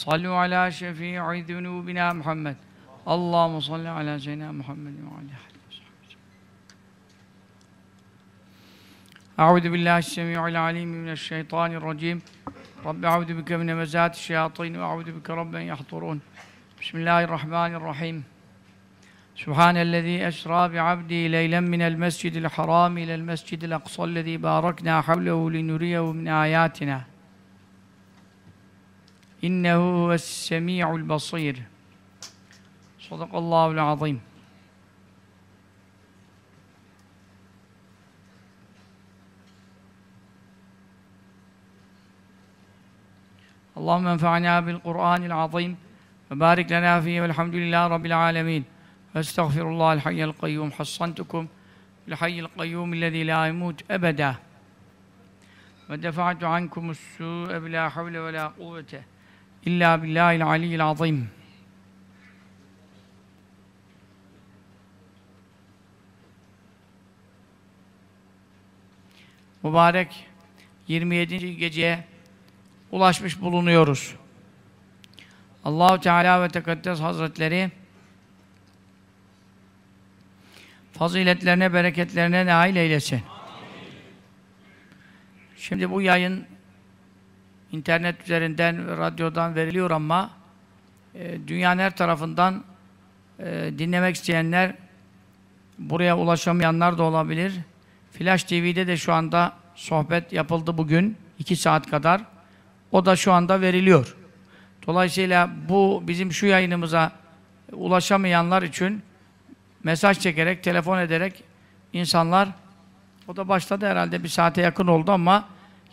صلوا على شفيع ذنوبنا محمد. اللهم صل على سيدنا محمد وعلى آله أعوذ بالله السميع العليم من الشيطان الرجيم. رب أعوذ بك من مزات الشياطين وأعوذ بك رب أن يحضرون. بسم الله الرحمن الرحيم. سبحان الذي أسرى بعبده ليلا من المسجد الحرام إلى المسجد الأقصى الذي باركنا حوله لنريه من آياتنا. إنه هو السميع البصير. صدق الله العظيم. اللهم انفعنا بالقرآن العظيم وبارك لنا فيه والحمد لله رب العالمين. واستغفر الله الحي القيوم حصنتكم الحي القيوم الذي لا يموت أبدا. ودفعت عنكم السوء بلا حول ولا قوة. İlla billahil aliyyil azim. Mübarek 27. geceye ulaşmış bulunuyoruz. Allahu Teala ve Tekaddes Hazretleri faziletlerine, bereketlerine nail eylesin. Amin. Şimdi bu yayın internet üzerinden radyodan veriliyor ama e, dünyanın her tarafından e, dinlemek isteyenler buraya ulaşamayanlar da olabilir. Flash TV'de de şu anda sohbet yapıldı bugün. iki saat kadar. O da şu anda veriliyor. Dolayısıyla bu bizim şu yayınımıza ulaşamayanlar için mesaj çekerek, telefon ederek insanlar o da başladı herhalde bir saate yakın oldu ama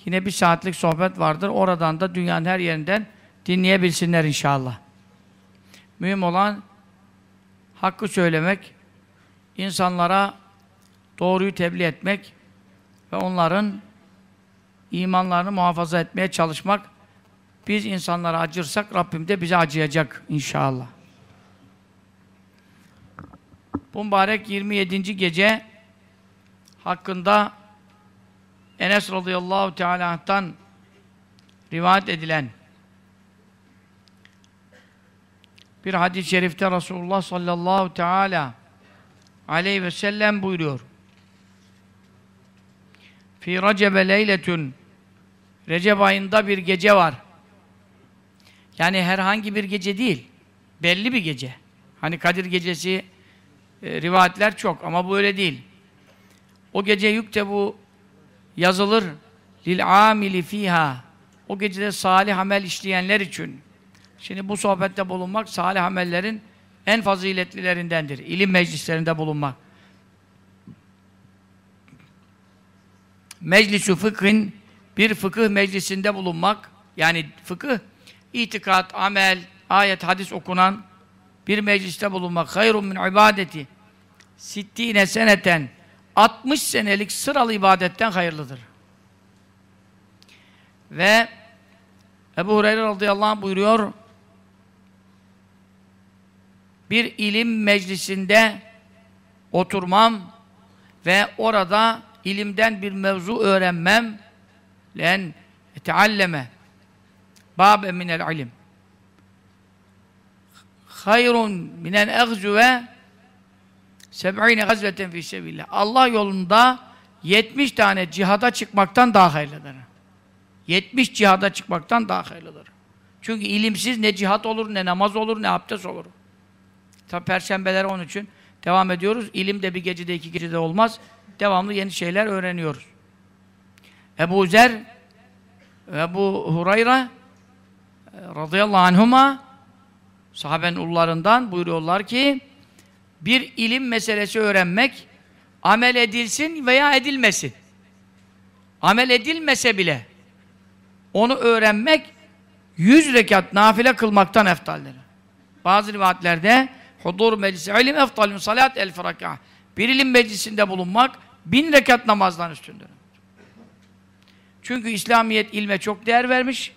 yine bir saatlik sohbet vardır. Oradan da dünyanın her yerinden dinleyebilsinler inşallah. Mühim olan hakkı söylemek, insanlara doğruyu tebliğ etmek ve onların imanlarını muhafaza etmeye çalışmak. Biz insanlara acırsak Rabbim de bize acıyacak inşallah. Bu mübarek 27. gece hakkında Enes radıyallahu teala'dan rivayet edilen bir hadis-i şerifte Resulullah sallallahu teala aleyhi ve sellem buyuruyor. Fi Recebe leyletun Recep ayında bir gece var. Yani herhangi bir gece değil. Belli bir gece. Hani Kadir gecesi e, rivayetler çok ama bu öyle değil. O gece yükte bu yazılır lil amili fiha. O gecede salih amel işleyenler için. Şimdi bu sohbette bulunmak salih amellerin en faziletlilerindendir. İlim meclislerinde bulunmak. Meclis-i fıkhın bir fıkıh meclisinde bulunmak yani fıkıh, itikat, amel, ayet, hadis okunan bir mecliste bulunmak hayrun min ibadeti sittine seneten 60 senelik sıralı ibadetten hayırlıdır. Ve Ebu Hureyre radıyallahu anh buyuruyor bir ilim meclisinde oturmam ve orada ilimden bir mevzu öğrenmem len etealleme babe minel ilim hayrun minen egzüve seb'ine gazveten fi sebillah. Allah yolunda 70 tane cihada çıkmaktan daha hayırlıdır. 70 cihada çıkmaktan daha hayırlıdır. Çünkü ilimsiz ne cihat olur, ne namaz olur, ne abdest olur. Tabi perşembeler onun için devam ediyoruz. İlim de bir gecede, iki gecede olmaz. Devamlı yeni şeyler öğreniyoruz. Ebu Zer ve Ebu Hurayra radıyallahu anhuma sahabenin ullarından buyuruyorlar ki bir ilim meselesi öğrenmek amel edilsin veya edilmesin. Amel edilmese bile onu öğrenmek yüz rekat nafile kılmaktan eftaldir. Bazı rivayetlerde hudur meclisi ilim eftalün salat el fraka. Bir ilim meclisinde bulunmak bin rekat namazdan üstündür. Çünkü İslamiyet ilme çok değer vermiş.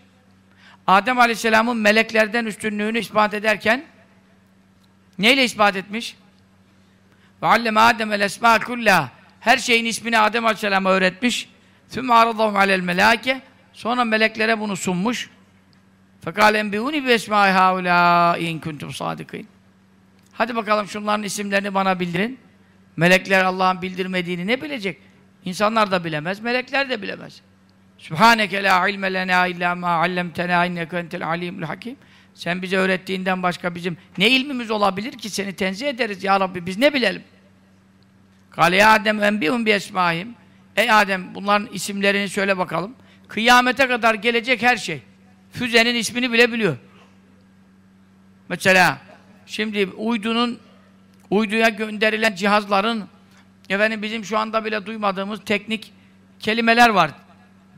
Adem Aleyhisselam'ın meleklerden üstünlüğünü ispat ederken neyle ispat etmiş? Ve alleme Adem el esma kulla. Her şeyin ismini Adem Aleyhisselam'a öğretmiş. Tüm aradahum alel melake. Sonra meleklere bunu sunmuş. Fekal enbiuni bi esma'i haula in kuntum sadikin. Hadi bakalım şunların isimlerini bana bildirin. Melekler Allah'ın bildirmediğini ne bilecek? İnsanlar da bilemez, melekler de bilemez. Sübhaneke la ilme lena illa ma allamtena inneke entel alimul hakim. Sen bize öğrettiğinden başka bizim ne ilmimiz olabilir ki seni tenzih ederiz ya Rabbi biz ne bilelim? Kale ya Adem enbihum bi esmahim. Ey Adem bunların isimlerini söyle bakalım. Kıyamete kadar gelecek her şey. Füzenin ismini bile biliyor. Mesela şimdi uydunun uyduya gönderilen cihazların efendim bizim şu anda bile duymadığımız teknik kelimeler var.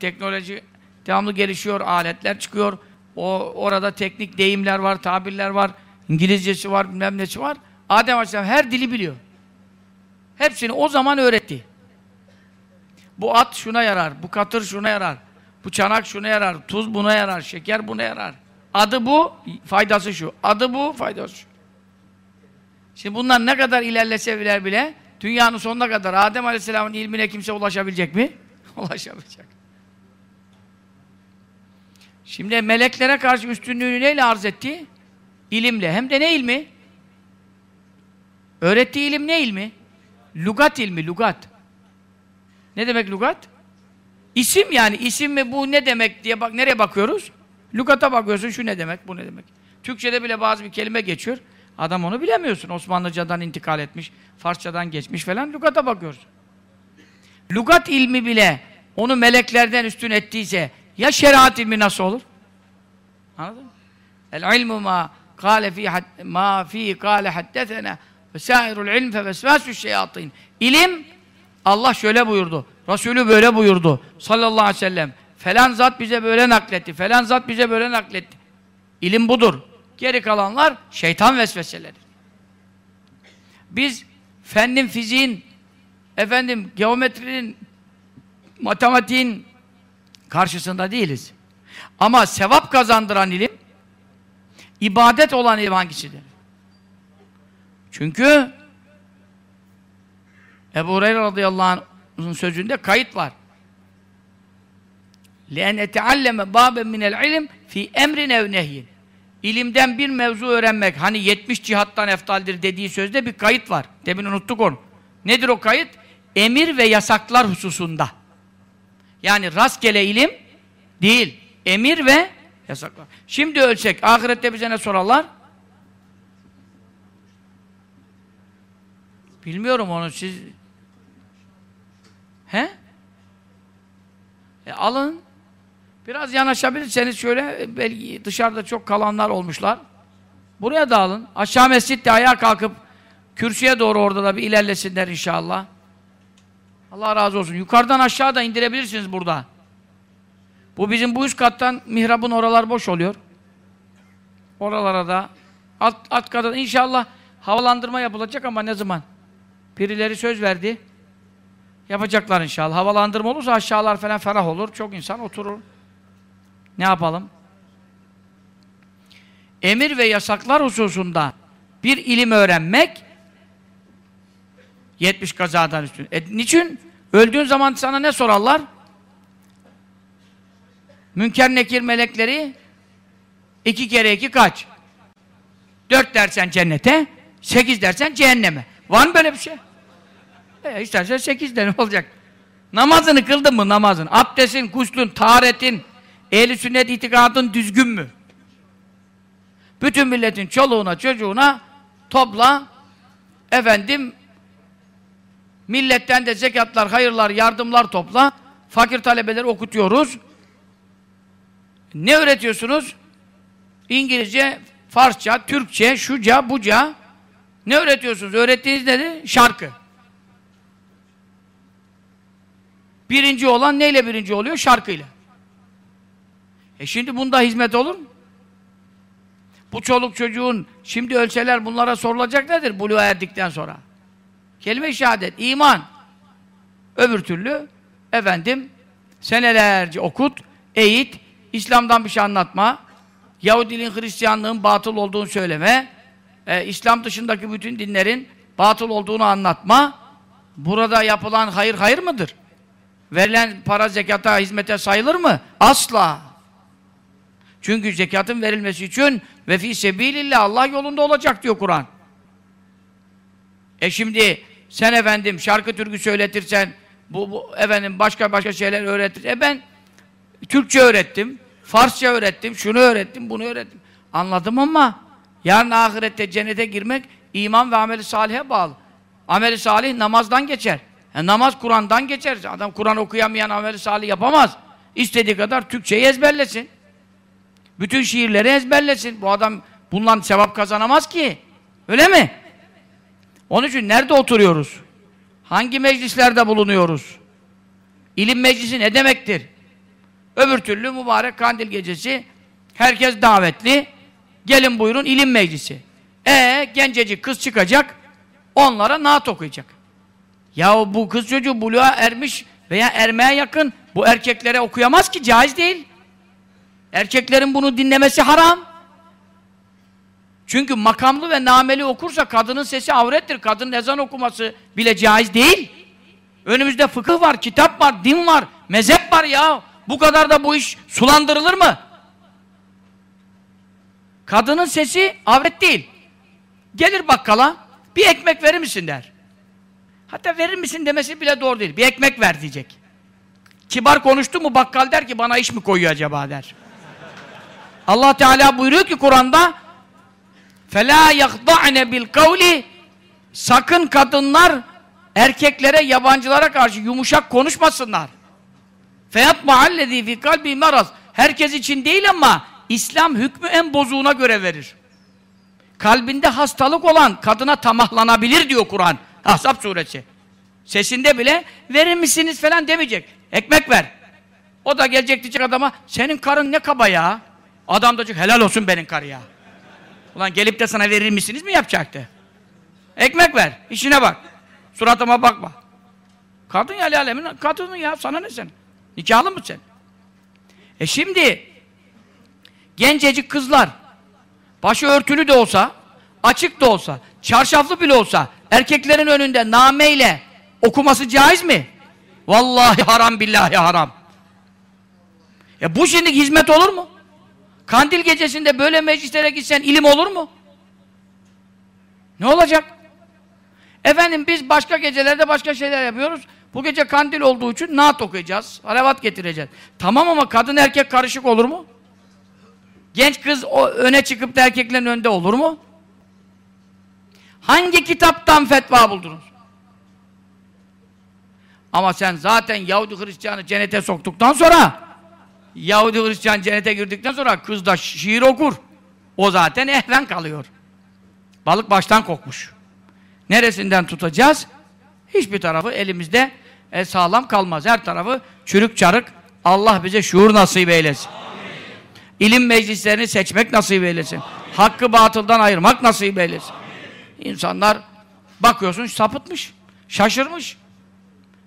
Teknoloji devamlı gelişiyor, aletler çıkıyor. O orada teknik deyimler var, tabirler var. İngilizcesi var, bilmem nesi var. Adem Aleyhisselam her dili biliyor. Hepsini o zaman öğretti. Bu at şuna yarar, bu katır şuna yarar, bu çanak şuna yarar, tuz buna yarar, şeker buna yarar. Adı bu, faydası şu. Adı bu, faydası şu. Şimdi bunlar ne kadar ilerlesebiler bile dünyanın sonuna kadar Adem Aleyhisselam'ın ilmine kimse ulaşabilecek mi? Ulaşabilecek. Şimdi meleklere karşı üstünlüğünü neyle arz etti? İlimle. Hem de ne ilmi? Öğrettiği ilim ne ilmi? Lugat ilmi, lugat. Ne demek lugat? İsim yani. isim mi bu ne demek diye bak nereye bakıyoruz? Lugata bakıyorsun şu ne demek, bu ne demek. Türkçede bile bazı bir kelime geçiyor. Adam onu bilemiyorsun. Osmanlıcadan intikal etmiş, Farsçadan geçmiş falan. Lugata bakıyoruz. Lugat ilmi bile onu meleklerden üstün ettiyse ya şeriat ilmi nasıl olur? Anladın mı? El ilmu ma kâle fî ma fî kâle haddetena ve sâirul ilm fe vesvâsü şeyatîn. İlim Allah şöyle buyurdu. Resulü böyle buyurdu. Sallallahu aleyhi ve sellem. Falan zat bize böyle nakletti. Falan zat bize böyle nakletti. İlim budur. Geri kalanlar şeytan vesveseleri. Biz fennin, fiziğin, efendim geometrinin, matematiğin karşısında değiliz. Ama sevap kazandıran ilim, ibadet olan ilim hangisidir? Çünkü Ebu Hureyre radıyallahu anh'ın sözünde kayıt var. لَاَنْ اَتَعَلَّمَ بَابًا مِنَ الْعِلِمِ fi emrin ev nehyin. İlimden bir mevzu öğrenmek, hani 70 cihattan eftaldir dediği sözde bir kayıt var. Demin unuttuk onu. Nedir o kayıt? Emir ve yasaklar hususunda. Yani rastgele ilim değil. Emir ve yasaklar. Şimdi ölsek, ahirette bize ne sorarlar? Bilmiyorum onu siz... He? E alın. Biraz yanaşabilirseniz şöyle belki dışarıda çok kalanlar olmuşlar. Buraya da alın. Aşağı mescitte ayağa kalkıp kürsüye doğru orada da bir ilerlesinler inşallah. Allah razı olsun. Yukarıdan aşağı da indirebilirsiniz burada. Bu bizim bu üst kattan mihrabın oralar boş oluyor. Oralara da alt, alt kata inşallah havalandırma yapılacak ama ne zaman? Birileri söz verdi. Yapacaklar inşallah. Havalandırma olursa aşağılar falan ferah olur. Çok insan oturur. Ne yapalım? Emir ve yasaklar hususunda bir ilim öğrenmek 70 kazadan üstün. E, niçin? Öldüğün zaman sana ne sorarlar? Münker nekir melekleri iki kere iki kaç? Dört dersen cennete, sekiz dersen cehenneme. Var mı böyle bir şey? E, istersen sekiz de ne olacak? Namazını kıldın mı namazın? Abdestin, kuslun, taharetin, ehli sünnet itikadın düzgün mü? Bütün milletin çoluğuna, çocuğuna topla, efendim, milletten de zekatlar, hayırlar, yardımlar topla, fakir talebeleri okutuyoruz. Ne öğretiyorsunuz? İngilizce, Farsça, Türkçe, şuca, buca. Ne öğretiyorsunuz? Öğrettiğiniz nedir? Şarkı. Birinci olan neyle birinci oluyor? Şarkıyla. E şimdi bunda hizmet olur mu? Bu çoluk çocuğun şimdi ölseler bunlara sorulacak nedir buluğa erdikten sonra? Kelime-i şehadet, iman. Öbür türlü efendim senelerce okut, eğit, İslam'dan bir şey anlatma, Yahudiliğin, Hristiyanlığın batıl olduğunu söyleme, e, İslam dışındaki bütün dinlerin batıl olduğunu anlatma, burada yapılan hayır hayır mıdır? Verilen para zekata, hizmete sayılır mı? Asla. Çünkü zekatın verilmesi için ve fi sebilillah Allah yolunda olacak diyor Kur'an. E şimdi sen efendim şarkı türkü söyletirsen bu, bu efendim başka başka şeyler öğretir. E ben Türkçe öğrettim, Farsça öğrettim, şunu öğrettim, bunu öğrettim. Anladım ama yarın ahirette cennete girmek iman ve ameli salihe bağlı. Ameli salih namazdan geçer. E, namaz Kur'an'dan geçer. Adam Kur'an okuyamayan ameli salih yapamaz. İstediği kadar Türkçeyi ezberlesin. Bütün şiirleri ezberlesin. Bu adam bundan sevap kazanamaz ki. Öyle mi? Onun için nerede oturuyoruz? Hangi meclislerde bulunuyoruz? İlim meclisi ne demektir? Öbür türlü mübarek kandil gecesi herkes davetli. Gelin buyurun ilim meclisi. E gencecik kız çıkacak onlara naat okuyacak. Ya bu kız çocuğu buluğa ermiş veya ermeye yakın bu erkeklere okuyamaz ki caiz değil. Erkeklerin bunu dinlemesi haram. Çünkü makamlı ve nameli okursa kadının sesi avrettir. Kadının ezan okuması bile caiz değil. Önümüzde fıkıh var, kitap var, din var, mezhep var ya. Bu kadar da bu iş sulandırılır mı? Kadının sesi avret değil. Gelir bakkala, bir ekmek verir misin der. Hatta verir misin demesi bile doğru değil. Bir ekmek ver diyecek. Kibar konuştu mu bakkal der ki bana iş mi koyuyor acaba der. Allah Teala buyuruyor ki Kur'an'da فَلَا يَخْضَعْنَ بِالْقَوْلِ Sakın kadınlar erkeklere, yabancılara karşı yumuşak konuşmasınlar. فَيَطْمَعَ الَّذ۪ي فِي قَلْبِ maraz. Herkes için değil ama İslam hükmü en bozuğuna göre verir. Kalbinde hastalık olan kadına tamahlanabilir diyor Kur'an. Ahzab suresi. Sesinde bile verir misiniz falan demeyecek. Ekmek ver. O da gelecek diyecek adama senin karın ne kaba ya. Adam da diyecek helal olsun benim karı ya. Ulan gelip de sana verir misiniz mi yapacaktı? Ekmek ver. işine bak. Suratıma bakma. Kadın ya alemin kadını ya sana ne sen? Nikahlı mı sen? E şimdi gencecik kızlar başı örtülü de olsa açık da olsa çarşaflı bile olsa erkeklerin önünde nameyle okuması caiz mi? Vallahi haram billahi haram. E bu şimdi hizmet olur mu? Kandil gecesinde böyle meclislere gitsen ilim olur mu? Ne olacak? Efendim biz başka gecelerde başka şeyler yapıyoruz. Bu gece kandil olduğu için naat okuyacağız. Halavat getireceğiz. Tamam ama kadın erkek karışık olur mu? Genç kız o öne çıkıp da erkeklerin önünde olur mu? Hangi kitaptan fetva buldunuz? Ama sen zaten Yahudi Hristiyanı cennete soktuktan sonra Yahudi Hristiyan cennete girdikten sonra kız da şiir okur. O zaten ehven kalıyor. Balık baştan kokmuş. Neresinden tutacağız? Hiçbir tarafı elimizde e, sağlam kalmaz. Her tarafı çürük çarık. Allah bize şuur nasip eylesin. Amin. İlim meclislerini seçmek nasip eylesin. Amin. Hakkı batıldan ayırmak nasip eylesin. Amin. İnsanlar bakıyorsun sapıtmış, şaşırmış.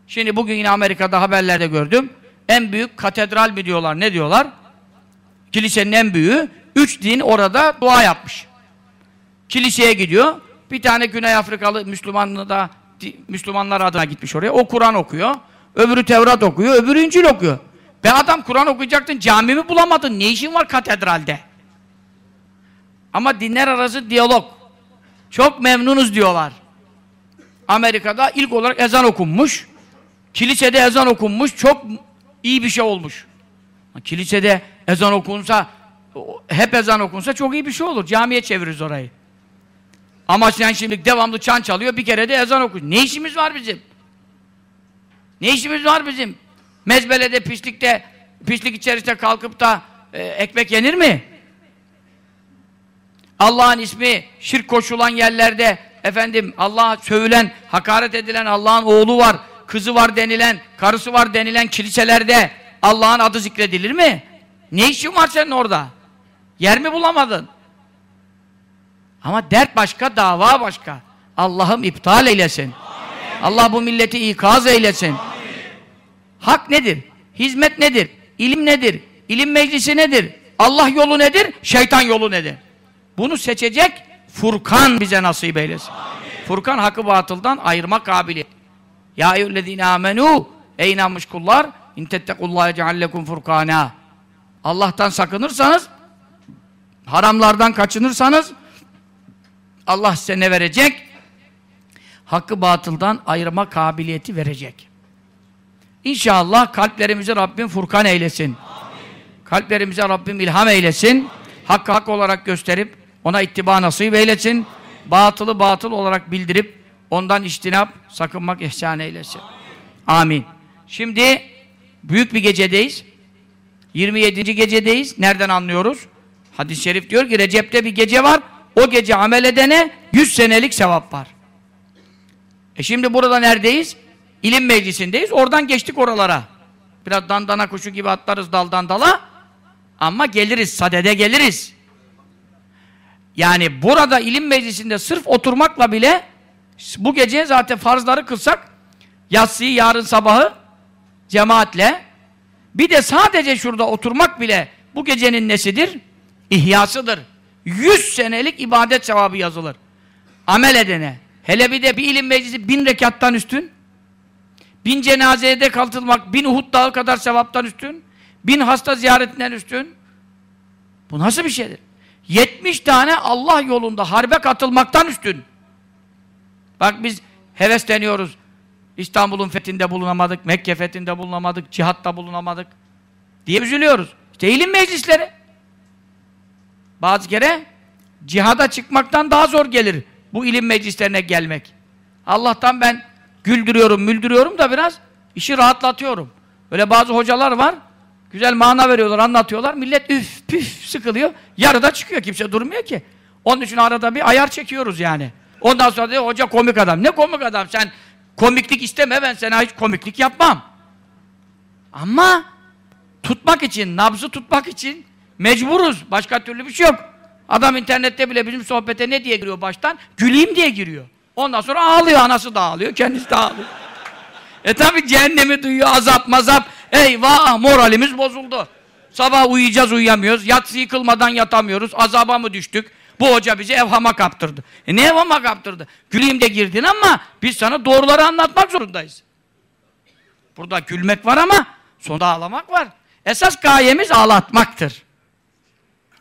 Şimdi bugün yine Amerika'da haberlerde gördüm. En büyük katedral mi diyorlar, ne diyorlar? Kilisenin en büyüğü. Üç din orada dua yapmış. Kiliseye gidiyor. Bir tane Güney Afrikalı Müslümanlı da Müslümanlar adına gitmiş oraya. O Kur'an okuyor. Öbürü Tevrat okuyor. Öbürü İncil okuyor. Be adam Kur'an okuyacaktın. Camimi bulamadın. Ne işin var katedralde? Ama dinler arası diyalog. Çok memnunuz diyorlar. Amerika'da ilk olarak ezan okunmuş. Kilisede ezan okunmuş. Çok iyi bir şey olmuş. Kilisede ezan okunsa hep ezan okunsa çok iyi bir şey olur. Camiye çeviririz orayı. Ama sen şimdi devamlı çan çalıyor, bir kere de ezan okuyor. Ne işimiz var bizim? Ne işimiz var bizim? Mezbelede, pislikte, pislik içerisinde kalkıp da e, ekmek yenir mi? Allah'ın ismi şirk koşulan yerlerde efendim Allah'a sövülen, hakaret edilen Allah'ın oğlu var, kızı var denilen, karısı var denilen kiliselerde Allah'ın adı zikredilir mi? Ne işin var senin orada? Yer mi bulamadın? Ama dert başka, dava başka. Allah'ım iptal eylesin. Amin. Allah bu milleti ikaz eylesin. Amin. Hak nedir? Hizmet nedir? İlim nedir? İlim meclisi nedir? Allah yolu nedir? Şeytan yolu nedir? Bunu seçecek Furkan bize nasip eylesin. Amin. Furkan hakkı batıldan ayırma kabiliyet. Ya eyyühellezine amenu ey inanmış kullar in tettekullâhe ceallekum furkâna Allah'tan sakınırsanız haramlardan kaçınırsanız Allah size ne verecek? Hakkı batıldan ayırma kabiliyeti verecek. İnşallah kalplerimizi Rabbim furkan eylesin. Amin. Kalplerimize Rabbim ilham eylesin. Hakkı hak olarak gösterip ona ittiba nasip eylesin. Batılı batıl olarak bildirip ondan iştinap, sakınmak ihsan eylesin. Amin. Şimdi büyük bir gecedeyiz. 27. gecedeyiz. Nereden anlıyoruz? Hadis-i şerif diyor ki Recep'te bir gece var. O gece amel edene 100 senelik sevap var. E şimdi burada neredeyiz? İlim meclisindeyiz. Oradan geçtik oralara. Biraz dandana kuşu gibi atlarız daldan dala. Ama geliriz, sadede geliriz. Yani burada ilim meclisinde sırf oturmakla bile bu gece zaten farzları kılsak yatsıyı yarın sabahı cemaatle bir de sadece şurada oturmak bile bu gecenin nesidir? İhyasıdır. Yüz senelik ibadet sevabı yazılır. Amel edene. Hele bir de bir ilim meclisi bin rekattan üstün. Bin cenazede kaltılmak, bin Uhud dağı kadar sevaptan üstün. Bin hasta ziyaretinden üstün. Bu nasıl bir şeydir? 70 tane Allah yolunda harbe katılmaktan üstün. Bak biz hevesleniyoruz. İstanbul'un fethinde bulunamadık, Mekke fethinde bulunamadık, cihatta bulunamadık diye üzülüyoruz. İşte ilim meclisleri. Bazı kere cihada çıkmaktan daha zor gelir bu ilim meclislerine gelmek. Allah'tan ben güldürüyorum, müldürüyorum da biraz işi rahatlatıyorum. Öyle bazı hocalar var, güzel mana veriyorlar, anlatıyorlar. Millet üf püf sıkılıyor. Yarıda çıkıyor, kimse durmuyor ki. Onun için arada bir ayar çekiyoruz yani. Ondan sonra diyor hoca komik adam. Ne komik adam sen komiklik isteme ben sana hiç komiklik yapmam. Ama tutmak için, nabzı tutmak için mecburuz. Başka türlü bir şey yok. Adam internette bile bizim sohbete ne diye giriyor baştan? Güleyim diye giriyor. Ondan sonra ağlıyor, anası da ağlıyor, kendisi de ağlıyor. e tabi cehennemi duyuyor, azap mazap. Eyvah, moralimiz bozuldu. Sabah uyuyacağız, uyuyamıyoruz. Yatsı yıkılmadan yatamıyoruz. Azaba mı düştük? Bu hoca bizi evhama kaptırdı. E ne evhama kaptırdı? Güleyim de girdin ama biz sana doğruları anlatmak zorundayız. Burada gülmek var ama sonunda ağlamak var. Esas gayemiz ağlatmaktır.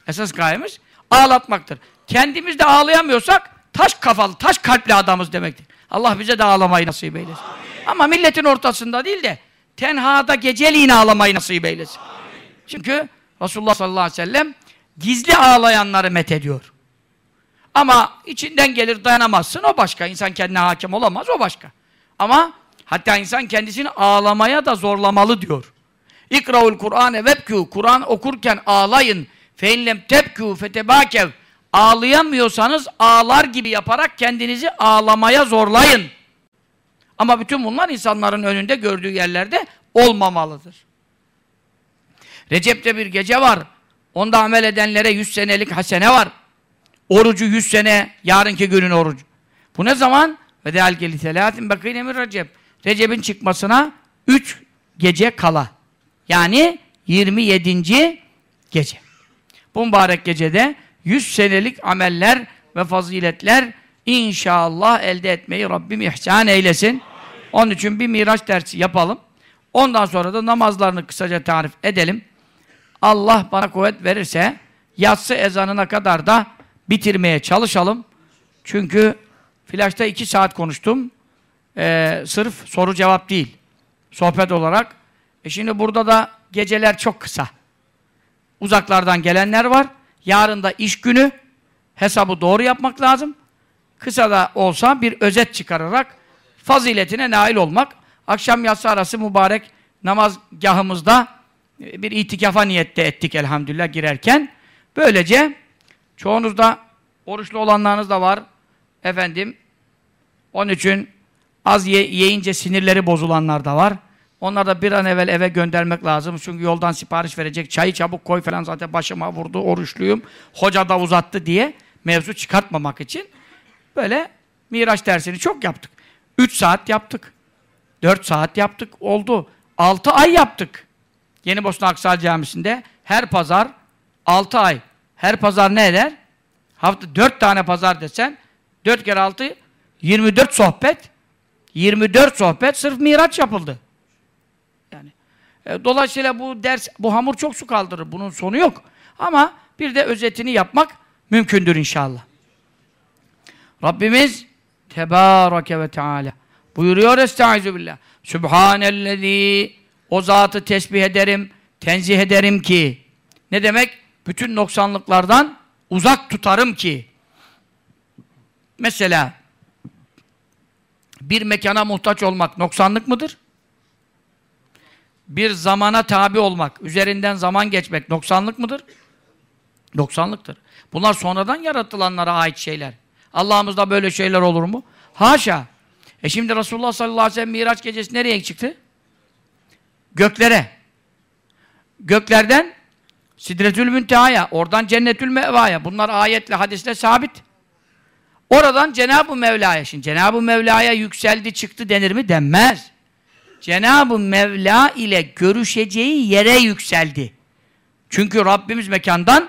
Esas gayemiz ağlatmaktır. Kendimiz de ağlayamıyorsak taş kafalı, taş kalpli adamız demektir. Allah bize de ağlamayı nasip eylesin. Amin. Ama milletin ortasında değil de tenhada geceliğin ağlamayı nasip eylesin. Amin. Çünkü Resulullah sallallahu aleyhi ve sellem gizli ağlayanları met ediyor. Ama içinden gelir dayanamazsın o başka. İnsan kendine hakim olamaz o başka. Ama hatta insan kendisini ağlamaya da zorlamalı diyor. İkraul Kur'ane webkû Kur'an okurken ağlayın. Feinlem tebkû fetebâkev Ağlayamıyorsanız ağlar gibi yaparak kendinizi ağlamaya zorlayın. Ama bütün bunlar insanların önünde gördüğü yerlerde olmamalıdır. Recep'te bir gece var. Onda amel edenlere yüz senelik hasene var. Orucu yüz sene, yarınki günün orucu. Bu ne zaman? Ve dealgeli selâtin bekîne min Recep. Recep'in çıkmasına üç gece kala. Yani 27. gece. Bu mübarek gecede yüz senelik ameller ve faziletler inşallah elde etmeyi Rabbim ihsan eylesin. Onun için bir miraç dersi yapalım. Ondan sonra da namazlarını kısaca tarif edelim. Allah bana kuvvet verirse yatsı ezanına kadar da bitirmeye çalışalım. Çünkü flaşta iki saat konuştum. Ee, sırf soru cevap değil. Sohbet olarak. E şimdi burada da geceler çok kısa. Uzaklardan gelenler var. Yarın da iş günü. Hesabı doğru yapmak lazım. Kısa da olsa bir özet çıkararak faziletine nail olmak. Akşam yatsı arası mübarek namazgahımızda bir itikafa niyette ettik elhamdülillah girerken. Böylece çoğunuzda oruçlu olanlarınız da var. Efendim onun için az ye, yiyince sinirleri bozulanlar da var. Onlar da bir an evvel eve göndermek lazım. Çünkü yoldan sipariş verecek. Çayı çabuk koy falan zaten başıma vurdu. Oruçluyum. Hoca da uzattı diye mevzu çıkartmamak için böyle Miraç dersini çok yaptık. 3 saat yaptık. 4 saat yaptık. Oldu. 6 ay yaptık. Yeni Bosna Aksal Camisi'nde her pazar 6 ay. Her pazar ne eder? Hafta 4 tane pazar desen 4 kere 6 24 sohbet 24 sohbet sırf Miraç yapıldı. Yani e, dolayısıyla bu ders bu hamur çok su kaldırır. Bunun sonu yok. Ama bir de özetini yapmak mümkündür inşallah. Rabbimiz Tebareke ve Teala buyuruyor Estaizu billah. Sübhanellezi o zatı tesbih ederim, tenzih ederim ki ne demek? Bütün noksanlıklardan uzak tutarım ki mesela bir mekana muhtaç olmak noksanlık mıdır? Bir zamana tabi olmak, üzerinden zaman geçmek noksanlık mıdır? Noksanlıktır. Bunlar sonradan yaratılanlara ait şeyler. Allah'ımızda böyle şeyler olur mu? Haşa! E şimdi Resulullah sallallahu aleyhi ve sellem Miraç gecesi nereye çıktı? Göklere. Göklerden Sidretül Münteha'ya, oradan Cennetül Meva'ya. Bunlar ayetle, hadisle sabit. Oradan Cenab-ı Mevla'ya. Şimdi Cenab-ı Mevla'ya yükseldi, çıktı denir mi? Denmez. Cenab-ı Mevla ile görüşeceği yere yükseldi. Çünkü Rabbimiz mekandan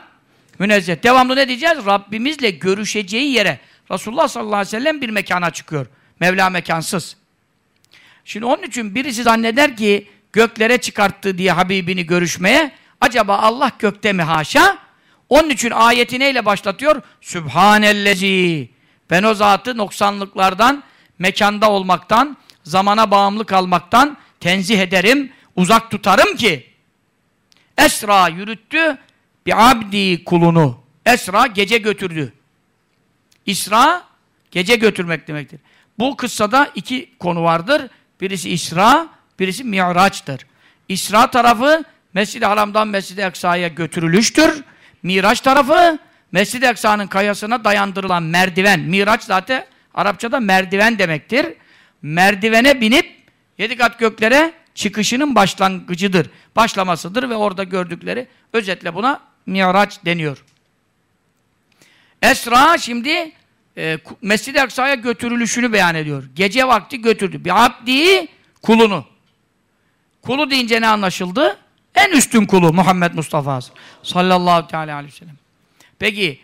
münezzeh. Devamlı ne diyeceğiz? Rabbimizle görüşeceği yere. Resulullah sallallahu aleyhi ve sellem bir mekana çıkıyor. Mevla mekansız. Şimdi onun için birisi zanneder ki göklere çıkarttı diye Habibini görüşmeye. Acaba Allah gökte mi haşa? Onun için ayeti neyle başlatıyor? Sübhanellezi. Ben o zatı noksanlıklardan, mekanda olmaktan, zamana bağımlı kalmaktan tenzih ederim, uzak tutarım ki Esra yürüttü bir abdi kulunu. Esra gece götürdü. İsra gece götürmek demektir. Bu kıssada iki konu vardır. Birisi İsra, birisi Mi'raç'tır. İsra tarafı Mescid-i Haram'dan Mescid-i Eksa'ya götürülüştür. Miraç tarafı Mescid-i Eksa'nın kayasına dayandırılan merdiven. Miraç zaten Arapçada merdiven demektir. Merdivene binip yedi kat göklere çıkışının başlangıcıdır. Başlamasıdır ve orada gördükleri özetle buna Miraç deniyor. Esra şimdi e, Mescid-i Aksa'ya götürülüşünü beyan ediyor. Gece vakti götürdü. Bir abdi kulunu. Kulu deyince ne anlaşıldı? En üstün kulu Muhammed Mustafa sallallahu teala aleyhi ve sellem. Peki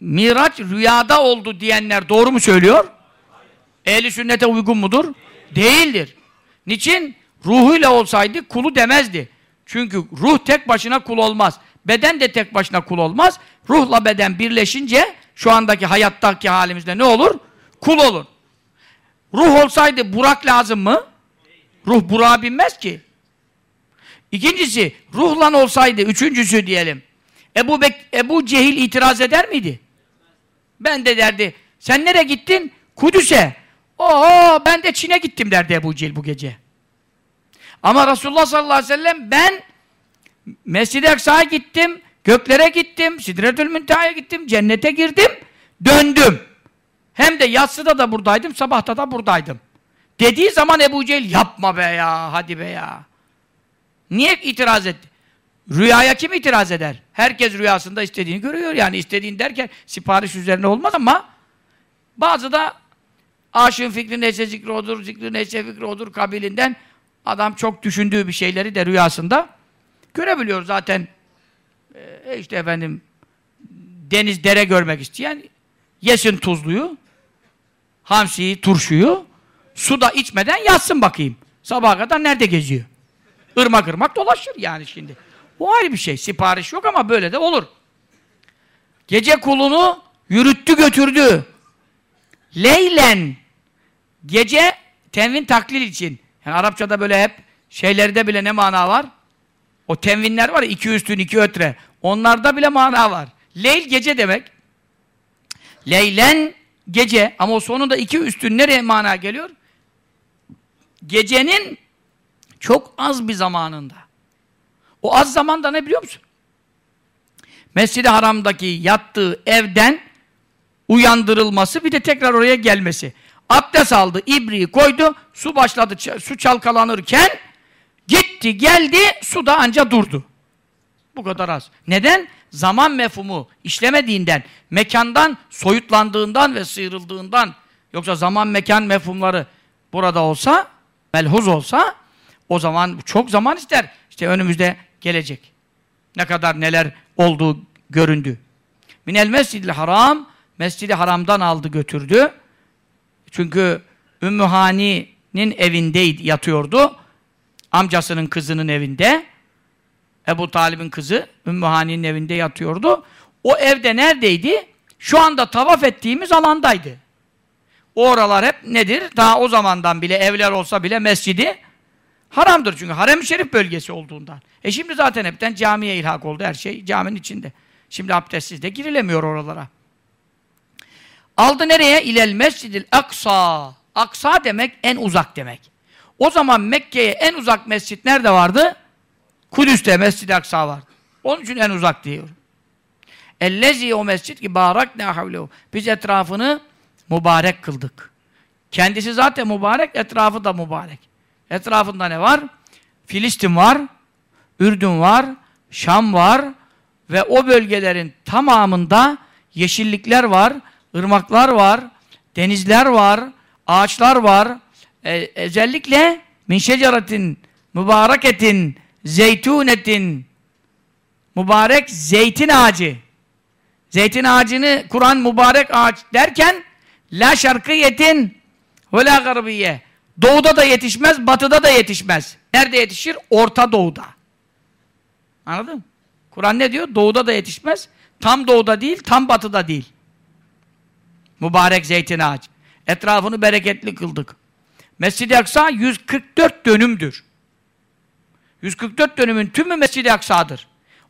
Miraç rüyada oldu diyenler doğru mu söylüyor? Ehli sünnete uygun mudur? Değildir. Niçin? Ruhuyla olsaydı kulu demezdi. Çünkü ruh tek başına kul olmaz. Beden de tek başına kul olmaz. Ruhla beden birleşince şu andaki hayattaki halimizde ne olur? Kul olur. Ruh olsaydı Burak lazım mı? Ruh Burak'a binmez ki. İkincisi, ruhlan olsaydı, üçüncüsü diyelim. Ebu, Bek Ebu Cehil itiraz eder miydi? Ben de derdi, sen nereye gittin? Kudüs'e. Oo, ben de Çin'e gittim derdi Ebu Cehil bu gece. Ama Resulullah sallallahu aleyhi ve sellem ben Mescid-i Eksa'ya gittim, göklere gittim, Sidretül Münteha'ya gittim, cennete girdim, döndüm. Hem de yatsıda da buradaydım, sabahta da buradaydım. Dediği zaman Ebu Cehil yapma be ya, hadi be ya. Niye itiraz etti? Rüyaya kim itiraz eder? Herkes rüyasında istediğini görüyor yani istediğin derken sipariş üzerine olmaz ama bazı da aşığın fikri neyse zikri odur, zikri neyse fikri odur kabilinden adam çok düşündüğü bir şeyleri de rüyasında görebiliyor zaten e, işte efendim deniz dere görmek isteyen yesin tuzluyu hamsiyi, turşuyu suda içmeden yatsın bakayım. Sabaha kadar nerede geziyor? Irmak ırmak dolaşır yani şimdi. O ayrı bir şey. Sipariş yok ama böyle de olur. Gece kulunu yürüttü götürdü. Leylen gece tenvin taklil için. Yani Arapçada böyle hep şeylerde bile ne mana var? O tenvinler var ya iki üstün iki ötre. Onlarda bile mana var. Leyl gece demek. Leylen gece ama o sonunda iki üstün nereye mana geliyor? Gecenin çok az bir zamanında. O az zamanda ne biliyor musun? Mescid-i Haram'daki yattığı evden uyandırılması bir de tekrar oraya gelmesi. Abdest aldı, ibriği koydu, su başladı, su çalkalanırken Gitti, geldi, su da anca durdu. Bu kadar az. Neden? Zaman mefhumu işlemediğinden, mekandan soyutlandığından ve sıyrıldığından yoksa zaman mekan mefhumları burada olsa, melhuz olsa o zaman çok zaman ister. İşte önümüzde gelecek. Ne kadar neler olduğu göründü. Minel mescidil haram Mescidi Haram'dan aldı götürdü. Çünkü Ümmü Hani'nin evindeydi, yatıyordu. Amcasının kızının evinde. Ebu Talib'in kızı Ümmü Hani'nin evinde yatıyordu. O evde neredeydi? Şu anda tavaf ettiğimiz alandaydı. O oralar hep nedir? Daha o zamandan bile evler olsa bile mescidi haramdır çünkü harem-i şerif bölgesi olduğundan. E şimdi zaten hepten camiye ilhak oldu her şey caminin içinde. Şimdi abdestsiz de girilemiyor oralara. Aldı nereye? İlel mescidil aksa. Aksa demek en uzak demek. O zaman Mekke'ye en uzak mescit nerede vardı? Kudüs'te Mescid-i Aksa vardı. Onun için en uzak diyor. Ellezi o mescit ki barak ne havlehu. Biz etrafını mübarek kıldık. Kendisi zaten mübarek, etrafı da mübarek. Etrafında ne var? Filistin var, Ürdün var, Şam var ve o bölgelerin tamamında yeşillikler var, ırmaklar var, denizler var, ağaçlar var. E, özellikle min şeceratin, mübareketin, zeytunetin, mübarek zeytin ağacı. Zeytin ağacını Kur'an mübarek ağaç derken la şarkiyetin ve la garbiye. Doğuda da yetişmez, batıda da yetişmez. Nerede yetişir? Orta doğuda. Anladın mı? Kur'an ne diyor? Doğuda da yetişmez. Tam doğuda değil, tam batıda değil. Mübarek zeytin ağacı. Etrafını bereketli kıldık. Mescid-i Aksa 144 dönümdür. 144 dönümün tümü Mescid-i Aksa'dır.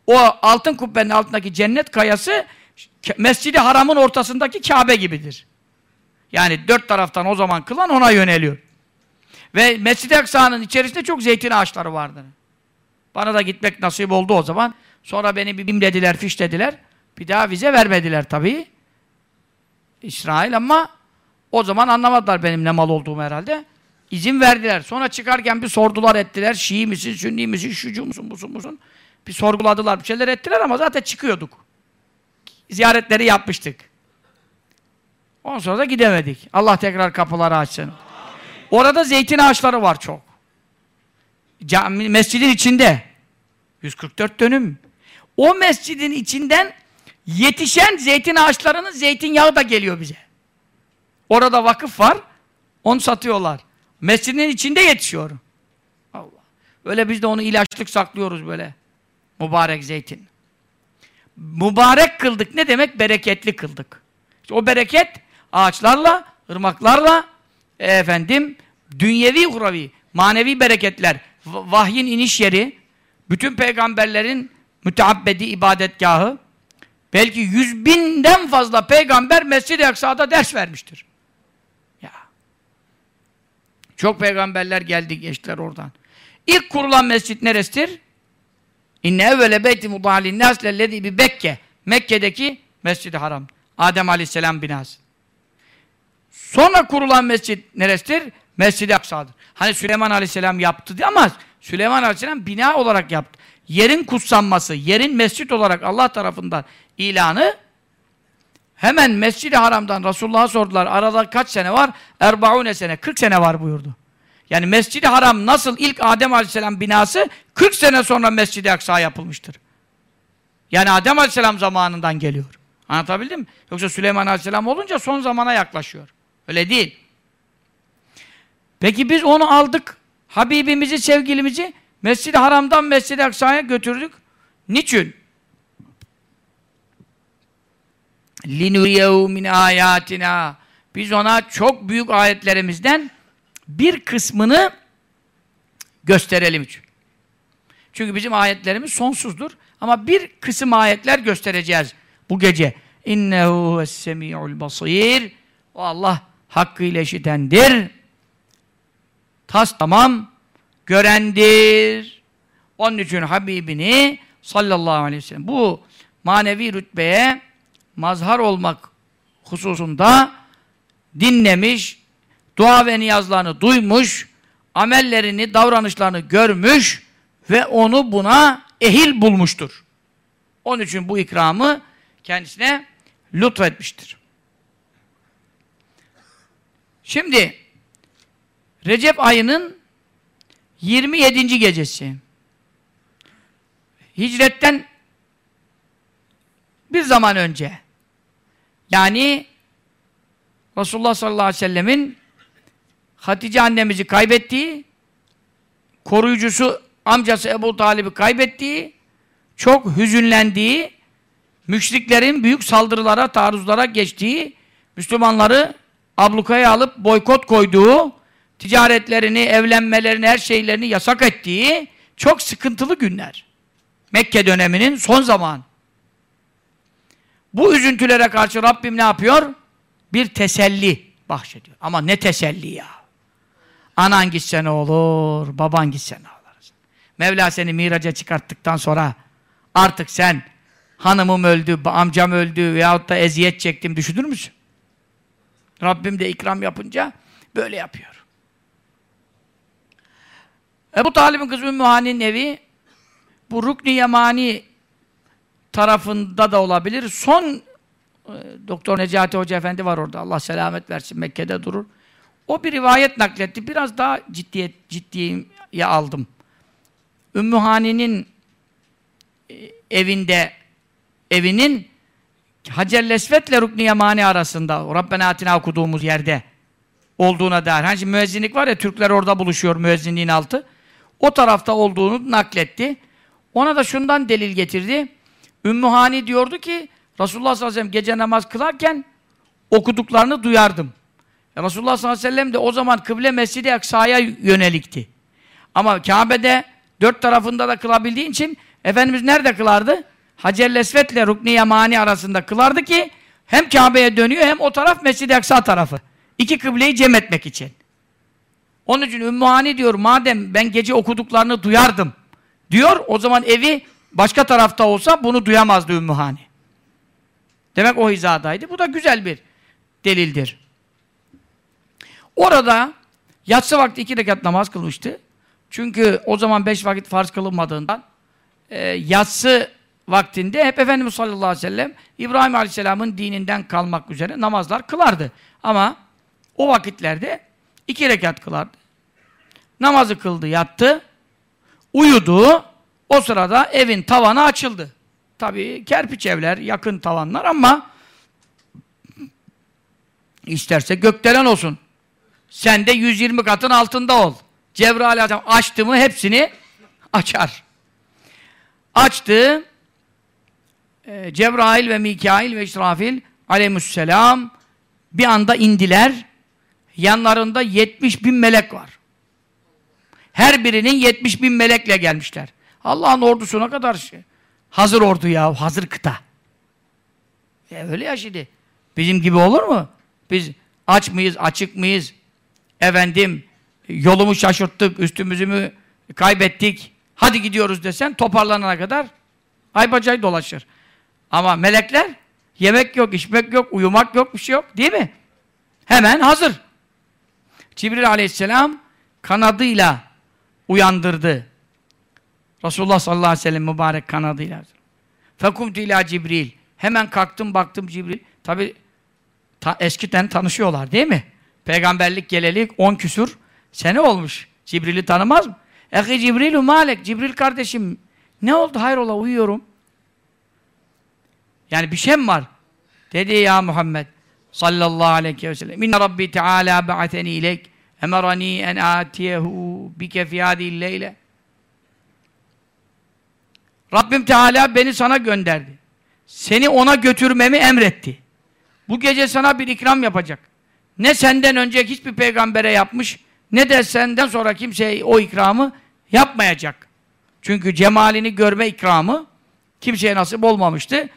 O altın kubbenin altındaki cennet kayası Mescid-i Haram'ın ortasındaki Kabe gibidir. Yani dört taraftan o zaman kılan ona yöneliyor. Ve Mescid-i Aksa'nın içerisinde çok zeytin ağaçları vardır. Bana da gitmek nasip oldu o zaman. Sonra beni bir bimlediler, fişlediler. Bir daha vize vermediler tabii. İsrail ama o zaman anlamadılar benim ne mal olduğumu herhalde. İzin verdiler. Sonra çıkarken bir sordular ettiler. Şii misin, Sünni misin, şucu musun, busun musun? Bir sorguladılar, bir şeyler ettiler ama zaten çıkıyorduk. Ziyaretleri yapmıştık. Ondan sonra da gidemedik. Allah tekrar kapıları açsın. Orada zeytin ağaçları var çok. Cami, mescidin içinde. 144 dönüm. O mescidin içinden yetişen zeytin ağaçlarının zeytinyağı da geliyor bize. Orada vakıf var. Onu satıyorlar. Mescidin içinde yetişiyor. Allah. Öyle biz de onu ilaçlık saklıyoruz böyle. Mübarek zeytin. Mübarek kıldık ne demek? Bereketli kıldık. İşte o bereket ağaçlarla, ırmaklarla efendim dünyevi huravi, manevi bereketler, vahyin iniş yeri, bütün peygamberlerin müteabbedi ibadetgahı, belki yüz binden fazla peygamber Mescid-i Aksa'da ders vermiştir. Çok peygamberler geldi geçtiler oradan. İlk kurulan mescit neresidir? İnne evvele beyti mudalin nas lellezî bi. Mekke'deki Mescid-i Haram. Adem Aleyhisselam binası. Sonra kurulan mescit neresidir? Mescid-i Aksa'dır. Hani Süleyman Aleyhisselam yaptı ama Süleyman Aleyhisselam bina olarak yaptı. Yerin kutsanması, yerin mescit olarak Allah tarafından ilanı Hemen Mescid-i Haram'dan Resulullah'a sordular. Arada kaç sene var? Erbaune sene. 40 sene var buyurdu. Yani Mescid-i Haram nasıl ilk Adem Aleyhisselam binası 40 sene sonra Mescid-i Aksa yapılmıştır. Yani Adem Aleyhisselam zamanından geliyor. Anlatabildim mi? Yoksa Süleyman Aleyhisselam olunca son zamana yaklaşıyor. Öyle değil. Peki biz onu aldık. Habibimizi, sevgilimizi Mescid-i Haram'dan Mescid-i Aksa'ya götürdük. Niçin? linuriyehu min ayatina biz ona çok büyük ayetlerimizden bir kısmını gösterelim. Çünkü bizim ayetlerimiz sonsuzdur. Ama bir kısım ayetler göstereceğiz bu gece. İnnehu es-semi'ul basir. O Allah hakkıyla işitendir. Tas tamam görendir. Onun için Habibini sallallahu aleyhi ve sellem bu manevi rütbeye mazhar olmak hususunda dinlemiş, dua ve niyazlarını duymuş, amellerini, davranışlarını görmüş ve onu buna ehil bulmuştur. Onun için bu ikramı kendisine lütfetmiştir. Şimdi Recep ayının 27. gecesi. Hicretten bir zaman önce. Yani Resulullah sallallahu aleyhi ve sellemin Hatice annemizi kaybettiği, koruyucusu amcası Ebu Talib'i kaybettiği, çok hüzünlendiği, müşriklerin büyük saldırılara, taarruzlara geçtiği, Müslümanları ablukaya alıp boykot koyduğu, ticaretlerini, evlenmelerini, her şeylerini yasak ettiği çok sıkıntılı günler. Mekke döneminin son zaman. Bu üzüntülere karşı Rabbim ne yapıyor? Bir teselli bahşediyor. Ama ne teselli ya? Anan gitse ne olur, baban gitse ne olur. Mevla seni miraca çıkarttıktan sonra artık sen hanımım öldü, amcam öldü veyahut da eziyet çektim düşünür müsün? Rabbim de ikram yapınca böyle yapıyor. Ebu Talib'in kızı Ümmü evi bu Rukni Yemani tarafında da olabilir. Son e, Doktor Necati Hoca Efendi var orada. Allah selamet versin. Mekke'de durur. O bir rivayet nakletti. Biraz daha ciddiyet ciddiye aldım. Ümmü Hani'nin e, evinde evinin Hacer Lesvet'le Rukni Yemani arasında Rabbena Atina okuduğumuz yerde olduğuna dair. Hani müezzinlik var ya Türkler orada buluşuyor müezzinliğin altı. O tarafta olduğunu nakletti. Ona da şundan delil getirdi. Ümmü Hani diyordu ki Resulullah sallallahu aleyhi ve sellem gece namaz kılarken okuduklarını duyardım. Resulullah sallallahu aleyhi ve sellem de o zaman kıble Mescid-i Aksa'ya yönelikti. Ama Kabe'de dört tarafında da kılabildiği için Efendimiz nerede kılardı? Hacer Lesvet ile Rukni Yamani arasında kılardı ki hem Kabe'ye dönüyor hem o taraf Mescid-i Aksa tarafı. İki kıbleyi cem etmek için. Onun için Ümmühani diyor madem ben gece okuduklarını duyardım diyor o zaman evi başka tarafta olsa bunu duyamazdı Ümmühani. Demek o hizadaydı. Bu da güzel bir delildir. Orada yatsı vakti iki rekat namaz kılmıştı. Çünkü o zaman beş vakit farz kılınmadığından e, yatsı vaktinde hep Efendimiz sallallahu aleyhi ve sellem İbrahim aleyhisselamın dininden kalmak üzere namazlar kılardı. Ama o vakitlerde iki rekat kılardı. Namazı kıldı, yattı, uyudu. O sırada evin tavanı açıldı. Tabii kerpiç evler, yakın tavanlar ama isterse gökdelen olsun. Sen de 120 katın altında ol. Cebrail aleyhisselam açtı mı hepsini açar. Açtı. E, Cebrail ve Mikail ve İsrafil aleyhisselam bir anda indiler. Yanlarında 70 bin melek var. Her birinin 70 bin melekle gelmişler. Allah'ın ordusuna kadar şey. Hazır ordu ya, hazır kıta. E öyle ya şimdi. Bizim gibi olur mu? Biz aç mıyız, açık mıyız? Efendim, yolumu şaşırttık, üstümüzü mü kaybettik? Hadi gidiyoruz desen toparlanana kadar ay dolaşır. Ama melekler yemek yok, içmek yok, uyumak yok, bir şey yok. Değil mi? Hemen hazır. Cibril aleyhisselam kanadıyla uyandırdı. Resulullah sallallahu aleyhi ve sellem mübarek kanadıyla. Fekumtu ila Cibril. Hemen kalktım baktım Cibril. Tabi ta, eskiden tanışıyorlar değil mi? Peygamberlik gelelik on küsur sene olmuş. Cibril'i tanımaz mı? Ehi Cibrilü malek. Cibril kardeşim ne oldu hayrola uyuyorum. Yani bir şey mi var? Dedi ya Muhammed sallallahu aleyhi ve sellem. İnne Rabbi Teala ba'ateni ilek emerani en atiyehu bike fi leyle. Rabbim Teala beni sana gönderdi. Seni ona götürmemi emretti. Bu gece sana bir ikram yapacak. Ne senden önce hiçbir peygambere yapmış, ne de senden sonra kimseye o ikramı yapmayacak. Çünkü cemalini görme ikramı kimseye nasip olmamıştı.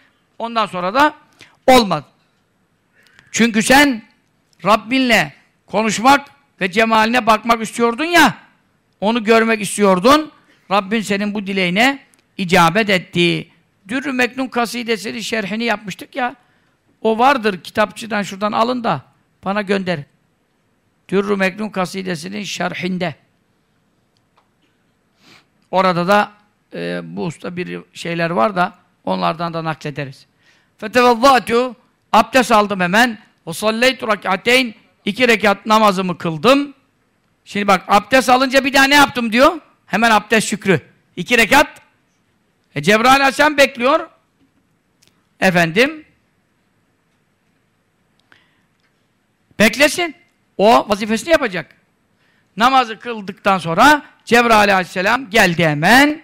Ondan sonra da olmadı. Çünkü sen Rabbinle konuşmak ve cemaline bakmak istiyordun ya, onu görmek istiyordun. Rabbin senin bu dileğine icabet etti. Dürrü Meknun kasidesinin şerhini yapmıştık ya. O vardır kitapçıdan şuradan alın da bana gönder. Dürrü Meknun kasidesinin şerhinde. Orada da e, bu usta bir şeyler var da onlardan da naklederiz. Fetevazzatu abdest aldım hemen. O salleytu rakateyn iki rekat namazımı kıldım. Şimdi bak abdest alınca bir daha ne yaptım diyor? Hemen abdest şükrü. İki rekat. E Cebrail Aleyhisselam bekliyor. Efendim. Beklesin. O vazifesini yapacak. Namazı kıldıktan sonra Cebrail Aleyhisselam geldi hemen.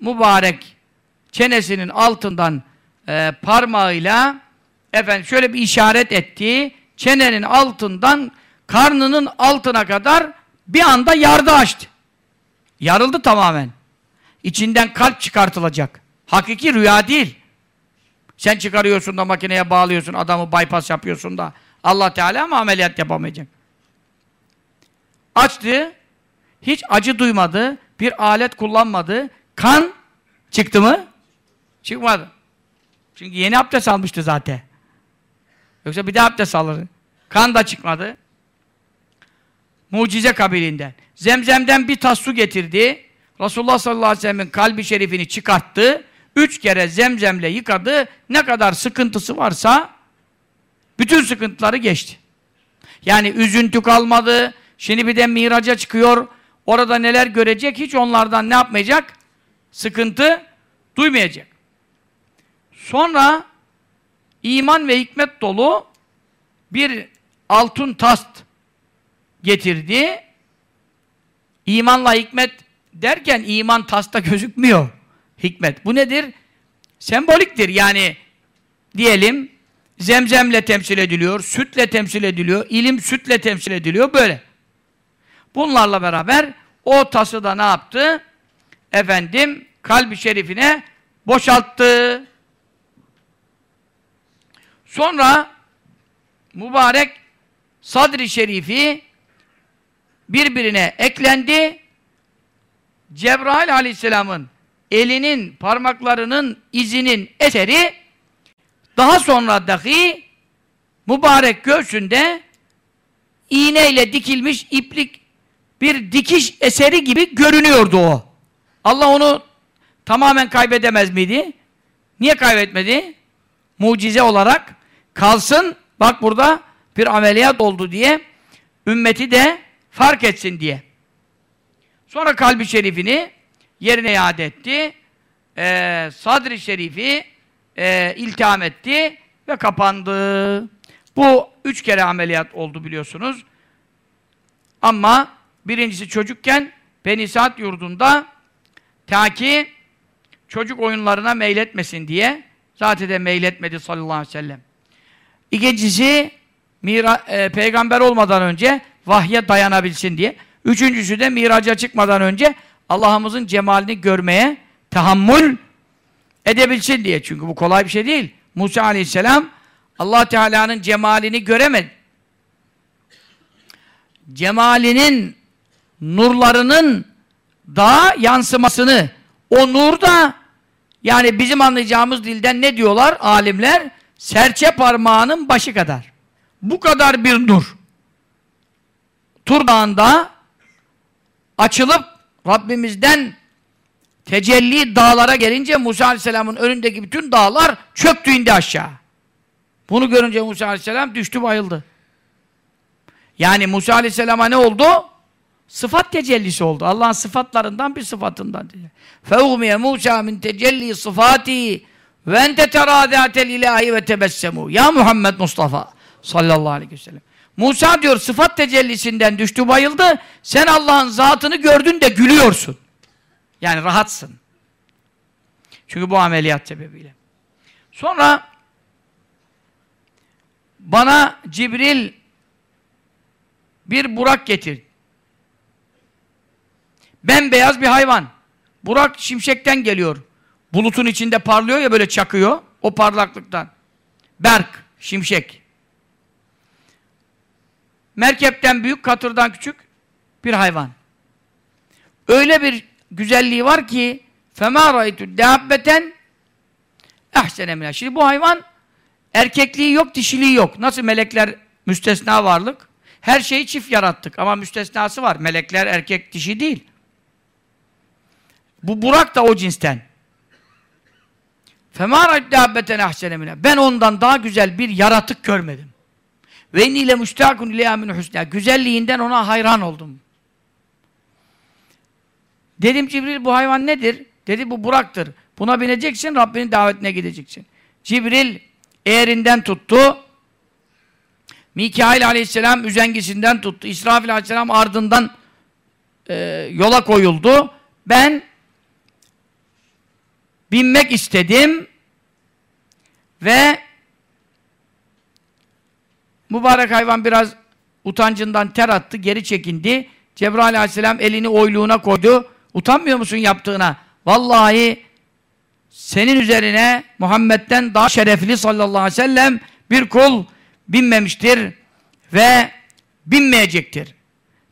Mübarek çenesinin altından e, parmağıyla efendim şöyle bir işaret etti. Çenenin altından karnının altına kadar bir anda yardı açtı. Yarıldı tamamen. İçinden kalp çıkartılacak. Hakiki rüya değil. Sen çıkarıyorsun da makineye bağlıyorsun, adamı bypass yapıyorsun da Allah Teala mı ameliyat yapamayacak? Açtı, hiç acı duymadı, bir alet kullanmadı. Kan çıktı mı? Çıkmadı. Çünkü yeni abdest almıştı zaten. Yoksa bir daha abdest alır. Kan da çıkmadı. Mucize kabilinden. Zemzemden bir tas su getirdi. Resulullah sallallahu aleyhi ve sellem'in kalbi şerifini çıkarttı. Üç kere zemzemle yıkadı. Ne kadar sıkıntısı varsa bütün sıkıntıları geçti. Yani üzüntü kalmadı. Şimdi bir de miraca çıkıyor. Orada neler görecek hiç onlardan ne yapmayacak? Sıkıntı duymayacak. Sonra iman ve hikmet dolu bir altın tast getirdi. İmanla hikmet derken iman tasta gözükmüyor. Hikmet. Bu nedir? Semboliktir. Yani diyelim zemzemle temsil ediliyor, sütle temsil ediliyor, ilim sütle temsil ediliyor. Böyle. Bunlarla beraber o tası da ne yaptı? Efendim kalbi şerifine boşalttı. Sonra mübarek sadri şerifi birbirine eklendi. Cebrail aleyhisselamın elinin, parmaklarının izinin eseri daha sonra dahi mübarek göğsünde iğneyle dikilmiş iplik bir dikiş eseri gibi görünüyordu o. Allah onu tamamen kaybedemez miydi? Niye kaybetmedi? Mucize olarak kalsın, bak burada bir ameliyat oldu diye ümmeti de fark etsin diye. Sonra kalbi şerifini yerine iade etti. Ee, sadri şerifi e, iltiham etti ve kapandı. Bu üç kere ameliyat oldu biliyorsunuz. Ama birincisi çocukken Beni Saat yurdunda ta ki çocuk oyunlarına meyletmesin diye zaten de meyletmedi sallallahu aleyhi ve sellem. İkincisi mira, e, peygamber olmadan önce vahye dayanabilsin diye. Üçüncüsü de miraca çıkmadan önce Allah'ımızın cemalini görmeye tahammül edebilsin diye. Çünkü bu kolay bir şey değil. Musa aleyhisselam Allah Teala'nın cemalini göremedi. Cemalinin nurlarının daha yansımasını o nur da yani bizim anlayacağımız dilden ne diyorlar alimler? Serçe parmağının başı kadar. Bu kadar bir nur. Tur Dağı'nda açılıp Rabbimizden tecelli dağlara gelince Musa Aleyhisselam'ın önündeki bütün dağlar çöktü indi aşağı. Bunu görünce Musa Aleyhisselam düştü bayıldı. Yani Musa Aleyhisselam'a ne oldu? Sıfat tecellisi oldu. Allah'ın sıfatlarından bir sıfatından. Fevmiye Musa min tecelli sıfati ve ente teradâtel ilahi ve tebessemu. Ya Muhammed Mustafa sallallahu aleyhi ve sellem. Musa diyor sıfat tecellisinden düştü bayıldı. Sen Allah'ın zatını gördün de gülüyorsun. Yani rahatsın. Çünkü bu ameliyat sebebiyle. Sonra bana Cibril bir burak getir. Bembeyaz bir hayvan. Burak şimşekten geliyor. Bulutun içinde parlıyor ya böyle çakıyor. O parlaklıktan. Berk, şimşek. Merkepten büyük, katırdan küçük bir hayvan. Öyle bir güzelliği var ki فَمَا رَيْتُ دَابَّةً اَحْسَنَ مِنَا Şimdi bu hayvan erkekliği yok, dişiliği yok. Nasıl melekler müstesna varlık? Her şeyi çift yarattık ama müstesnası var. Melekler erkek dişi değil. Bu Burak da o cinsten. فَمَا رَدَّابَّةً اَحْسَنَ Ben ondan daha güzel bir yaratık görmedim. Ve ile müştakun ile min husna. Güzelliğinden ona hayran oldum. Dedim Cibril bu hayvan nedir? Dedi bu Burak'tır. Buna bineceksin, Rabbinin davetine gideceksin. Cibril eğerinden tuttu. Mikail aleyhisselam üzengisinden tuttu. İsrafil aleyhisselam ardından e, yola koyuldu. Ben binmek istedim ve mübarek hayvan biraz utancından ter attı, geri çekindi. Cebrail aleyhisselam elini oyluğuna koydu. Utanmıyor musun yaptığına? Vallahi senin üzerine Muhammed'den daha şerefli sallallahu aleyhi ve sellem bir kul binmemiştir ve binmeyecektir.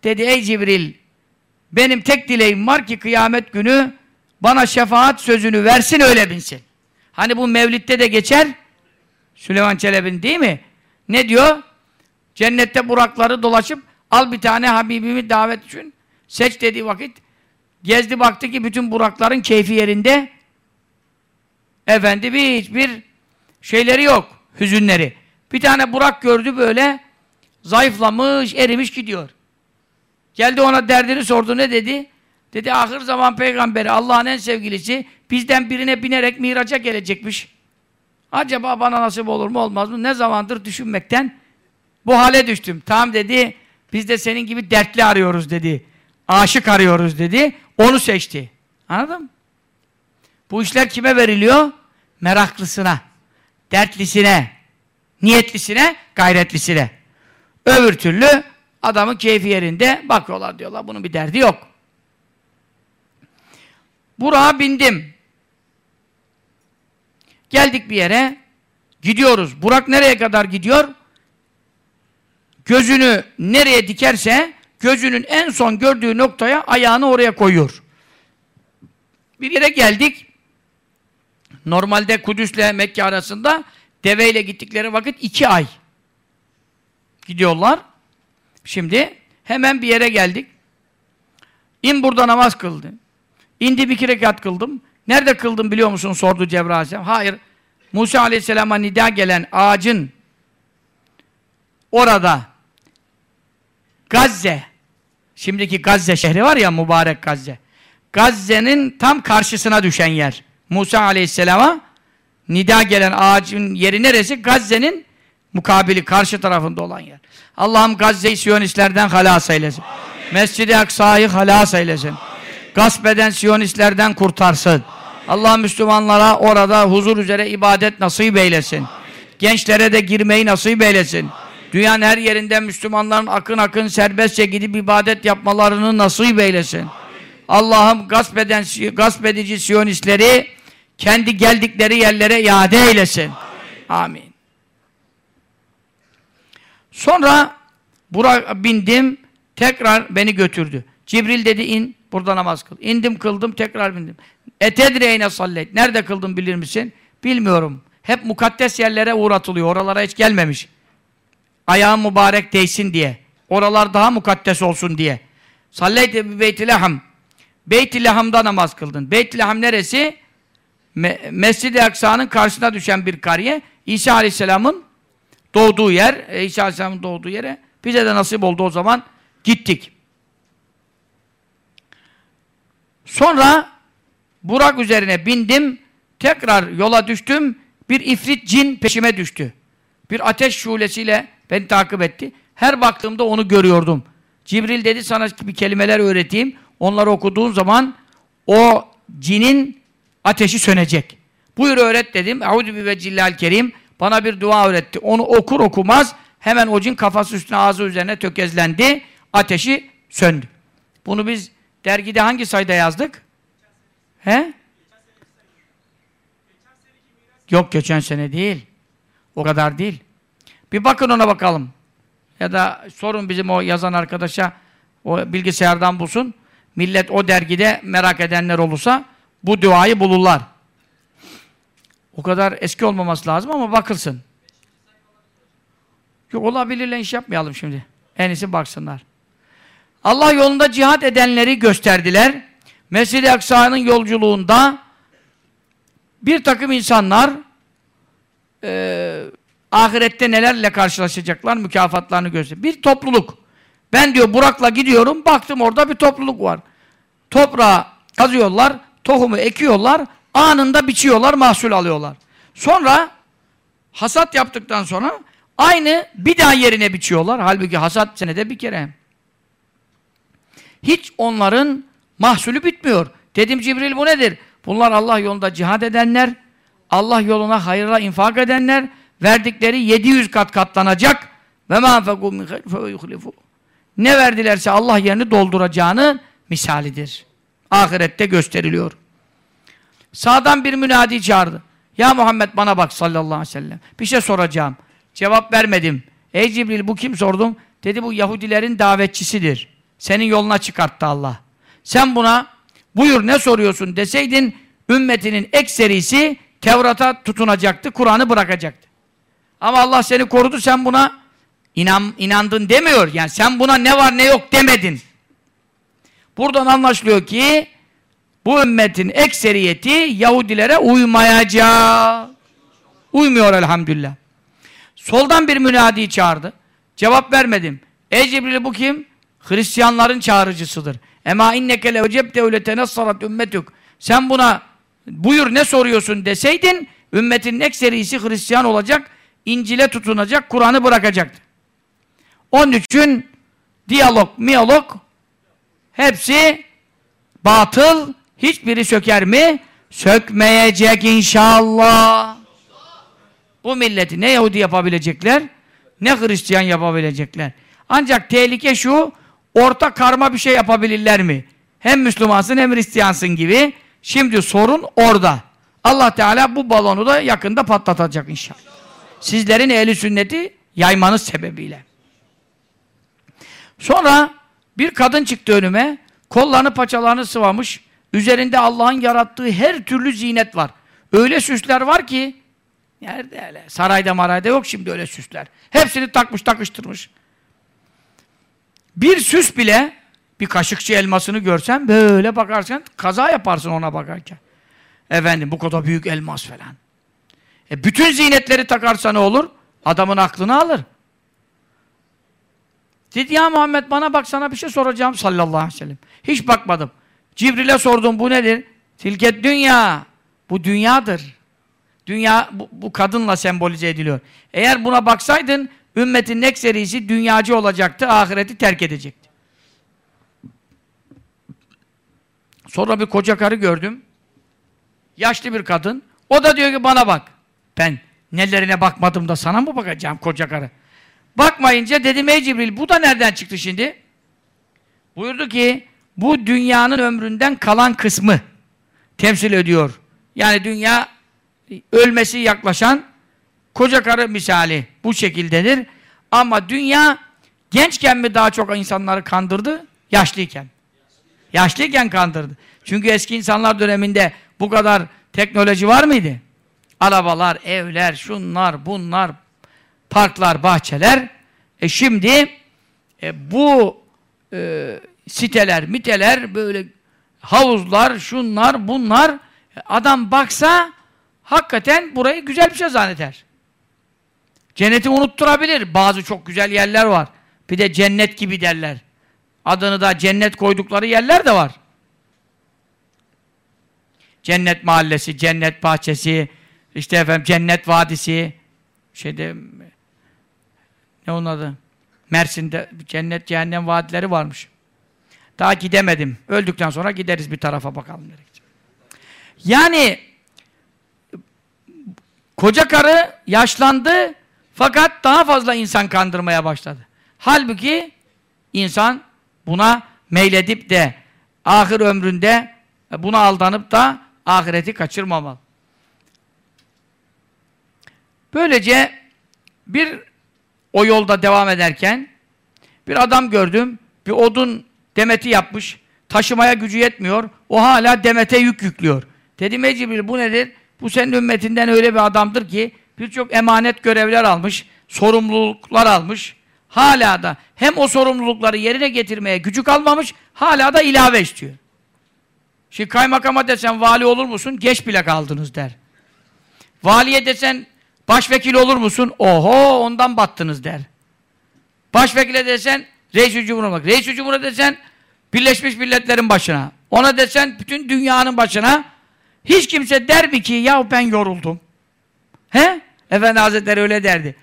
Dedi ey Cibril benim tek dileğim var ki kıyamet günü bana şefaat sözünü versin öyle binsin. Hani bu Mevlid'de de geçer Süleyman Çelebi'nin değil mi? Ne diyor? Cennette burakları dolaşıp al bir tane Habibimi davet için seç dediği vakit gezdi baktı ki bütün burakların keyfi yerinde efendi bir hiçbir şeyleri yok hüzünleri. Bir tane burak gördü böyle zayıflamış, erimiş gidiyor. Geldi ona derdini sordu ne dedi? Dedi ahir zaman peygamberi Allah'ın en sevgilisi bizden birine binerek miraca gelecekmiş. Acaba bana nasip olur mu olmaz mı? Ne zamandır düşünmekten bu hale düştüm. Tamam dedi. Biz de senin gibi dertli arıyoruz dedi. Aşık arıyoruz dedi. Onu seçti. Anladın mı? Bu işler kime veriliyor? Meraklısına, dertlisine, niyetlisine, gayretlisine. Öbür türlü adamın keyfi yerinde bakıyorlar diyorlar. Bunun bir derdi yok. Burak'a bindim. Geldik bir yere. Gidiyoruz. Burak nereye kadar gidiyor? Gözünü nereye dikerse gözünün en son gördüğü noktaya ayağını oraya koyuyor. Bir yere geldik. Normalde Kudüs'le Mekke arasında deveyle gittikleri vakit iki ay gidiyorlar. Şimdi hemen bir yere geldik. İn burada namaz kıldı. İndi bir iki rekat kıldım. Nerede kıldım biliyor musun sordu Cebrail Aleyhisselam. Hayır. Musa Aleyhisselam'a nida gelen ağacın orada Gazze şimdiki Gazze şehri var ya mübarek Gazze. Gazze'nin tam karşısına düşen yer. Musa Aleyhisselam'a nida gelen ağacın yeri neresi? Gazze'nin mukabili karşı tarafında olan yer. Allah'ım Gazze'yi Siyonistlerden halas eylesin. Mescid-i Aksa'yı halas eylesin. Amin. Gasp eden Siyonistlerden kurtarsın. Allah Müslümanlara orada huzur üzere ibadet nasip eylesin. Gençlere de girmeyi nasip eylesin. Dünyanın her yerinden Müslümanların akın akın serbestçe gidip ibadet yapmalarını nasip eylesin. Allah'ım gasp eden gasp edici Siyonistleri kendi geldikleri yerlere iade eylesin. Amin. Sonra Burak bindim, tekrar beni götürdü. Cibril dedi in, burada namaz kıl. İndim kıldım, tekrar bindim. Etedreyne sallet. Nerede kıldım bilir misin? Bilmiyorum. Hep mukaddes yerlere uğratılıyor. Oralara hiç gelmemiş. Ayağın mübarek değsin diye. Oralar daha mukaddes olsun diye. Salleyte bi beyti leham. Beyt-i Leham'da namaz kıldın. Beyt-i Leham neresi? Me Mescid-i Aksa'nın karşısına düşen bir kariye. İsa Aleyhisselam'ın doğduğu yer, e, İsa Aleyhisselam'ın doğduğu yere bize de nasip oldu o zaman gittik. Sonra Burak üzerine bindim, tekrar yola düştüm, bir ifrit cin peşime düştü. Bir ateş şulesiyle beni takip etti. Her baktığımda onu görüyordum. Cibril dedi sana bir kelimeler öğreteyim. Onları okuduğun zaman o cinin ateşi sönecek. Buyur öğret dedim. Eûzü bi vecillâl kerim. Bana bir dua öğretti. Onu okur okumaz hemen o cin kafası üstüne ağzı üzerine tökezlendi. Ateşi söndü. Bunu biz dergide hangi sayıda yazdık? He? Yok geçen sene değil. O kadar değil. Bir bakın ona bakalım. Ya da sorun bizim o yazan arkadaşa o bilgisayardan bulsun. Millet o dergide merak edenler olursa bu duayı bulurlar. O kadar eski olmaması lazım ama bakılsın. Yok olabilirle iş yapmayalım şimdi. En iyisi baksınlar. Allah yolunda cihat edenleri gösterdiler. Mescid-i Aksa'nın yolculuğunda bir takım insanlar e, ahirette nelerle karşılaşacaklar mükafatlarını gösteriyor. Bir topluluk. Ben diyor Burak'la gidiyorum baktım orada bir topluluk var. Toprağa kazıyorlar, tohumu ekiyorlar, anında biçiyorlar, mahsul alıyorlar. Sonra hasat yaptıktan sonra aynı bir daha yerine biçiyorlar. Halbuki hasat senede bir kere. Hiç onların mahsulü bitmiyor. Dedim Cibril bu nedir? Bunlar Allah yolunda cihad edenler, Allah yoluna hayırla infak edenler, verdikleri 700 kat katlanacak ve ma Ne verdilerse Allah yerini dolduracağını misalidir. Ahirette gösteriliyor. Sağdan bir münadi çağırdı. Ya Muhammed bana bak sallallahu aleyhi ve sellem. Bir şey soracağım. Cevap vermedim. Ey Cibril bu kim sordum? Dedi bu Yahudilerin davetçisidir. Senin yoluna çıkarttı Allah. Sen buna buyur ne soruyorsun deseydin ümmetinin ekserisi Tevrat'a tutunacaktı, Kur'an'ı bırakacaktı. Ama Allah seni korudu, sen buna inan, inandın demiyor. Yani sen buna ne var ne yok demedin. Buradan anlaşılıyor ki bu ümmetin ekseriyeti Yahudilere uymayacak. Uymuyor elhamdülillah. Soldan bir münadi çağırdı. Cevap vermedim. Ey Cibril bu kim? Hristiyanların çağrıcısıdır. Ema inneke levcebte öyle tenassarat ümmetük. Sen buna buyur ne soruyorsun deseydin ümmetin ekserisi Hristiyan olacak, İncil'e tutunacak, Kur'an'ı bırakacaktı. Onun için diyalog, miyalog hepsi batıl, hiçbiri söker mi? Sökmeyecek inşallah. Bu milleti ne Yahudi yapabilecekler, ne Hristiyan yapabilecekler. Ancak tehlike şu, orta karma bir şey yapabilirler mi? Hem Müslümansın hem Hristiyansın gibi. Şimdi sorun orada. Allah Teala bu balonu da yakında patlatacak inşallah. Sizlerin ehli sünneti yaymanız sebebiyle. Sonra bir kadın çıktı önüme. Kollarını paçalarını sıvamış. Üzerinde Allah'ın yarattığı her türlü zinet var. Öyle süsler var ki nerede öyle? Sarayda marayda yok şimdi öyle süsler. Hepsini takmış takıştırmış. Bir süs bile bir kaşıkçı elmasını görsen böyle bakarsan kaza yaparsın ona bakarken. Efendim bu kadar büyük elmas falan. E bütün zinetleri takarsa ne olur? Adamın aklını alır. Dedi ya Muhammed bana bak sana bir şey soracağım sallallahu aleyhi ve sellem. Hiç bakmadım. Cibril'e sordum bu nedir? Tilket dünya. Bu dünyadır. Dünya bu, bu kadınla sembolize ediliyor. Eğer buna baksaydın ümmetin ekserisi dünyacı olacaktı, ahireti terk edecekti. Sonra bir koca karı gördüm. Yaşlı bir kadın. O da diyor ki bana bak. Ben nelerine bakmadım da sana mı bakacağım koca karı? Bakmayınca dedim ey Cibril bu da nereden çıktı şimdi? Buyurdu ki bu dünyanın ömründen kalan kısmı temsil ediyor. Yani dünya ölmesi yaklaşan koca karı misali bu şekildedir. Ama dünya gençken mi daha çok insanları kandırdı? Yaşlıyken. Yaşlıyken kandırdı. Çünkü eski insanlar döneminde bu kadar teknoloji var mıydı? Arabalar, evler, şunlar, bunlar, parklar, bahçeler. E şimdi e, bu e, siteler, miteler, böyle havuzlar, şunlar, bunlar e, adam baksa hakikaten burayı güzel bir şey zanneder. Cenneti unutturabilir. Bazı çok güzel yerler var. Bir de cennet gibi derler. Adını da cennet koydukları yerler de var. Cennet mahallesi, cennet bahçesi, işte efendim cennet vadisi, şeyde ne onun adı? Mersin'de cennet cehennem vadileri varmış. Daha gidemedim. Öldükten sonra gideriz bir tarafa bakalım. Yani koca karı yaşlandı fakat daha fazla insan kandırmaya başladı. Halbuki insan buna meyledip de ahir ömründe buna aldanıp da ahireti kaçırmamalı. Böylece bir o yolda devam ederken bir adam gördüm. Bir odun demeti yapmış. Taşımaya gücü yetmiyor. O hala demete yük yüklüyor. Dedim ey Cibril bu nedir? Bu senin ümmetinden öyle bir adamdır ki birçok emanet görevler almış, sorumluluklar almış. Hala da hem o sorumlulukları yerine getirmeye gücü kalmamış, hala da ilave istiyor. Şimdi kaymakama desen vali olur musun? Geç bile kaldınız der. Valiye desen başvekil olur musun? Oho ondan battınız der. Başvekile desen reis-i cumhur'a Reis-i cumhur'a desen Birleşmiş Milletler'in başına. Ona desen bütün dünyanın başına. Hiç kimse der mi ki ya ben yoruldum. He? Efendi Hazretleri öyle derdi.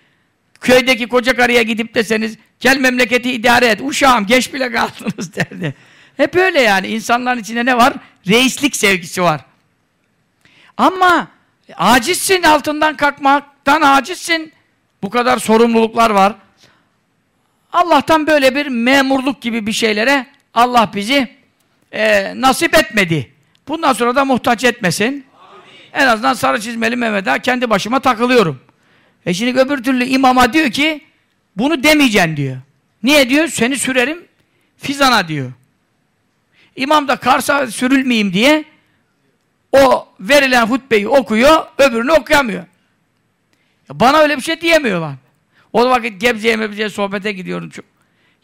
Köydeki koca karıya gidip deseniz gel memleketi idare et. Uşağım geç bile kaldınız derdi. Hep öyle yani. insanların içinde ne var? Reislik sevgisi var. Ama acizsin altından kalkmaktan acizsin. Bu kadar sorumluluklar var. Allah'tan böyle bir memurluk gibi bir şeylere Allah bizi e, nasip etmedi. Bundan sonra da muhtaç etmesin. En azından sarı çizmeli Mehmet'e kendi başıma takılıyorum. E şimdi öbür türlü imama diyor ki bunu demeyeceksin diyor. Niye diyor? Seni sürerim fizana diyor. İmam da Kars'a sürülmeyeyim diye o verilen hutbeyi okuyor, öbürünü okuyamıyor. Ya bana öyle bir şey diyemiyorlar. O vakit Gebze'ye Mebze'ye sohbete gidiyorum. Çok.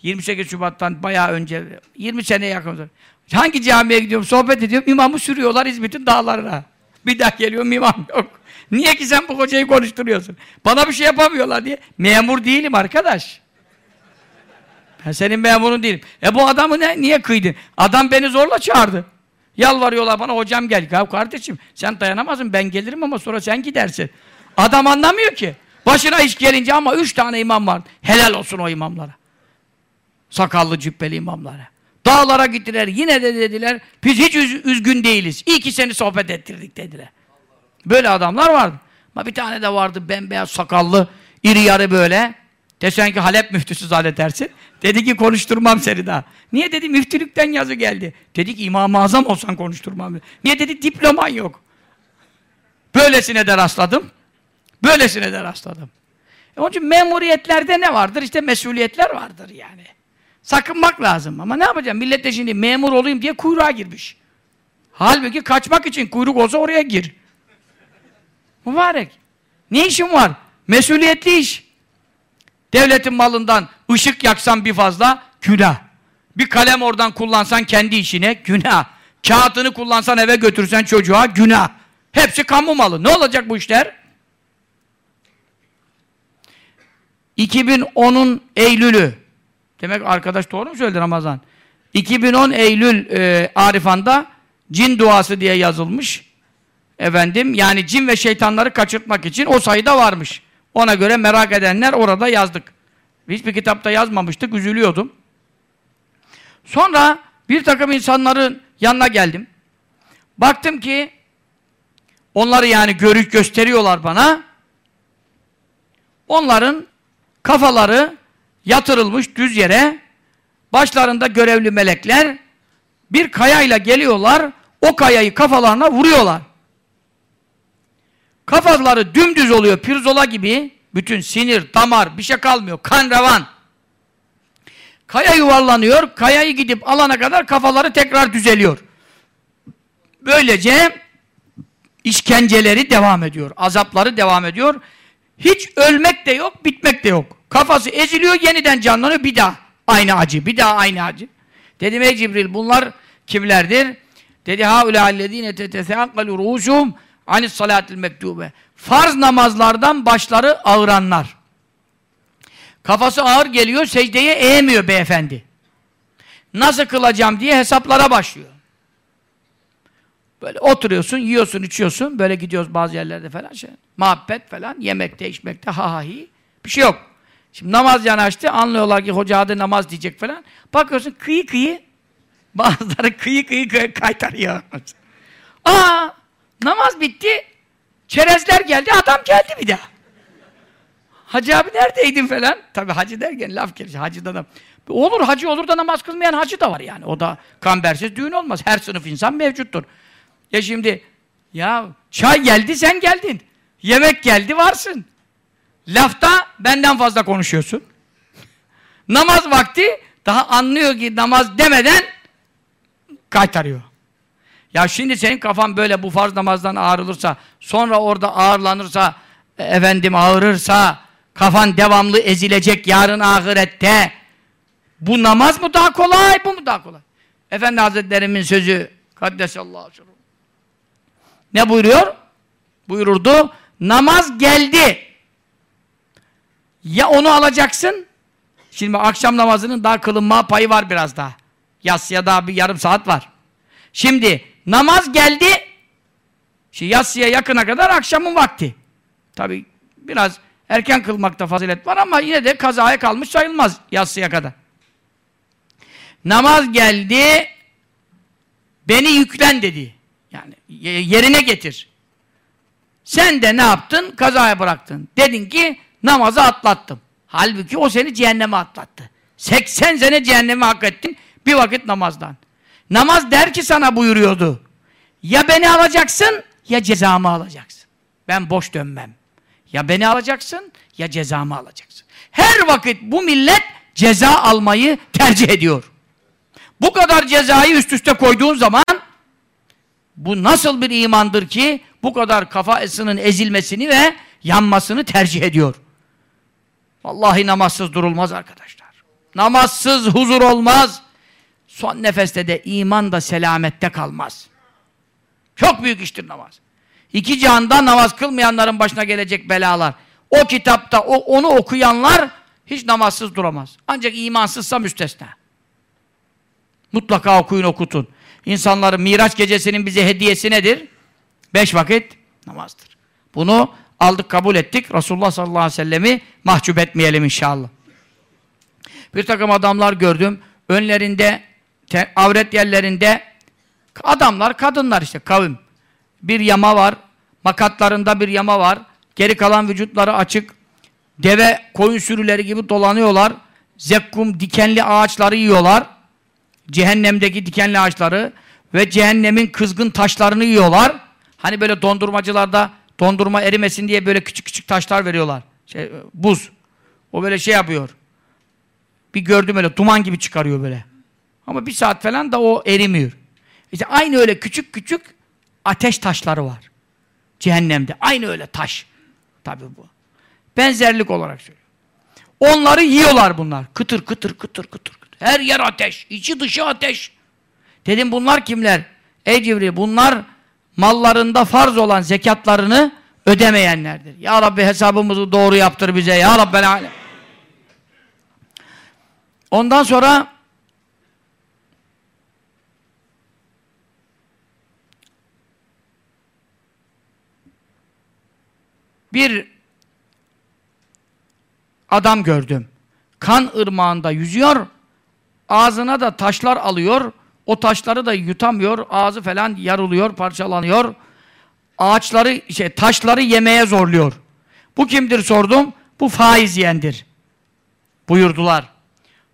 28 Şubat'tan bayağı önce, 20 sene yakın. Hangi camiye gidiyorum, sohbet ediyorum, imamı sürüyorlar İzmit'in dağlarına. Bir daha geliyorum, imam yok. Niye ki sen bu hocayı konuşturuyorsun? Bana bir şey yapamıyorlar diye. Memur değilim arkadaş. Ben senin memurun değilim. E bu adamı ne, niye kıydın? Adam beni zorla çağırdı. Yalvarıyorlar bana hocam gel. Ya kardeşim sen dayanamazsın ben gelirim ama sonra sen gidersin. Adam anlamıyor ki. Başına iş gelince ama üç tane imam var. Helal olsun o imamlara. Sakallı cübbeli imamlara. Dağlara gittiler. Yine de dediler biz hiç üz üzgün değiliz. İyi ki seni sohbet ettirdik dediler. Böyle adamlar vardı. Ama bir tane de vardı bembeyaz sakallı, iri yarı böyle. Desen ki Halep müftüsü zannedersin. Dedi ki konuşturmam seni daha. Niye dedi müftülükten yazı geldi. Dedi ki İmam-ı Azam olsan konuşturmam. Niye dedi diploman yok. Böylesine de rastladım. Böylesine de rastladım. E onun için memuriyetlerde ne vardır? İşte mesuliyetler vardır yani. Sakınmak lazım. Ama ne yapacağım? Millet de şimdi memur olayım diye kuyruğa girmiş. Halbuki kaçmak için kuyruk olsa oraya gir. Mübarek. Ne işin var? Mesuliyetli iş. Devletin malından ışık yaksan bir fazla günah. Bir kalem oradan kullansan kendi işine günah. Kağıtını kullansan eve götürsen çocuğa günah. Hepsi kamu malı. Ne olacak bu işler? 2010'un Eylül'ü. Demek arkadaş doğru mu söyledi Ramazan? 2010 Eylül e, Arifan'da cin duası diye yazılmış. Efendim yani cin ve şeytanları kaçırtmak için o sayıda varmış. Ona göre merak edenler orada yazdık. Hiçbir kitapta yazmamıştık, üzülüyordum. Sonra bir takım insanların yanına geldim. Baktım ki onları yani görüş gösteriyorlar bana. Onların kafaları yatırılmış düz yere başlarında görevli melekler bir kayayla geliyorlar o kayayı kafalarına vuruyorlar. Kafaları dümdüz oluyor pirzola gibi. Bütün sinir, damar bir şey kalmıyor. Kan revan. Kaya yuvarlanıyor. Kayayı gidip alana kadar kafaları tekrar düzeliyor. Böylece işkenceleri devam ediyor. Azapları devam ediyor. Hiç ölmek de yok, bitmek de yok. Kafası eziliyor, yeniden canlanıyor. Bir daha aynı acı, bir daha aynı acı. Dedim ey Cibril bunlar kimlerdir? Dedi ha ulâllezîne tetesâkkalu rûsûm anis salatil mektube. Farz namazlardan başları ağıranlar. Kafası ağır geliyor, secdeye eğemiyor beyefendi. Nasıl kılacağım diye hesaplara başlıyor. Böyle oturuyorsun, yiyorsun, içiyorsun. Böyle gidiyoruz bazı yerlerde falan. Şey, muhabbet falan, yemekte, içmekte, ha ha hi. Bir şey yok. Şimdi namaz yanaştı, anlıyorlar ki hoca adı namaz diyecek falan. Bakıyorsun kıyı kıyı, bazıları kıyı kıyı, kıyı kaytarıyor. Aa, namaz bitti, çerezler geldi, adam geldi bir daha. Hacı abi neredeydin falan? Tabi hacı derken laf gelir, hacıda da. Olur hacı olur da namaz kılmayan hacı da var yani. O da kambersiz düğün olmaz. Her sınıf insan mevcuttur. Ya şimdi ya çay geldi sen geldin. Yemek geldi varsın. Lafta benden fazla konuşuyorsun. namaz vakti daha anlıyor ki namaz demeden kaytarıyor. Ya şimdi senin kafan böyle bu farz namazdan ağrılırsa, sonra orada ağırlanırsa, efendim ağırırsa, kafan devamlı ezilecek yarın ahirette. Bu namaz mı daha kolay, bu mu daha kolay? Efendi Hazretlerimin sözü Kaddesallahu sürruhu. Ne buyuruyor? Buyururdu. Namaz geldi. Ya onu alacaksın. Şimdi akşam namazının daha kılınma payı var biraz daha. Yatsıya daha bir yarım saat var. Şimdi namaz geldi. Şimdi yatsıya yakına kadar akşamın vakti. Tabi biraz erken kılmakta fazilet var ama yine de kazaya kalmış sayılmaz yatsıya kadar. Namaz geldi. Beni yüklen dedi. Yani yerine getir. Sen de ne yaptın? Kazaya bıraktın. Dedin ki namazı atlattım. Halbuki o seni cehenneme atlattı. 80 sene cehenneme hak ettin bir vakit namazdan. Namaz der ki sana buyuruyordu. Ya beni alacaksın ya cezamı alacaksın. Ben boş dönmem. Ya beni alacaksın ya cezamı alacaksın. Her vakit bu millet ceza almayı tercih ediyor. Bu kadar cezayı üst üste koyduğun zaman bu nasıl bir imandır ki bu kadar kafasının ezilmesini ve yanmasını tercih ediyor. Vallahi namazsız durulmaz arkadaşlar. Namazsız huzur olmaz. Son nefeste de iman da selamette kalmaz. Çok büyük iştir namaz. İki cihanda namaz kılmayanların başına gelecek belalar. O kitapta o, onu okuyanlar hiç namazsız duramaz. Ancak imansızsa müstesna. Mutlaka okuyun okutun. İnsanların Miraç gecesinin bize hediyesi nedir? Beş vakit namazdır. Bunu aldık kabul ettik. Resulullah sallallahu aleyhi ve sellemi mahcup etmeyelim inşallah. Bir takım adamlar gördüm. Önlerinde, avret yerlerinde adamlar, kadınlar işte kavim. Bir yama var. Makatlarında bir yama var. Geri kalan vücutları açık. Deve, koyun sürüleri gibi dolanıyorlar. Zekkum, dikenli ağaçları yiyorlar. Cehennemdeki dikenli ağaçları ve cehennemin kızgın taşlarını yiyorlar. Hani böyle dondurmacılarda dondurma erimesin diye böyle küçük küçük taşlar veriyorlar. Şey, buz. O böyle şey yapıyor. Bir gördüm öyle duman gibi çıkarıyor böyle. Ama bir saat falan da o erimiyor. İşte aynı öyle küçük küçük ateş taşları var. Cehennemde. Aynı öyle taş. Tabi bu. Benzerlik olarak söylüyorum. Onları yiyorlar bunlar. Kıtır kıtır kıtır kıtır. kıtır. Her yer ateş. içi dışı ateş. Dedim bunlar kimler? Ey Cibril bunlar mallarında farz olan zekatlarını ödemeyenlerdir. Ya Rabbi hesabımızı doğru yaptır bize. Ya Rabbel Alem. Ondan sonra bir adam gördüm. Kan ırmağında yüzüyor, ağzına da taşlar alıyor, o taşları da yutamıyor, ağzı falan yarılıyor, parçalanıyor. Ağaçları, şey, taşları yemeye zorluyor. Bu kimdir sordum? Bu faiz yiyendir. Buyurdular.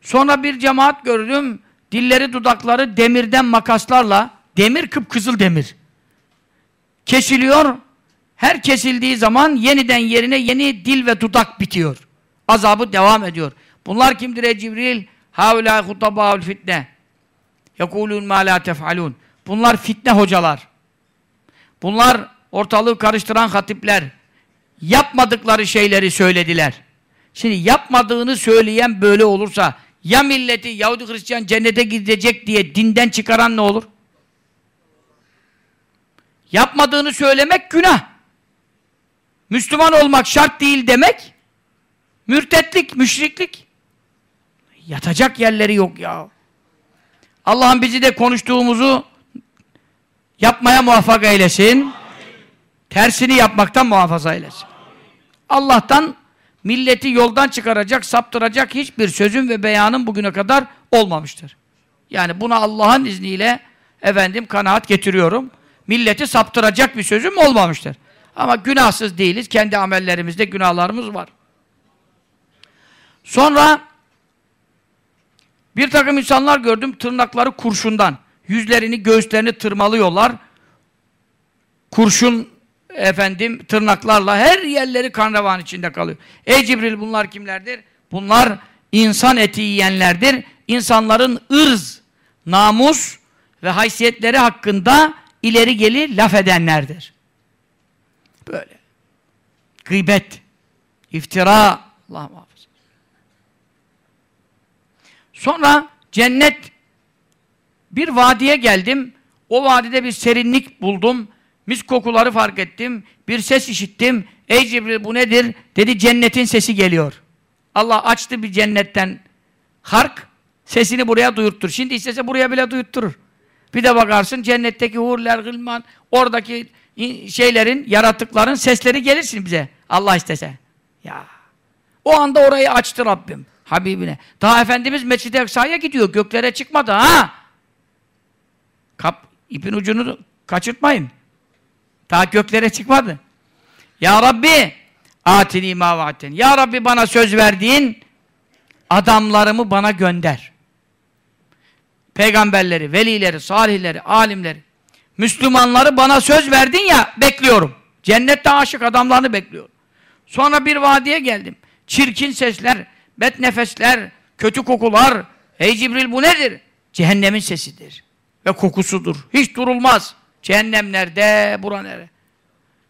Sonra bir cemaat gördüm, dilleri dudakları demirden makaslarla, demir kıpkızıl demir. Kesiliyor, her kesildiği zaman yeniden yerine yeni dil ve dudak bitiyor. Azabı devam ediyor. Bunlar kimdir ey Cibril? Haulâ hutabâul fitne. Yekulûn mâ lâ tef'alûn. Bunlar fitne hocalar. Bunlar ortalığı karıştıran hatipler. Yapmadıkları şeyleri söylediler. Şimdi yapmadığını söyleyen böyle olursa ya milleti Yahudi Hristiyan cennete gidecek diye dinden çıkaran ne olur? Yapmadığını söylemek günah. Müslüman olmak şart değil demek mürtetlik, müşriklik. Yatacak yerleri yok ya. Allah'ım bizi de konuştuğumuzu yapmaya muvaffak eylesin. Tersini yapmaktan muhafaza eylesin. Allah'tan milleti yoldan çıkaracak, saptıracak hiçbir sözüm ve beyanım bugüne kadar olmamıştır. Yani buna Allah'ın izniyle efendim kanaat getiriyorum. Milleti saptıracak bir sözüm olmamıştır. Ama günahsız değiliz. Kendi amellerimizde günahlarımız var. Sonra bir takım insanlar gördüm tırnakları kurşundan. Yüzlerini, göğüslerini tırmalıyorlar. Kurşun efendim tırnaklarla her yerleri kan revan içinde kalıyor. Ey Cibril bunlar kimlerdir? Bunlar insan eti yiyenlerdir. İnsanların ırz, namus ve haysiyetleri hakkında ileri geli laf edenlerdir. Böyle. Gıybet, iftira, Allah. Sonra cennet bir vadiye geldim. O vadide bir serinlik buldum. Mis kokuları fark ettim. Bir ses işittim. Ey Cibril bu nedir? Dedi cennetin sesi geliyor. Allah açtı bir cennetten hark. Sesini buraya duyurttur. Şimdi istese buraya bile duyurtturur. Bir de bakarsın cennetteki hurler, gılman, oradaki şeylerin, yaratıkların sesleri gelirsin bize. Allah istese. Ya. O anda orayı açtı Rabbim. Habibine. Daha Efendimiz Mescid-i Aksa'ya gidiyor. Göklere çıkmadı ha. Kap, ipin ucunu kaçırtmayın. Daha göklere çıkmadı. Ya Rabbi atini ma vaaten. Ya Rabbi bana söz verdiğin adamlarımı bana gönder. Peygamberleri, velileri, salihleri, alimleri, Müslümanları bana söz verdin ya bekliyorum. Cennette aşık adamlarını bekliyorum. Sonra bir vadiye geldim. Çirkin sesler, bet nefesler, kötü kokular. Ey Cibril bu nedir? Cehennemin sesidir. Ve kokusudur. Hiç durulmaz. Cehennem nerede, bura nerede?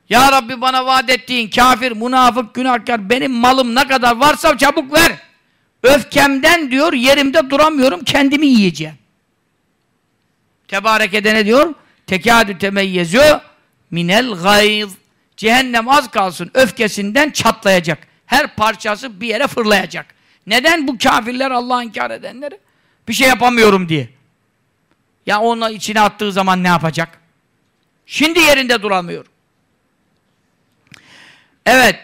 Ya Rabbi bana vaat ettiğin kafir, münafık, günahkar benim malım ne kadar varsa çabuk ver. Öfkemden diyor yerimde duramıyorum kendimi yiyeceğim. Tebarek edene diyor tekâdü temeyyezu minel gayz. Cehennem az kalsın öfkesinden çatlayacak. Her parçası bir yere fırlayacak. Neden bu kafirler Allah'ı inkar edenleri? Bir şey yapamıyorum diye. Ya onu içine attığı zaman ne yapacak? Şimdi yerinde duramıyor. Evet.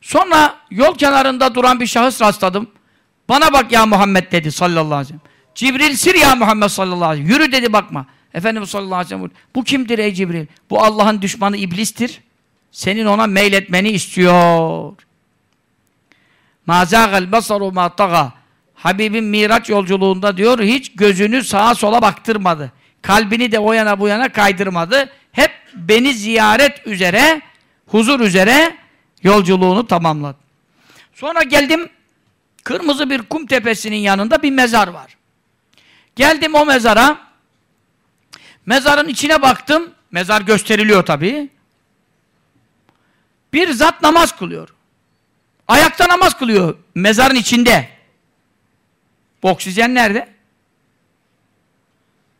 Sonra yol kenarında duran bir şahıs rastladım. Bana bak ya Muhammed dedi sallallahu aleyhi ve sellem. Cibril sir ya Muhammed sallallahu aleyhi ve sellem. Yürü dedi bakma. Efendimiz sallallahu aleyhi ve sellem. Bu kimdir ey Cibril? Bu Allah'ın düşmanı iblistir. Senin ona meyletmeni istiyor. Mazâgal basaru ma taga. Habibim Miraç yolculuğunda diyor hiç gözünü sağa sola baktırmadı. Kalbini de o yana bu yana kaydırmadı. Hep beni ziyaret üzere, huzur üzere yolculuğunu tamamladı. Sonra geldim kırmızı bir kum tepesinin yanında bir mezar var. Geldim o mezara. Mezarın içine baktım. Mezar gösteriliyor tabii. Bir zat namaz kılıyor. Ayakta namaz kılıyor mezarın içinde. Oksijen nerede?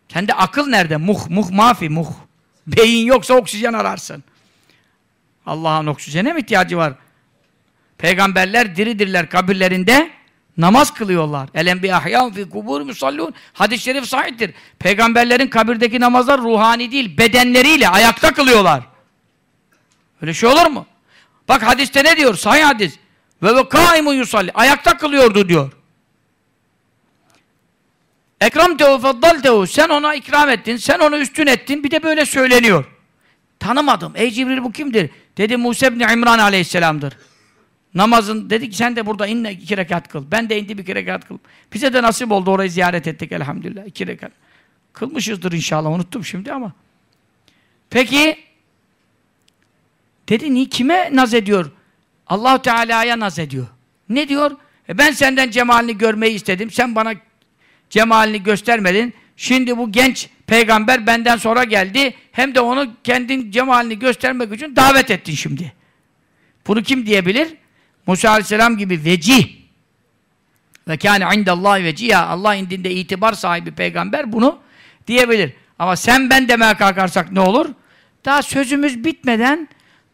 Kendi akıl nerede? Muh, muh mafi, muh. Beyin yoksa oksijen ararsın. Allah'ın oksijene mi ihtiyacı var? Peygamberler diridirler kabirlerinde namaz kılıyorlar. Elem bi ahyâun fi kubur musallûn. Hadis-i şerif sahiptir. Peygamberlerin kabirdeki namazlar ruhani değil, bedenleriyle ayakta kılıyorlar. Öyle şey olur mu? Bak hadiste ne diyor? Sahih hadis. Ve ve kaimun yusalli. Ayakta kılıyordu diyor. Ekramtehu feddaltehu. Sen ona ikram ettin, sen onu üstün ettin. Bir de böyle söyleniyor. Tanımadım. Ey Cibril bu kimdir? Dedi Musa ibn İmran aleyhisselamdır. Namazın dedi ki sen de burada inle iki rekat kıl. Ben de indi bir rekat kıl. Bize de nasip oldu orayı ziyaret ettik elhamdülillah. iki rekat. Kılmışızdır inşallah unuttum şimdi ama. Peki dedi ni kime naz ediyor? Allah Teala'ya naz ediyor. Ne diyor? E ben senden cemalini görmeyi istedim. Sen bana cemalini göstermedin. Şimdi bu genç peygamber benden sonra geldi. Hem de onu kendin cemalini göstermek için davet ettin şimdi. Bunu kim diyebilir? Musa aleyhisselam gibi vecih ve kâne indallahi veciha Allah indinde itibar sahibi peygamber bunu diyebilir. Ama sen ben demeye kalkarsak ne olur? Daha sözümüz bitmeden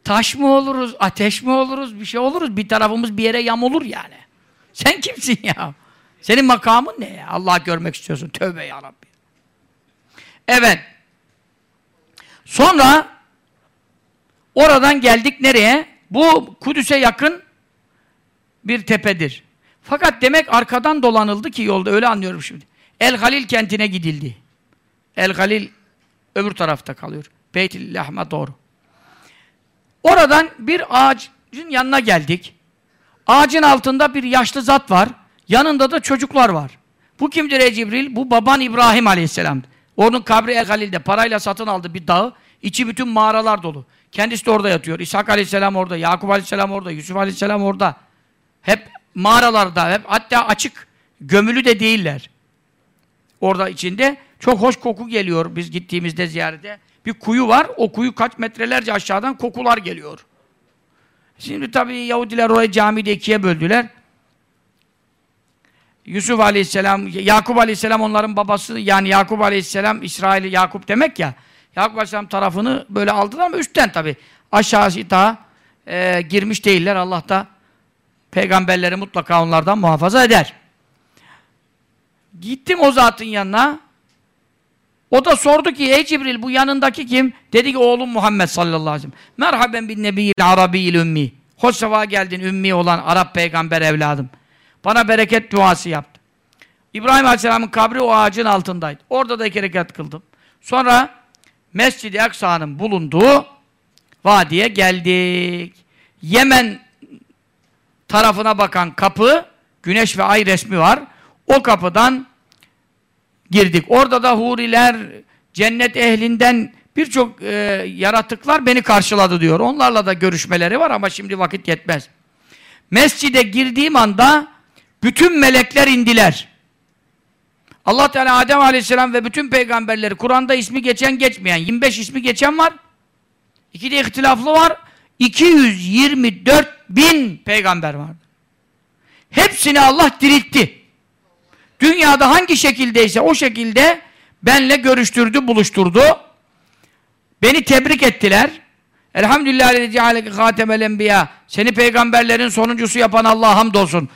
taş mı oluruz, ateş mi oluruz, bir şey oluruz. Bir tarafımız bir yere yamulur yani. Sen kimsin ya? Senin makamın ne ya? Allah görmek istiyorsun. Tövbe ya Rabbi. Evet. Sonra oradan geldik nereye? Bu Kudüs'e yakın bir tepedir. Fakat demek arkadan dolanıldı ki yolda öyle anlıyorum şimdi. El Halil kentine gidildi. El Halil öbür tarafta kalıyor. Beytil Lahma doğru. Oradan bir ağacın yanına geldik. Ağacın altında bir yaşlı zat var. Yanında da çocuklar var. Bu kimdir ey Cibril? Bu baban İbrahim Aleyhisselam'dır. Onun kabri El Halil'de parayla satın aldı bir dağı. İçi bütün mağaralar dolu. Kendisi de orada yatıyor. İshak Aleyhisselam orada, Yakup Aleyhisselam orada, Yusuf Aleyhisselam orada. Hep mağaralarda, hep hatta açık, gömülü de değiller. Orada içinde çok hoş koku geliyor biz gittiğimizde ziyarete. Bir kuyu var, o kuyu kaç metrelerce aşağıdan kokular geliyor. Şimdi tabii Yahudiler orayı camide ikiye böldüler. Yusuf Aleyhisselam, Yakup Aleyhisselam onların babası yani Yakup Aleyhisselam İsrail Yakup demek ya. Yakup Aleyhisselam tarafını böyle aldılar ama üstten tabi. Aşağısı daha e, girmiş değiller. Allah da peygamberleri mutlaka onlardan muhafaza eder. Gittim o zatın yanına. O da sordu ki ey Cibril bu yanındaki kim? Dedi ki oğlum Muhammed sallallahu aleyhi ve sellem. Merhaben bin nebiyil arabiyil ümmi. Hoş sefa geldin ümmi olan Arap peygamber evladım. Bana bereket duası yaptı. İbrahim Aleyhisselam'ın kabri o ağacın altındaydı. Orada da iki rekat kıldım. Sonra Mescid-i Aksa'nın bulunduğu vadiye geldik. Yemen tarafına bakan kapı, güneş ve ay resmi var. O kapıdan girdik. Orada da huriler, cennet ehlinden birçok e, yaratıklar beni karşıladı diyor. Onlarla da görüşmeleri var ama şimdi vakit yetmez. Mescide girdiğim anda bütün melekler indiler. Allah Teala Adem Aleyhisselam ve bütün peygamberleri Kur'an'da ismi geçen geçmeyen 25 ismi geçen var. İki de ihtilaflı var. 224 bin peygamber vardı. Hepsini Allah diriltti. Dünyada hangi şekildeyse o şekilde benle görüştürdü, buluşturdu. Beni tebrik ettiler. Elhamdülillah lezi cealeke hatemel enbiya. Seni peygamberlerin sonuncusu yapan Allah'a hamdolsun.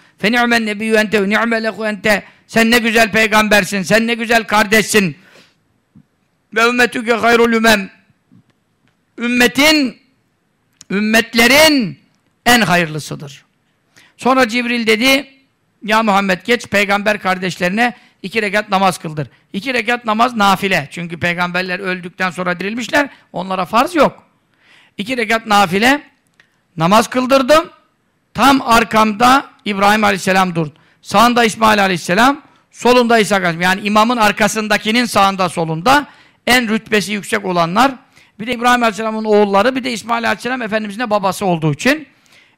Sen ne güzel peygambersin, sen ne güzel kardeşsin. Ve ümmetüke. Ümmetin, ümmetlerin en hayırlısıdır. Sonra Cibril dedi, ya Muhammed geç peygamber kardeşlerine iki rekat namaz kıldır. İki rekat namaz nafile. Çünkü peygamberler öldükten sonra dirilmişler. Onlara farz yok. İki rekat nafile namaz kıldırdım. Tam arkamda İbrahim Aleyhisselam durdu. Sağında İsmail Aleyhisselam, solunda İsa Aleyhisselam. Yani imamın arkasındakinin sağında solunda en rütbesi yüksek olanlar. Bir de İbrahim Aleyhisselam'ın oğulları, bir de İsmail Aleyhisselam Efendimizin babası olduğu için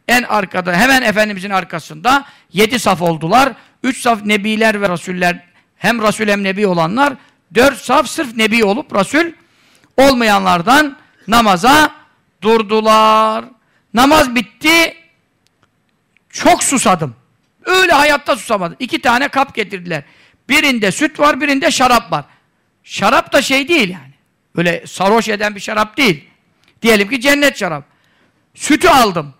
en arkada, hemen Efendimizin arkasında yedi saf oldular. Üç saf nebiler ve rasuller, hem rasul hem nebi olanlar, dört saf sırf nebi olup rasul olmayanlardan namaza durdular. Namaz bitti, çok susadım. Öyle hayatta susamadım. İki tane kap getirdiler. Birinde süt var, birinde şarap var. Şarap da şey değil yani. Öyle sarhoş eden bir şarap değil. Diyelim ki cennet şarap. Sütü aldım.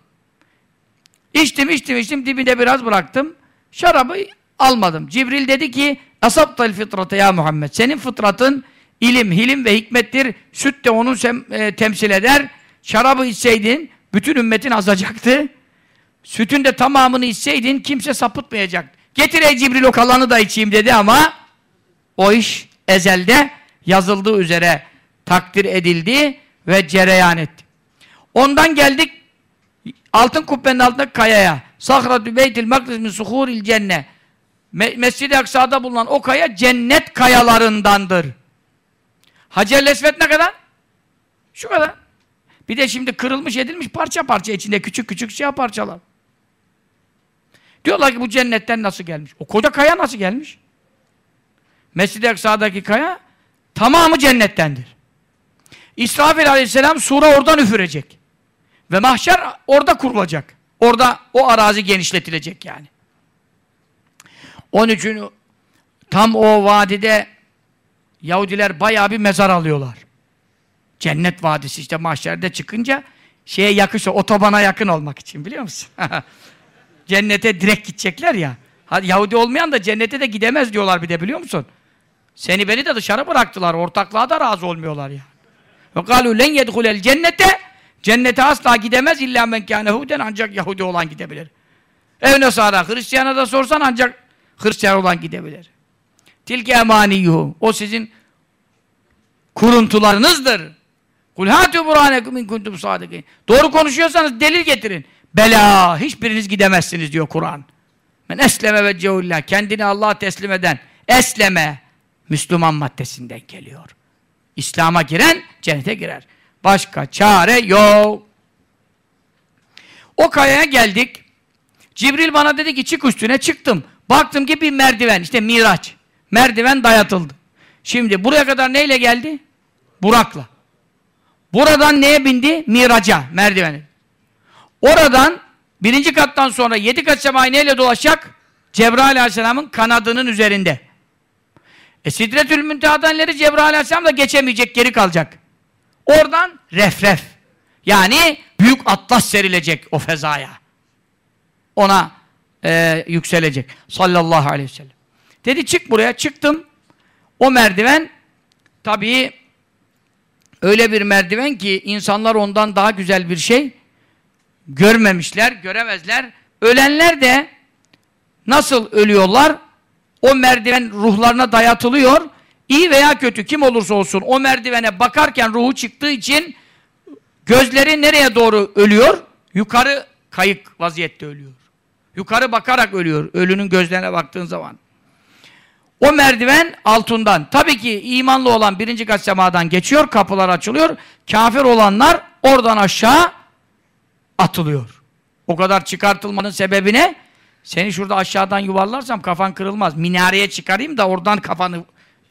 İçtim, içtim, içtim. Dibinde biraz bıraktım. Şarabı almadım. Cibril dedi ki Asabtal fıtrate ya Muhammed. Senin fıtratın ilim, hilim ve hikmettir. Süt de onu e, temsil eder. Şarabı içseydin bütün ümmetin azacaktı. Sütün de tamamını içseydin kimse sapıtmayacak. Getir ey Cibril o kalanı da içeyim dedi ama o iş ezelde yazıldığı üzere takdir edildi ve cereyan etti. Ondan geldik altın kubbenin altındaki kayaya. Sahratü beytil makdis min suhuril cenne. Mescid-i Aksa'da bulunan o kaya cennet kayalarındandır. Hacer-i Esvet ne kadar? Şu kadar. Bir de şimdi kırılmış edilmiş parça parça içinde küçük küçük şey parçalar. Diyorlar ki bu cennetten nasıl gelmiş? O koca kaya nasıl gelmiş? Mescid-i Aksa'daki kaya tamamı cennettendir. İsrafil aleyhisselam sura oradan üfürecek. Ve mahşer orada kurulacak. Orada o arazi genişletilecek yani. Onun için tam o vadide Yahudiler bayağı bir mezar alıyorlar. Cennet vadisi işte mahşerde çıkınca şeye yakışa, otobana yakın olmak için biliyor musun? Cennete direkt gidecekler ya. Hadi Yahudi olmayan da cennete de gidemez diyorlar bir de biliyor musun? Seni beni de dışarı bıraktılar. Ortaklığa da razı olmuyorlar ya. Ve galu len yedhulel cennete cennete asla gidemez illa men kâne huden ancak Yahudi olan gidebilir. Ev Nesara Hristiyana da sorsan ancak Hristiyan olan gidebilir. Tilke emaniyuhu. O sizin kuruntularınızdır. Kul hâtü burânekum in kuntum sâdikîn. Doğru konuşuyorsanız delil getirin. Bela, hiçbiriniz gidemezsiniz diyor Kur'an. Men esleme ve cehullah, kendini Allah'a teslim eden, esleme, Müslüman maddesinden geliyor. İslam'a giren, cennete girer. Başka çare yok. O kayaya geldik. Cibril bana dedi ki çık üstüne, çıktım. Baktım ki bir merdiven, işte miraç. Merdiven dayatıldı. Şimdi buraya kadar neyle geldi? Burak'la. Buradan neye bindi? Miraca, merdiveni. Oradan birinci kattan sonra yedi kat semayı neyle dolaşacak? Cebrail aleyhisselamın kanadının üzerinde. E Sidretül Münteha'dan Cebrail aleyhisselam da geçemeyecek, geri kalacak. Oradan refref. Yani büyük atlas serilecek o fezaya. Ona e, yükselecek. Sallallahu aleyhi ve sellem. Dedi çık buraya. Çıktım. O merdiven tabii öyle bir merdiven ki insanlar ondan daha güzel bir şey görmemişler, göremezler. Ölenler de nasıl ölüyorlar? O merdiven ruhlarına dayatılıyor. İyi veya kötü kim olursa olsun o merdivene bakarken ruhu çıktığı için gözleri nereye doğru ölüyor? Yukarı kayık vaziyette ölüyor. Yukarı bakarak ölüyor. Ölünün gözlerine baktığın zaman. O merdiven altından. Tabii ki imanlı olan birinci kat semadan geçiyor, kapılar açılıyor. Kafir olanlar oradan aşağı atılıyor. O kadar çıkartılmanın sebebi ne? Seni şurada aşağıdan yuvarlarsam kafan kırılmaz. Minareye çıkarayım da oradan kafanı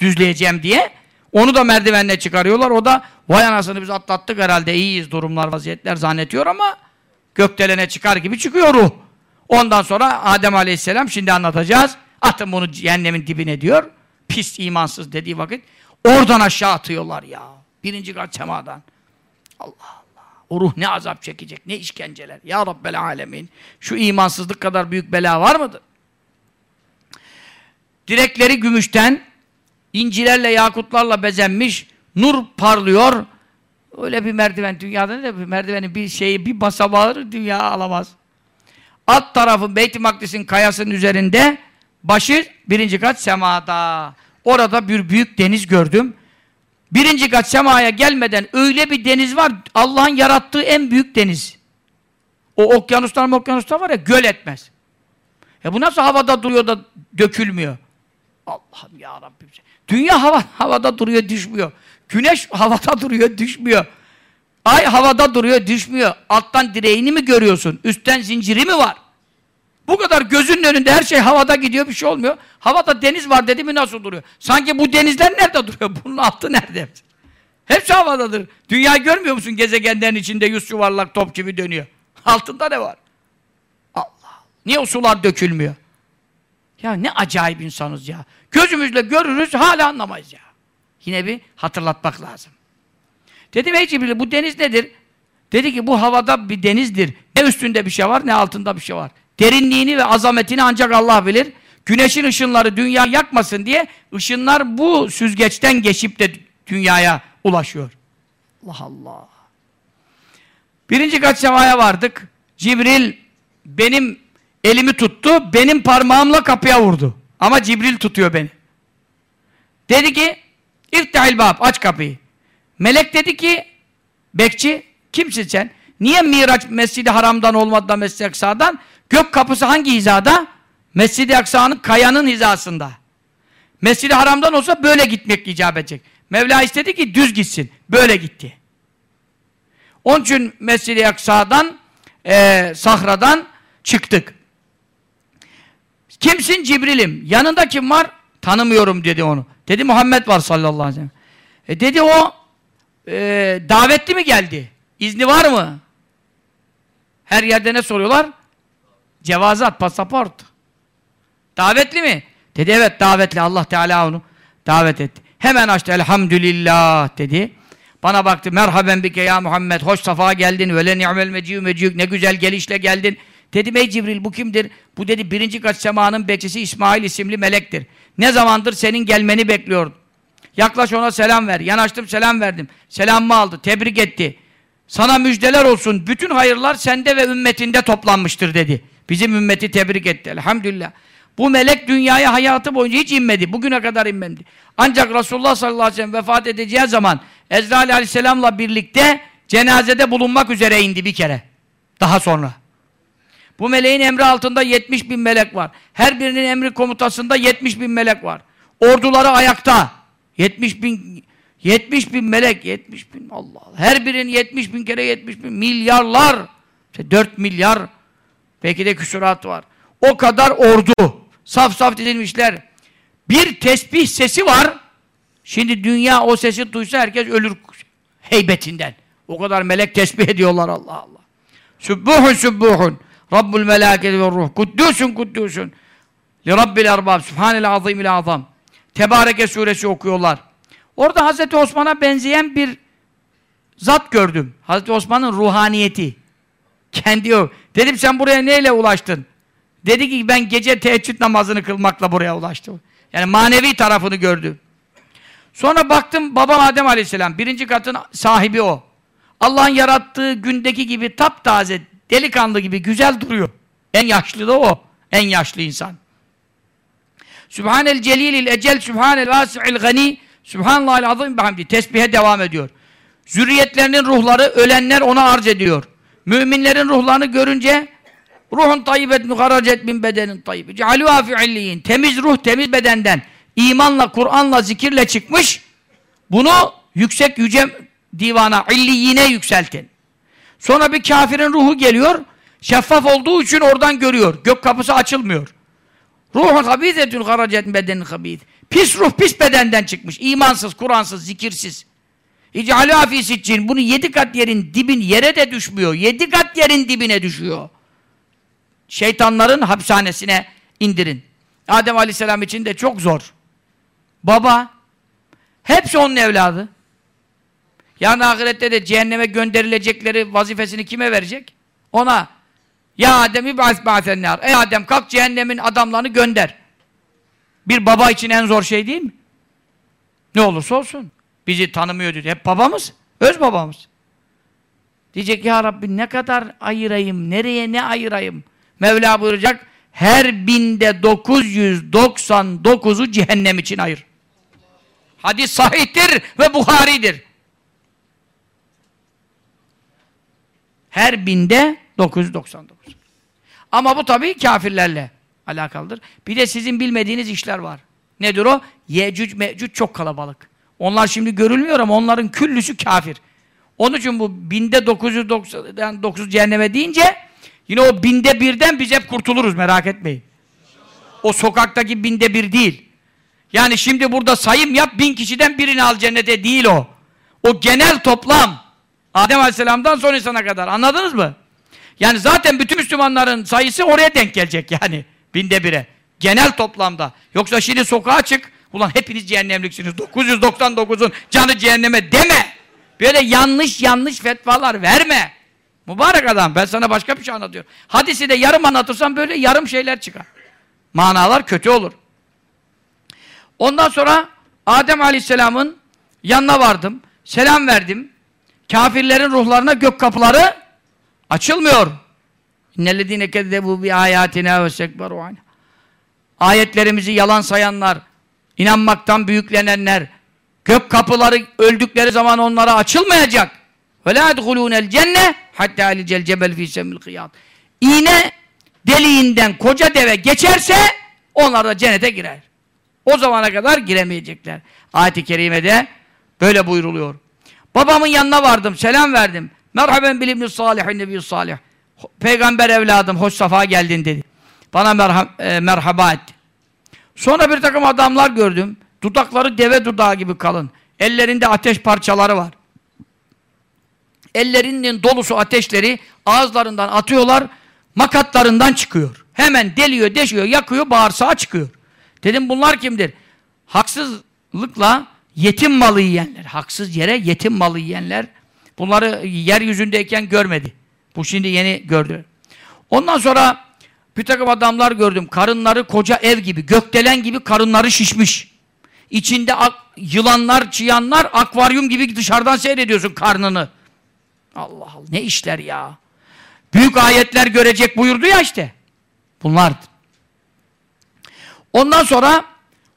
düzleyeceğim diye. Onu da merdivenle çıkarıyorlar. O da vay anasını biz atlattık herhalde iyiyiz durumlar vaziyetler zannetiyor ama gökdelene çıkar gibi çıkıyor ruh. Ondan sonra Adem Aleyhisselam şimdi anlatacağız. Atın bunu cehennemin dibine diyor. Pis imansız dediği vakit. Oradan aşağı atıyorlar ya. Birinci kat semadan. Allah Allah. O ruh ne azap çekecek, ne işkenceler. Ya Rabbel Alemin. Şu imansızlık kadar büyük bela var mıdır? Direkleri gümüşten, incilerle, yakutlarla bezenmiş, nur parlıyor. Öyle bir merdiven dünyada ne bir merdivenin bir şeyi, bir basamağı dünya alamaz. Alt tarafı Beyt-i Makdis'in kayasının üzerinde başı birinci kat semada. Orada bir büyük deniz gördüm. Birinci kat semaya gelmeden öyle bir deniz var, Allah'ın yarattığı en büyük deniz. O okyanuslar mı okyanuslar var ya, göl etmez. Ya bu nasıl havada duruyor da dökülmüyor? Allah'ım ya Rabbim. Dünya hava, havada duruyor, düşmüyor. Güneş havada duruyor, düşmüyor. Ay havada duruyor, düşmüyor. Alttan direğini mi görüyorsun? Üstten zinciri mi var? Bu kadar gözünün önünde her şey havada gidiyor, bir şey olmuyor. Havada deniz var dedi mi nasıl duruyor? Sanki bu denizler nerede duruyor? Bunun altı nerede? Hepsi havadadır. Dünyayı görmüyor musun? Gezegenlerin içinde yüz yuvarlak top gibi dönüyor. Altında ne var? Allah! Niye o sular dökülmüyor? Ya ne acayip insanız ya. Gözümüzle görürüz, hala anlamayız ya. Yine bir hatırlatmak lazım. Dedim ey Cibril bu deniz nedir? Dedi ki bu havada bir denizdir. Ne üstünde bir şey var ne altında bir şey var. Derinliğini ve azametini ancak Allah bilir. Güneşin ışınları dünya yakmasın diye ışınlar bu süzgeçten geçip de dünyaya ulaşıyor. Allah Allah. Birinci kat semaya vardık. Cibril benim elimi tuttu. Benim parmağımla kapıya vurdu. Ama Cibril tutuyor beni. Dedi ki İftihil bab aç kapıyı. Melek dedi ki bekçi kimsin sen? Niye Miraç Mescid-i Haram'dan olmadı da Mescid-i Aksa'dan? Gök kapısı hangi hizada? Mescid-i Aksa'nın kayanın hizasında. Mescid-i Haram'dan olsa böyle gitmek icap edecek. Mevla istedi ki düz gitsin. Böyle gitti. Onun için Mescid-i Aksa'dan e, Sahra'dan çıktık. Kimsin? Cibril'im. Yanında kim var? Tanımıyorum dedi onu. Dedi Muhammed var sallallahu aleyhi ve sellem. E dedi o e, davetli mi geldi? İzni var mı? Her yerde ne soruyorlar? Cevazat, pasaport. Davetli mi? Dedi evet davetli. Allah Teala onu davet etti. Hemen açtı elhamdülillah dedi. Bana baktı merhaben bike ya Muhammed hoş safa geldin ve le ni'mel meciyu meciyük ne güzel gelişle geldin. Dedim ey Cibril bu kimdir? Bu dedi birinci kat semanın bekçisi İsmail isimli melektir. Ne zamandır senin gelmeni bekliyordum. Yaklaş ona selam ver. Yanaştım selam verdim. Selamımı aldı. Tebrik etti. Sana müjdeler olsun. Bütün hayırlar sende ve ümmetinde toplanmıştır dedi. Bizim ümmeti tebrik etti. Elhamdülillah. Bu melek dünyaya hayatı boyunca hiç inmedi. Bugüne kadar inmedi. Ancak Resulullah sallallahu aleyhi ve sellem vefat edeceği zaman Ezrail aleyhisselamla birlikte cenazede bulunmak üzere indi bir kere. Daha sonra. Bu meleğin emri altında 70 bin melek var. Her birinin emri komutasında 70 bin melek var. Orduları ayakta. 70 bin 70 bin melek, 70 bin Allah Allah. Her birinin 70 bin kere 70 bin milyarlar. İşte 4 milyar belki de küsurat var. O kadar ordu. Saf saf dizilmişler. Bir tesbih sesi var. Şimdi dünya o sesi duysa herkes ölür heybetinden. O kadar melek tesbih ediyorlar Allah Allah. Sübbuhun sübbuhun. Rabbul melâketi ve ruh. Kuddüsün kuddüsün. li rabbil erbab subhanel azimil azam Tebareke suresi okuyorlar. Orada Hazreti Osman'a benzeyen bir zat gördüm. Hazreti Osman'ın ruhaniyeti. Kendi o. Dedim sen buraya neyle ulaştın? Dedi ki ben gece teheccüd namazını kılmakla buraya ulaştım. Yani manevi tarafını gördüm. Sonra baktım babam Adem Aleyhisselam. Birinci katın sahibi o. Allah'ın yarattığı gündeki gibi taptaze, delikanlı gibi güzel duruyor. En yaşlı da o. En yaşlı insan. Sübhanel celilil ecel, sübhanel vasi'il gani, sübhanallahil azim bihamdi. Tesbihe devam ediyor. Zürriyetlerinin ruhları, ölenler ona arz ediyor. Müminlerin ruhlarını görünce ruhun tayyibet muharracet min bedenin tayyib. Cealûhâ fi'illiyin. Temiz ruh, temiz bedenden. imanla, Kur'an'la, zikirle çıkmış. Bunu yüksek yüce divana, illiyine yükseltin. Sonra bir kafirin ruhu geliyor. Şeffaf olduğu için oradan görüyor. Gök kapısı açılmıyor. Ruhun habizetün haracet bedenin habid. Pis ruh pis bedenden çıkmış. İmansız, Kur'ansız, zikirsiz. İcali afisiccin. Bunu yedi kat yerin dibin yere de düşmüyor. Yedi kat yerin dibine düşüyor. Şeytanların hapishanesine indirin. Adem Aleyhisselam için de çok zor. Baba, hepsi onun evladı. Yarın ahirette de cehenneme gönderilecekleri vazifesini kime verecek? Ona. Ya Adem ibas ba'sennar. Ey Adem kalk cehennemin adamlarını gönder. Bir baba için en zor şey değil mi? Ne olursa olsun. Bizi tanımıyor dedi. Hep babamız. Öz babamız. Diyecek ya Rabbi ne kadar ayırayım, nereye ne ayırayım? Mevla buyuracak, her binde 999'u cehennem için ayır. Hadis sahihtir ve Buhari'dir. Her binde 999. Ama bu tabii kafirlerle alakalıdır. Bir de sizin bilmediğiniz işler var. Nedir o? Yecüc mecüc çok kalabalık. Onlar şimdi görülmüyor ama onların küllüsü kafir. Onun için bu binde 999 cehenneme deyince yine o binde birden biz hep kurtuluruz merak etmeyin. O sokaktaki binde bir değil. Yani şimdi burada sayım yap bin kişiden birini al cennete değil o. O genel toplam. Adem Aleyhisselam'dan son insana kadar. Anladınız mı? Yani zaten bütün Müslümanların sayısı oraya denk gelecek yani. Binde bire. Genel toplamda. Yoksa şimdi sokağa çık. Ulan hepiniz cehennemliksiniz. 999'un canı cehenneme deme. Böyle yanlış yanlış fetvalar verme. Mübarek adam. Ben sana başka bir şey anlatıyorum. Hadisi de yarım anlatırsam böyle yarım şeyler çıkar. Manalar kötü olur. Ondan sonra Adem Aleyhisselam'ın yanına vardım. Selam verdim. Kafirlerin ruhlarına gök kapıları açılmıyor. İnnellezîne kezzebu bi âyâtinâ ve sekberu Ayetlerimizi yalan sayanlar, inanmaktan büyüklenenler, gök kapıları öldükleri zaman onlara açılmayacak. Ve lâ edhulûnel cenne hattâ alicel cebel fî semmil kıyâd. İğne deliğinden koca deve geçerse onlar da cennete girer. O zamana kadar giremeyecekler. Ayet-i kerimede böyle buyruluyor. Babamın yanına vardım, selam verdim. Merhaben bil ibn salihin nebiyyü salih. Peygamber evladım, hoş safa geldin dedi. Bana merha e, merhaba etti. Sonra bir takım adamlar gördüm. Dudakları deve dudağı gibi kalın. Ellerinde ateş parçaları var. Ellerinin dolusu ateşleri ağızlarından atıyorlar, makatlarından çıkıyor. Hemen deliyor, deşiyor, yakıyor, bağırsağa çıkıyor. Dedim bunlar kimdir? Haksızlıkla yetim malı yiyenler. Haksız yere yetim malı yiyenler. Bunları yeryüzündeyken görmedi. Bu şimdi yeni gördü. Ondan sonra bir takım adamlar gördüm. Karınları koca ev gibi, gökdelen gibi karınları şişmiş. İçinde yılanlar, çıyanlar, akvaryum gibi dışarıdan seyrediyorsun karnını. Allah Allah ne işler ya. Büyük ayetler görecek buyurdu ya işte. Bunlardır. Ondan sonra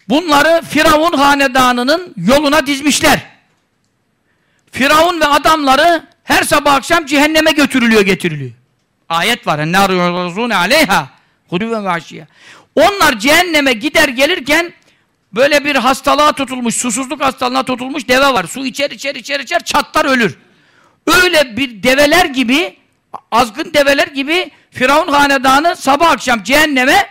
bunları Firavun hanedanının yoluna dizmişler. Firavun ve adamları her sabah akşam cehenneme götürülüyor getiriliyor. Ayet var. Ennâru yu'razûne aleyhâ hudûven ve Onlar cehenneme gider gelirken böyle bir hastalığa tutulmuş, susuzluk hastalığına tutulmuş deve var. Su içer içer içer içer çatlar ölür. Öyle bir develer gibi azgın develer gibi Firavun hanedanı sabah akşam cehenneme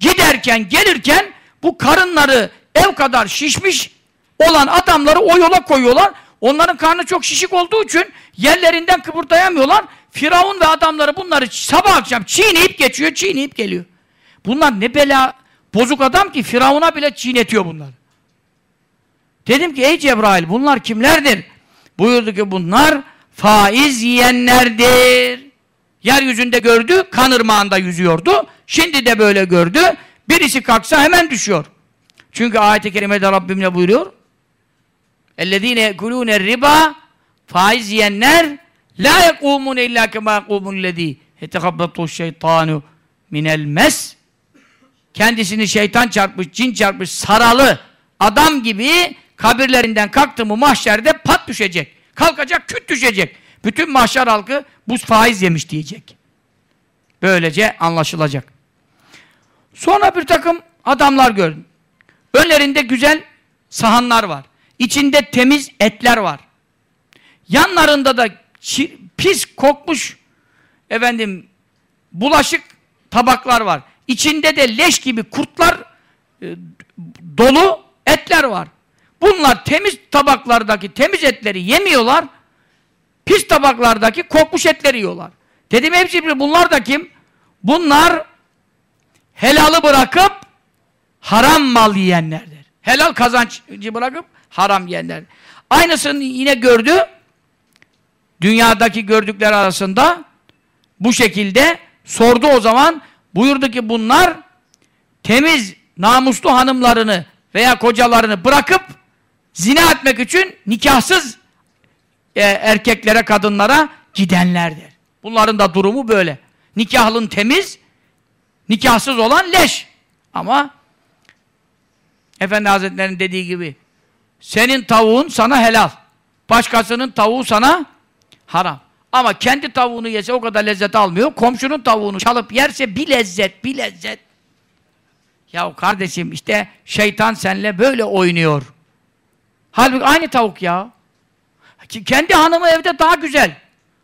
giderken gelirken bu karınları ev kadar şişmiş olan adamları o yola koyuyorlar. Onların karnı çok şişik olduğu için yerlerinden kıpırdayamıyorlar. Firavun ve adamları bunları sabah akşam çiğneyip geçiyor, çiğneyip geliyor. Bunlar ne bela bozuk adam ki Firavun'a bile çiğnetiyor bunları. Dedim ki ey Cebrail bunlar kimlerdir? Buyurdu ki bunlar faiz yiyenlerdir. Yeryüzünde gördü, kan ırmağında yüzüyordu. Şimdi de böyle gördü. Birisi kalksa hemen düşüyor. Çünkü ayet-i kerimede Rabbim ne buyuruyor? اَلَّذ۪ينَ يَكُلُونَ الرِّبَا Faiz yiyenler la yekumun illa kema yekumun lezî yetekabbetu şeytanu minel mes kendisini şeytan çarpmış, cin çarpmış, saralı adam gibi kabirlerinden kalktı mı mahşerde pat düşecek. Kalkacak, küt düşecek. Bütün mahşer halkı bu faiz yemiş diyecek. Böylece anlaşılacak. Sonra bir takım adamlar gördüm. Önlerinde güzel sahanlar var. İçinde temiz etler var. Yanlarında da pis kokmuş efendim bulaşık tabaklar var. İçinde de leş gibi kurtlar e, dolu etler var. Bunlar temiz tabaklardaki temiz etleri yemiyorlar. Pis tabaklardaki kokmuş etleri yiyorlar. Dedim hepsi bunlar da kim? Bunlar helalı bırakıp haram mal yiyenlerdir. Helal kazancı bırakıp haram yiyenler. Aynısını yine gördü. Dünyadaki gördükler arasında bu şekilde sordu o zaman. Buyurdu ki bunlar temiz, namuslu hanımlarını veya kocalarını bırakıp zina etmek için nikahsız e, erkeklere, kadınlara gidenlerdir. Bunların da durumu böyle. Nikahlın temiz, nikahsız olan leş. Ama Efendi Hazretleri'nin dediği gibi senin tavuğun sana helal. Başkasının tavuğu sana haram. Ama kendi tavuğunu yese o kadar lezzet almıyor. Komşunun tavuğunu çalıp yerse bir lezzet, bir lezzet. Ya kardeşim işte şeytan seninle böyle oynuyor. Halbuki aynı tavuk ya. Kendi hanımı evde daha güzel.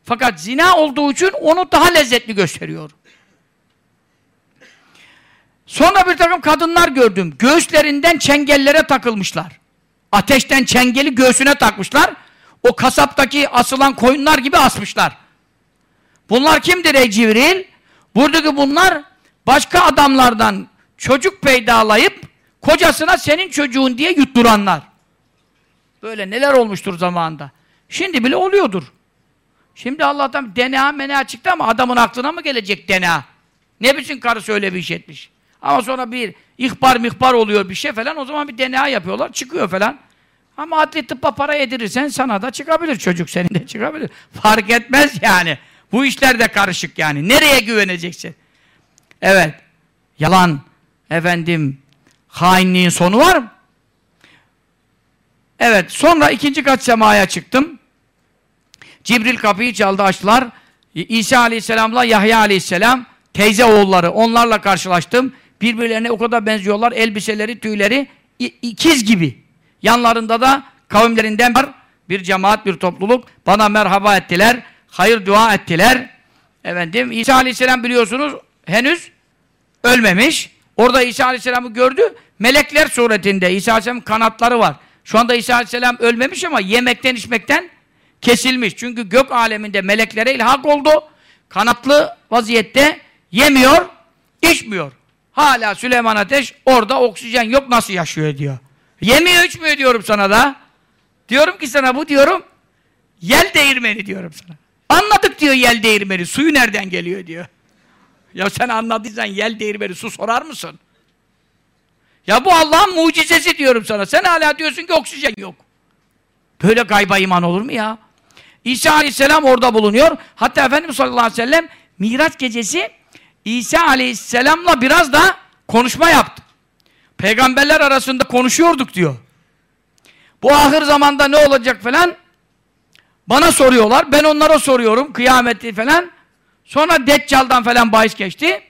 Fakat zina olduğu için onu daha lezzetli gösteriyor. Sonra bir takım kadınlar gördüm. Göğüslerinden çengellere takılmışlar. Ateşten çengeli göğsüne takmışlar. O kasaptaki asılan koyunlar gibi asmışlar. Bunlar kimdir ey Cibril? Buradaki bunlar başka adamlardan çocuk peydalayıp kocasına senin çocuğun diye yutturanlar. Böyle neler olmuştur zamanında. Şimdi bile oluyordur. Şimdi Allah'tan DNA mena çıktı ama adamın aklına mı gelecek DNA? Ne biçim karısı öyle bir iş etmiş? Ama sonra bir ihbar mihbar oluyor bir şey falan o zaman bir DNA yapıyorlar çıkıyor falan. Ama adli tıbba para yedirirsen sana da çıkabilir çocuk senin de çıkabilir. Fark etmez yani. Bu işler de karışık yani. Nereye güveneceksin? Evet. Yalan, efendim, hainliğin sonu var mı? Evet. Sonra ikinci kat semaya çıktım. Cibril kapıyı çaldı açtılar. İsa aleyhisselamla Yahya aleyhisselam teyze oğulları onlarla karşılaştım. Birbirlerine o kadar benziyorlar. Elbiseleri, tüyleri ikiz gibi. Yanlarında da kavimlerinden var. Bir cemaat, bir topluluk. Bana merhaba ettiler. Hayır dua ettiler. Efendim İsa Aleyhisselam biliyorsunuz henüz ölmemiş. Orada İsa Aleyhisselam'ı gördü. Melekler suretinde. İsa Aleyhisselam'ın kanatları var. Şu anda İsa Aleyhisselam ölmemiş ama yemekten içmekten kesilmiş. Çünkü gök aleminde meleklere ilhak oldu. Kanatlı vaziyette yemiyor, içmiyor. Hala Süleyman Ateş orada oksijen yok nasıl yaşıyor diyor. Yemiyor içmiyor diyorum sana da. Diyorum ki sana bu diyorum yel değirmeni diyorum sana. Anladık diyor yel değirmeni. Suyu nereden geliyor diyor. Ya sen anladıysan yel değirmeni su sorar mısın? Ya bu Allah'ın mucizesi diyorum sana. Sen hala diyorsun ki oksijen yok. Böyle gayba iman olur mu ya? İsa aleyhisselam orada bulunuyor. Hatta Efendimiz sallallahu aleyhi ve sellem Miraç gecesi İsa aleyhisselamla biraz da konuşma yaptı. Peygamberler arasında konuşuyorduk diyor. Bu ahir zamanda ne olacak falan bana soruyorlar. Ben onlara soruyorum. Kıyameti falan. Sonra Deccal'dan falan bahis geçti.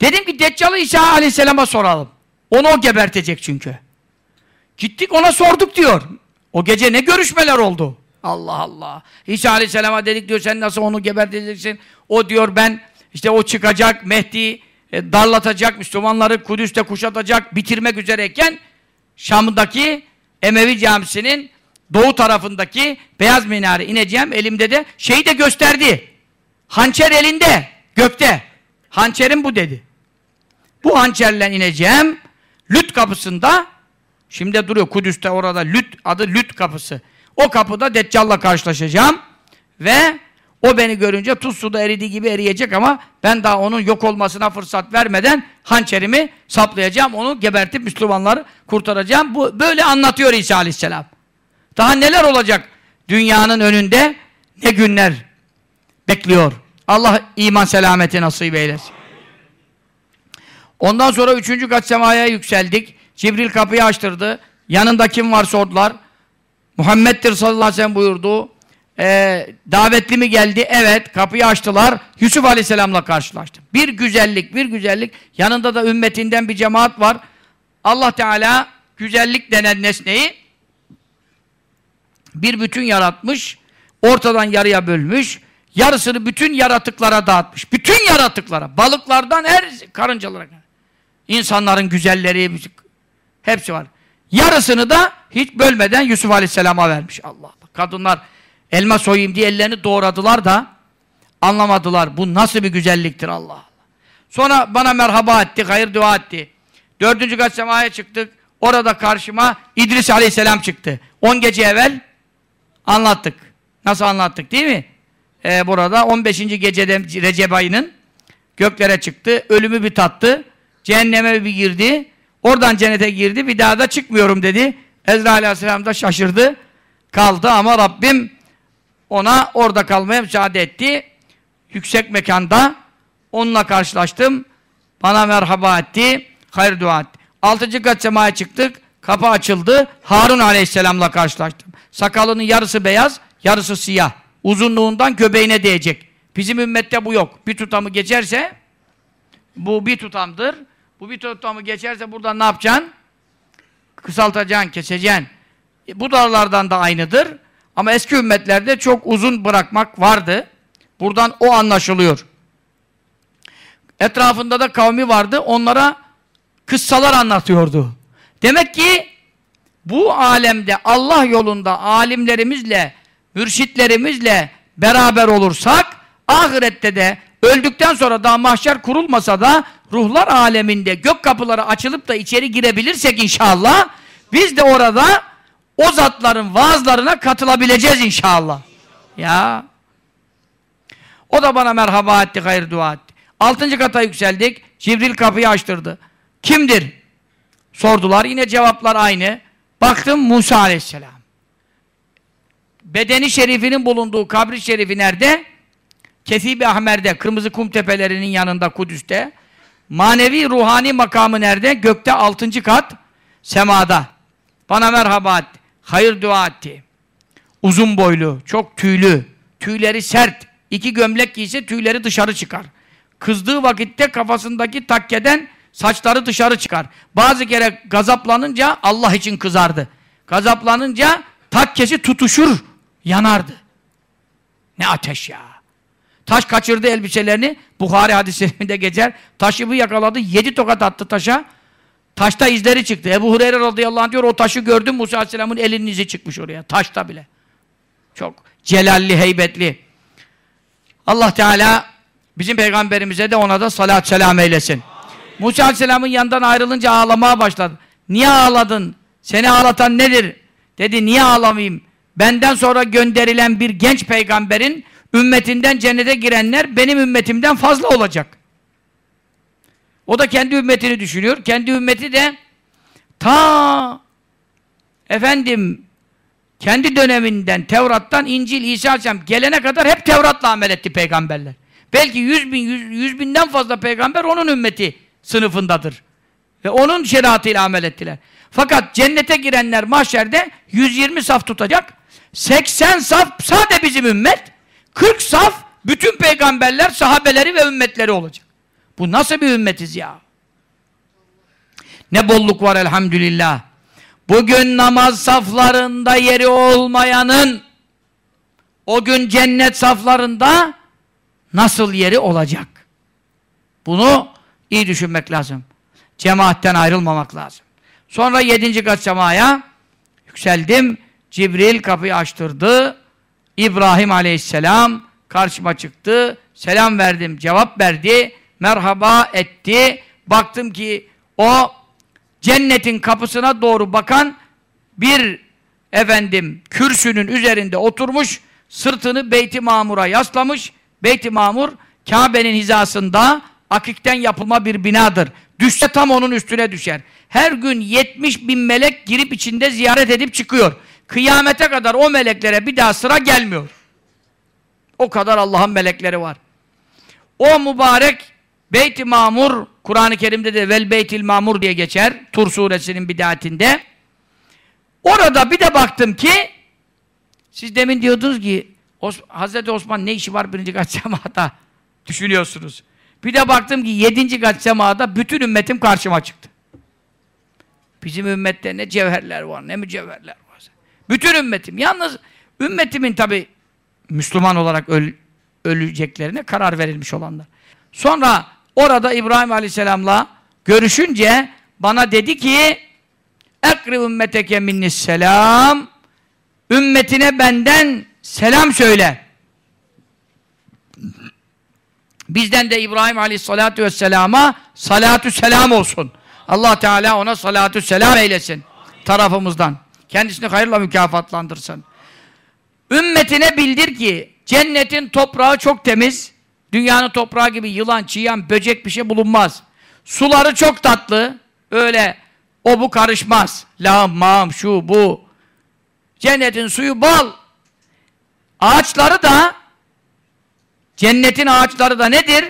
Dedim ki Deccal'ı İsa Aleyhisselam'a soralım. Onu o gebertecek çünkü. Gittik ona sorduk diyor. O gece ne görüşmeler oldu? Allah Allah. İsa Aleyhisselam'a dedik diyor sen nasıl onu geberteceksin? O diyor ben işte o çıkacak Mehdi e, darlatacak, Müslümanları Kudüs'te kuşatacak, bitirmek üzereyken Şam'daki Emevi Camisi'nin doğu tarafındaki beyaz minare ineceğim. Elimde de şeyi de gösterdi. Hançer elinde, gökte. Hançerim bu dedi. Bu hançerle ineceğim. Lüt kapısında şimdi duruyor Kudüs'te orada Lüt adı Lüt kapısı. O kapıda Deccal'la karşılaşacağım ve o beni görünce tuz suda eridiği gibi eriyecek ama ben daha onun yok olmasına fırsat vermeden hançerimi saplayacağım. Onu gebertip Müslümanları kurtaracağım. Bu böyle anlatıyor İsa Aleyhisselam. Daha neler olacak dünyanın önünde ne günler bekliyor. Allah iman selameti nasip eylesin. Ondan sonra üçüncü kat semaya yükseldik. Cibril kapıyı açtırdı. Yanında kim var sordular. Muhammed'dir sallallahu aleyhi ve sellem buyurdu. Ee, davetli mi geldi? Evet. Kapıyı açtılar. Yusuf aleyhisselamla karşılaştı. Bir güzellik, bir güzellik. Yanında da ümmetinden bir cemaat var. Allah Teala güzellik denen nesneyi bir bütün yaratmış. Ortadan yarıya bölmüş. Yarısını bütün yaratıklara dağıtmış. Bütün yaratıklara. Balıklardan her karıncalara. İnsanların güzelleri hepsi var. Yarısını da hiç bölmeden Yusuf Aleyhisselam'a vermiş. Allah Kadınlar elma soyayım diye ellerini doğradılar da anlamadılar. Bu nasıl bir güzelliktir Allah. Sonra bana merhaba etti, hayır dua etti. Dördüncü kat semaya çıktık. Orada karşıma İdris Aleyhisselam çıktı. On gece evvel anlattık. Nasıl anlattık değil mi? Ee, burada 15. gecede Recep ayının göklere çıktı. Ölümü bir tattı. Cehenneme bir girdi. Oradan cennete girdi. Bir daha da çıkmıyorum dedi. Ezra Aleyhisselam da şaşırdı. Kaldı ama Rabbim ona orada kalmaya müsaade etti. Yüksek mekanda onunla karşılaştım. Bana merhaba etti. Hayır dua etti. Altıncı kat semaya çıktık. Kapı açıldı. Harun Aleyhisselam'la karşılaştım. Sakalının yarısı beyaz, yarısı siyah. Uzunluğundan göbeğine değecek. Bizim ümmette bu yok. Bir tutamı geçerse bu bir tutamdır. Bu bir tutamı geçerse buradan ne yapacaksın? Kısaltacaksın, keseceksin. E, bu dağlardan da aynıdır. Ama eski ümmetlerde çok uzun bırakmak vardı. Buradan o anlaşılıyor. Etrafında da kavmi vardı. Onlara kıssalar anlatıyordu. Demek ki bu alemde Allah yolunda alimlerimizle, mürşitlerimizle beraber olursak ahirette de öldükten sonra daha mahşer kurulmasa da ruhlar aleminde gök kapıları açılıp da içeri girebilirsek inşallah biz de orada o zatların vaazlarına katılabileceğiz inşallah. Ya. O da bana merhaba etti, hayır dua etti. Altıncı kata yükseldik. Cibril kapıyı açtırdı. Kimdir? Sordular. Yine cevaplar aynı. Baktım Musa aleyhisselam. Bedeni şerifinin bulunduğu kabri şerifi nerede? Kesibi Ahmer'de, Kırmızı Kum Tepelerinin yanında Kudüs'te. Manevi ruhani makamı nerede? Gökte altıncı kat, semada. Bana merhaba etti. Hayır dua etti. Uzun boylu, çok tüylü, tüyleri sert. İki gömlek giyse tüyleri dışarı çıkar. Kızdığı vakitte kafasındaki takkeden saçları dışarı çıkar. Bazı kere gazaplanınca Allah için kızardı. Gazaplanınca takkesi tutuşur, yanardı. Ne ateş ya! Taş kaçırdı elbiselerini, Bukhari hadislerinde geçer. Taşı bir yakaladı, yedi tokat attı taşa. Taşta izleri çıktı. Ebu Hureyre radıyallahu anh diyor, o taşı gördüm Musa aleyhisselamın elinin izi çıkmış oraya. Taşta bile. Çok celalli, heybetli. Allah Teala bizim peygamberimize de ona da salat selam eylesin. Musa Aleyhisselam'ın yanından ayrılınca ağlamaya başladı. Niye ağladın? Seni ağlatan nedir? Dedi niye ağlamayayım? Benden sonra gönderilen bir genç peygamberin ümmetinden cennete girenler benim ümmetimden fazla olacak. O da kendi ümmetini düşünüyor. Kendi ümmeti de ta efendim kendi döneminden Tevrat'tan İncil İsa Aleyhisselam gelene kadar hep Tevrat'la amel etti peygamberler. Belki yüz bin, yüz, yüz binden fazla peygamber onun ümmeti sınıfındadır. Ve onun şeriatıyla amel ettiler. Fakat cennete girenler mahşerde 120 saf tutacak. 80 saf sade bizim ümmet. 40 saf bütün peygamberler, sahabeleri ve ümmetleri olacak. Bu nasıl bir ümmetiz ya? Ne bolluk var elhamdülillah. Bugün namaz saflarında yeri olmayanın o gün cennet saflarında nasıl yeri olacak? Bunu iyi düşünmek lazım. Cemaatten ayrılmamak lazım. Sonra yedinci kat semaya yükseldim. Cibril kapıyı açtırdı. İbrahim aleyhisselam karşıma çıktı. Selam verdim, cevap verdi. Merhaba etti. baktım ki o cennetin kapısına doğru bakan bir efendim kürsünün üzerinde oturmuş, sırtını Beyt-i Mamur'a yaslamış. Beyt-i Mamur Kabe'nin hizasında akikten yapılma bir binadır. Düşse tam onun üstüne düşer. Her gün 70 bin melek girip içinde ziyaret edip çıkıyor. Kıyamete kadar o meleklere bir daha sıra gelmiyor. O kadar Allah'ın melekleri var. O mübarek Beyt-i Mamur, Kur'an-ı Kerim'de de Vel Beytil Mamur diye geçer. Tur suresinin bidayetinde. Orada bir de baktım ki siz demin diyordunuz ki Os Hazreti Osman ne işi var birinci kat semada düşünüyorsunuz. Bir de baktım ki yedinci kat semada bütün ümmetim karşıma çıktı. Bizim ümmette ne cevherler var ne mücevherler var. Bütün ümmetim. Yalnız ümmetimin tabi Müslüman olarak öl öleceklerine karar verilmiş olanlar. Sonra orada İbrahim Aleyhisselam'la görüşünce bana dedi ki ekri ümmeteke minnis selam ümmetine benden selam söyle. Bizden de İbrahim Aleyhisselatü Vesselam'a salatü selam olsun. Allah Teala ona salatü selam eylesin. Tarafımızdan. Kendisini hayırla mükafatlandırsın. Ümmetine bildir ki cennetin toprağı çok temiz. Dünyanın toprağı gibi yılan, çiyan, böcek bir şey bulunmaz. Suları çok tatlı. Öyle o bu karışmaz. Lağım, mağım, şu, bu. Cennetin suyu bal. Ağaçları da cennetin ağaçları da nedir?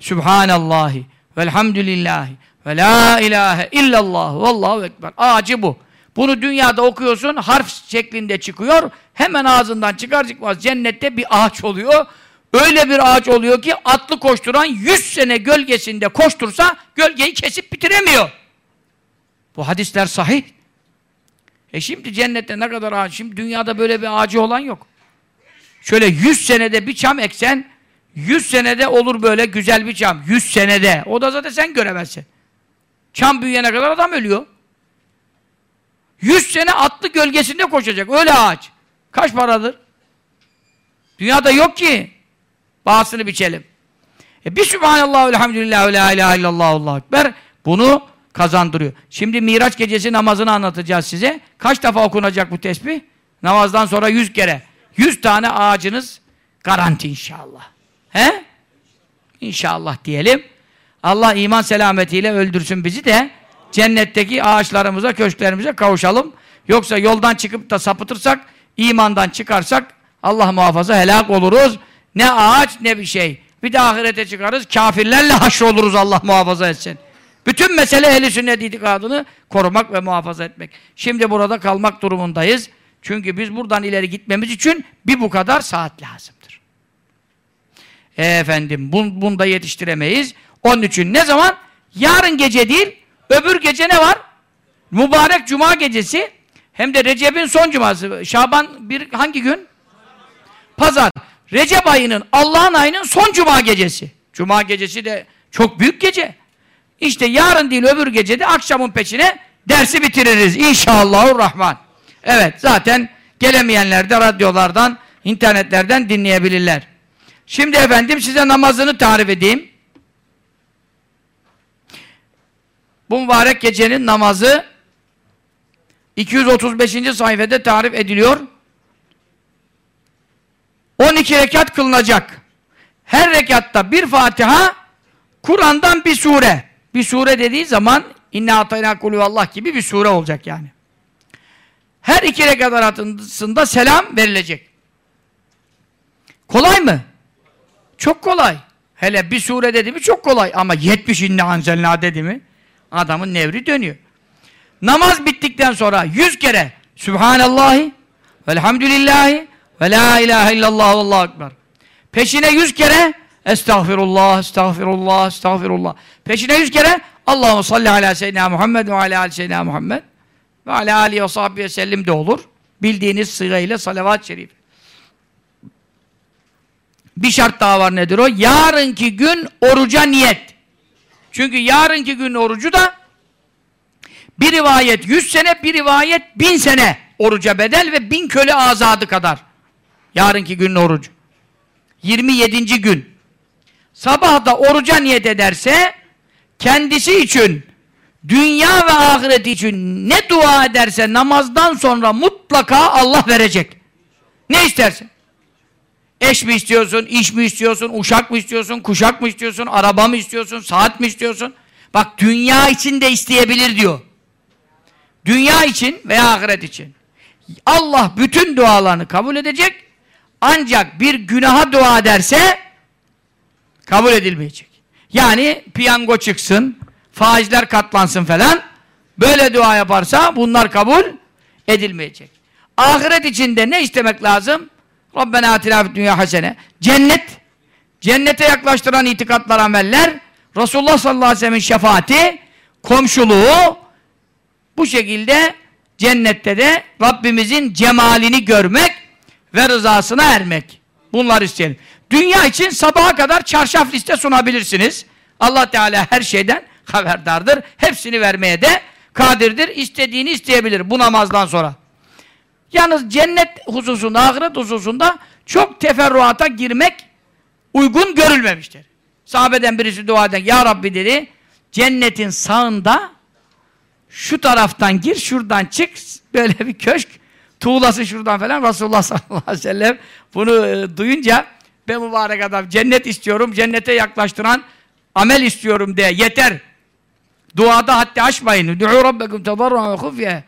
Sübhanallahi velhamdülillahi ve la ilahe illallah vallahu ekber. Ağacı bu. Bunu dünyada okuyorsun, harf şeklinde çıkıyor. Hemen ağzından çıkar çıkmaz cennette bir ağaç oluyor. Öyle bir ağaç oluyor ki atlı koşturan 100 sene gölgesinde koştursa gölgeyi kesip bitiremiyor. Bu hadisler sahih. E şimdi cennette ne kadar ağaç, şimdi dünyada böyle bir ağacı olan yok. Şöyle 100 senede bir çam eksen, 100 senede olur böyle güzel bir çam. 100 senede. O da zaten sen göremezsin. Çam büyüyene kadar adam ölüyor. 100 sene atlı gölgesinde koşacak. Öyle ağaç. Kaç paradır? Dünyada yok ki. Bağısını biçelim. E bir Sübhanallah, elhamdülillah, la ilahe illallah, Allahu Ekber. Bunu kazandırıyor. Şimdi Miraç gecesi namazını anlatacağız size. Kaç defa okunacak bu tesbih? Namazdan sonra yüz kere. Yüz tane ağacınız garanti inşallah. He? İnşallah diyelim. Allah iman selametiyle öldürsün bizi de cennetteki ağaçlarımıza, köşklerimize kavuşalım. Yoksa yoldan çıkıp da sapıtırsak, imandan çıkarsak Allah muhafaza helak oluruz. Ne ağaç ne bir şey. Bir de ahirete çıkarız, kafirlerle haşroluruz Allah muhafaza etsin. Bütün mesele ehli sünnet itikadını korumak ve muhafaza etmek. Şimdi burada kalmak durumundayız. Çünkü biz buradan ileri gitmemiz için bir bu kadar saat lazımdır. E efendim, bun, bunda yetiştiremeyiz. Onun için ne zaman? Yarın gece değil, öbür gece ne var? Mübarek Cuma gecesi, hem de Recep'in son cuması. Şaban bir hangi gün? Pazar. Recep ayının, Allah'ın ayının son Cuma gecesi. Cuma gecesi de çok büyük gece. İşte yarın değil öbür gece de akşamın peşine dersi bitiririz. İnşallahurrahman. Evet zaten gelemeyenler de radyolardan, internetlerden dinleyebilirler. Şimdi efendim size namazını tarif edeyim. Bu mübarek gecenin namazı 235. sayfada tarif ediliyor. 12 rekat kılınacak. Her rekatta bir Fatiha, Kur'an'dan bir sure. Bir sure dediği zaman inna atayna kulü Allah gibi bir sure olacak yani. Her iki rekat arasında selam verilecek. Kolay mı? Çok kolay. Hele bir sure dedi mi çok kolay. Ama 70 inne anzelna dedi mi adamın nevri dönüyor. Namaz bittikten sonra yüz kere Sübhanallahi velhamdülillahi ve la ilahe illallah Allahu ekber. Peşine yüz kere Estağfirullah, estağfirullah, estağfirullah. Peşine yüz kere Allahu salli ala seyyidina Muhammed ve ala ali seyyidina Muhammed ve ala alihi ve sahbihi sellem de olur. Bildiğiniz sırayla salavat-ı şerif. Bir şart daha var nedir o? Yarınki gün oruca niyet. Çünkü yarınki gün orucu da bir rivayet yüz sene, bir rivayet bin sene oruca bedel ve bin köle azadı kadar. Yarınki günün orucu. 27. gün. Sabah da oruca niyet ederse kendisi için dünya ve ahireti için ne dua ederse namazdan sonra mutlaka Allah verecek. Ne isterse. Eş mi istiyorsun, iş mi istiyorsun, uşak mı istiyorsun, kuşak mı istiyorsun, araba mı istiyorsun, saat mi istiyorsun? Bak dünya için de isteyebilir diyor. Dünya için veya ahiret için. Allah bütün dualarını kabul edecek. Ancak bir günaha dua ederse kabul edilmeyecek. Yani piyango çıksın, faizler katlansın falan. Böyle dua yaparsa bunlar kabul edilmeyecek. Ahiret içinde ne istemek lazım? Rabbena atina fid dünya hasene. Cennet. Cennete yaklaştıran itikatlar, ameller. Resulullah sallallahu aleyhi ve sellem'in şefaati, komşuluğu bu şekilde cennette de Rabbimizin cemalini görmek ve rızasına ermek. Bunlar isteyelim. Dünya için sabaha kadar çarşaf liste sunabilirsiniz. Allah Teala her şeyden haberdardır. Hepsini vermeye de kadirdir. İstediğini isteyebilir bu namazdan sonra. Yalnız cennet hususunda, ahiret hususunda çok teferruata girmek uygun görülmemiştir. Sahabeden birisi dua eden, Ya Rabbi dedi, cennetin sağında şu taraftan gir, şuradan çık, böyle bir köşk, tuğlası şuradan falan. Resulullah sallallahu aleyhi ve sellem bunu e, duyunca, ben mübarek adam, cennet istiyorum, cennete yaklaştıran amel istiyorum diye, yeter. Duada hatta açmayın. Du'u rabbekum tedarru'a ve hufye.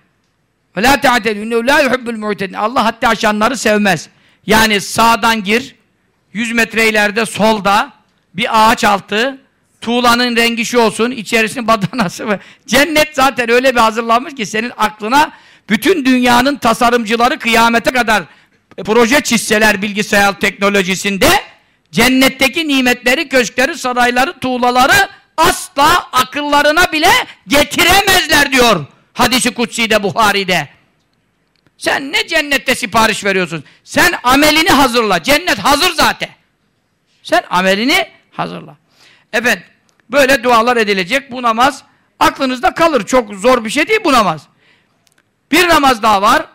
Ve la te'atedü innehu la yuhibbul mu'tedin. Allah hatta aşanları sevmez. Yani sağdan gir, 100 metre ileride solda bir ağaç altı, tuğlanın rengi şu olsun, içerisinin badanası mı? Cennet zaten öyle bir hazırlanmış ki senin aklına bütün dünyanın tasarımcıları kıyamete kadar proje çizseler bilgisayar teknolojisinde cennetteki nimetleri, köşkleri, sarayları, tuğlaları asla akıllarına bile getiremezler diyor. Hadisi Kutsi'de, Buhari'de. Sen ne cennette sipariş veriyorsun? Sen amelini hazırla. Cennet hazır zaten. Sen amelini hazırla. Evet, böyle dualar edilecek. Bu namaz aklınızda kalır. Çok zor bir şey değil bu namaz. Bir namaz daha var.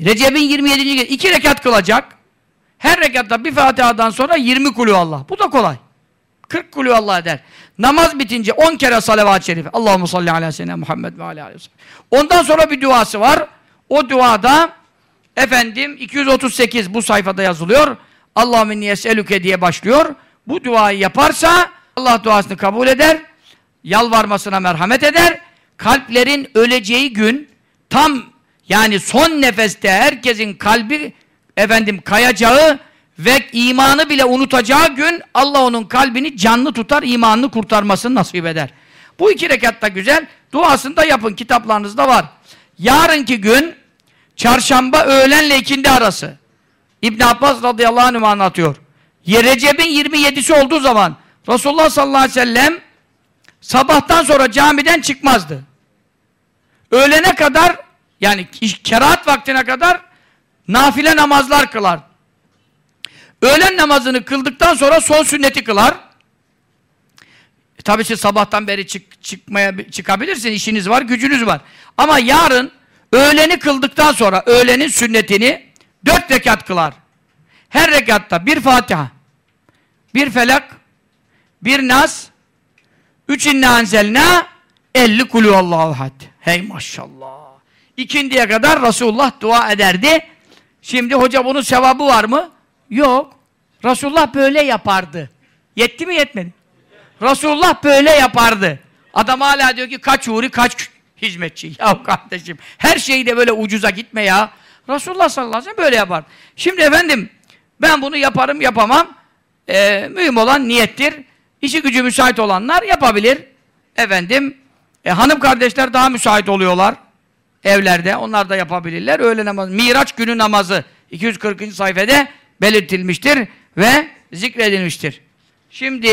Recep'in 27. gün iki rekat kılacak. Her rekatta bir Fatiha'dan sonra 20 kulü Allah. Bu da kolay. 40 kulü Allah eder. Namaz bitince 10 kere salavat-ı şerife. Allahu salli ala seyyidina Muhammed ve ala aleyhi Ondan sonra bir duası var. O duada efendim 238 bu sayfada yazılıyor. Allahümme niyeselüke diye başlıyor. Bu duayı yaparsa Allah duasını kabul eder. Yalvarmasına merhamet eder. Kalplerin öleceği gün tam yani son nefeste herkesin kalbi efendim kayacağı ve imanı bile unutacağı gün Allah onun kalbini canlı tutar, imanını kurtarmasını nasip eder. Bu iki rekatta güzel. Duasını da yapın. Kitaplarınızda var. Yarınki gün çarşamba öğlenle ikindi arası. İbn Abbas radıyallahu anh anlatıyor. Recep'in 27'si olduğu zaman Resulullah sallallahu aleyhi ve sellem sabahtan sonra camiden çıkmazdı. Öğlene kadar yani kerahat vaktine kadar nafile namazlar kılar. Öğlen namazını kıldıktan sonra son sünneti kılar. E, tabii siz sabahtan beri çık, çıkmaya çıkabilirsin, işiniz var, gücünüz var. Ama yarın öğleni kıldıktan sonra öğlenin sünnetini dört rekat kılar. Her rekatta bir Fatiha, bir Felak, bir Nas, üç inna anzelna, elli kulü Allahu had. Hey maşallah. İkindiye kadar Resulullah dua ederdi. Şimdi hoca bunun sevabı var mı? Yok. Resulullah böyle yapardı. Yetti mi yetmedi? Resulullah böyle yapardı. Adam hala diyor ki kaç uğri kaç hizmetçi. Ya kardeşim her şeyi de böyle ucuza gitme ya. Resulullah sallallahu aleyhi ve sellem böyle yapar. Şimdi efendim ben bunu yaparım yapamam. Ee, mühim olan niyettir. İşi gücü müsait olanlar yapabilir. Efendim e, hanım kardeşler daha müsait oluyorlar evlerde. Onlar da yapabilirler. Öğle namazı, Miraç günü namazı 240. sayfada belirtilmiştir ve zikredilmiştir. Şimdi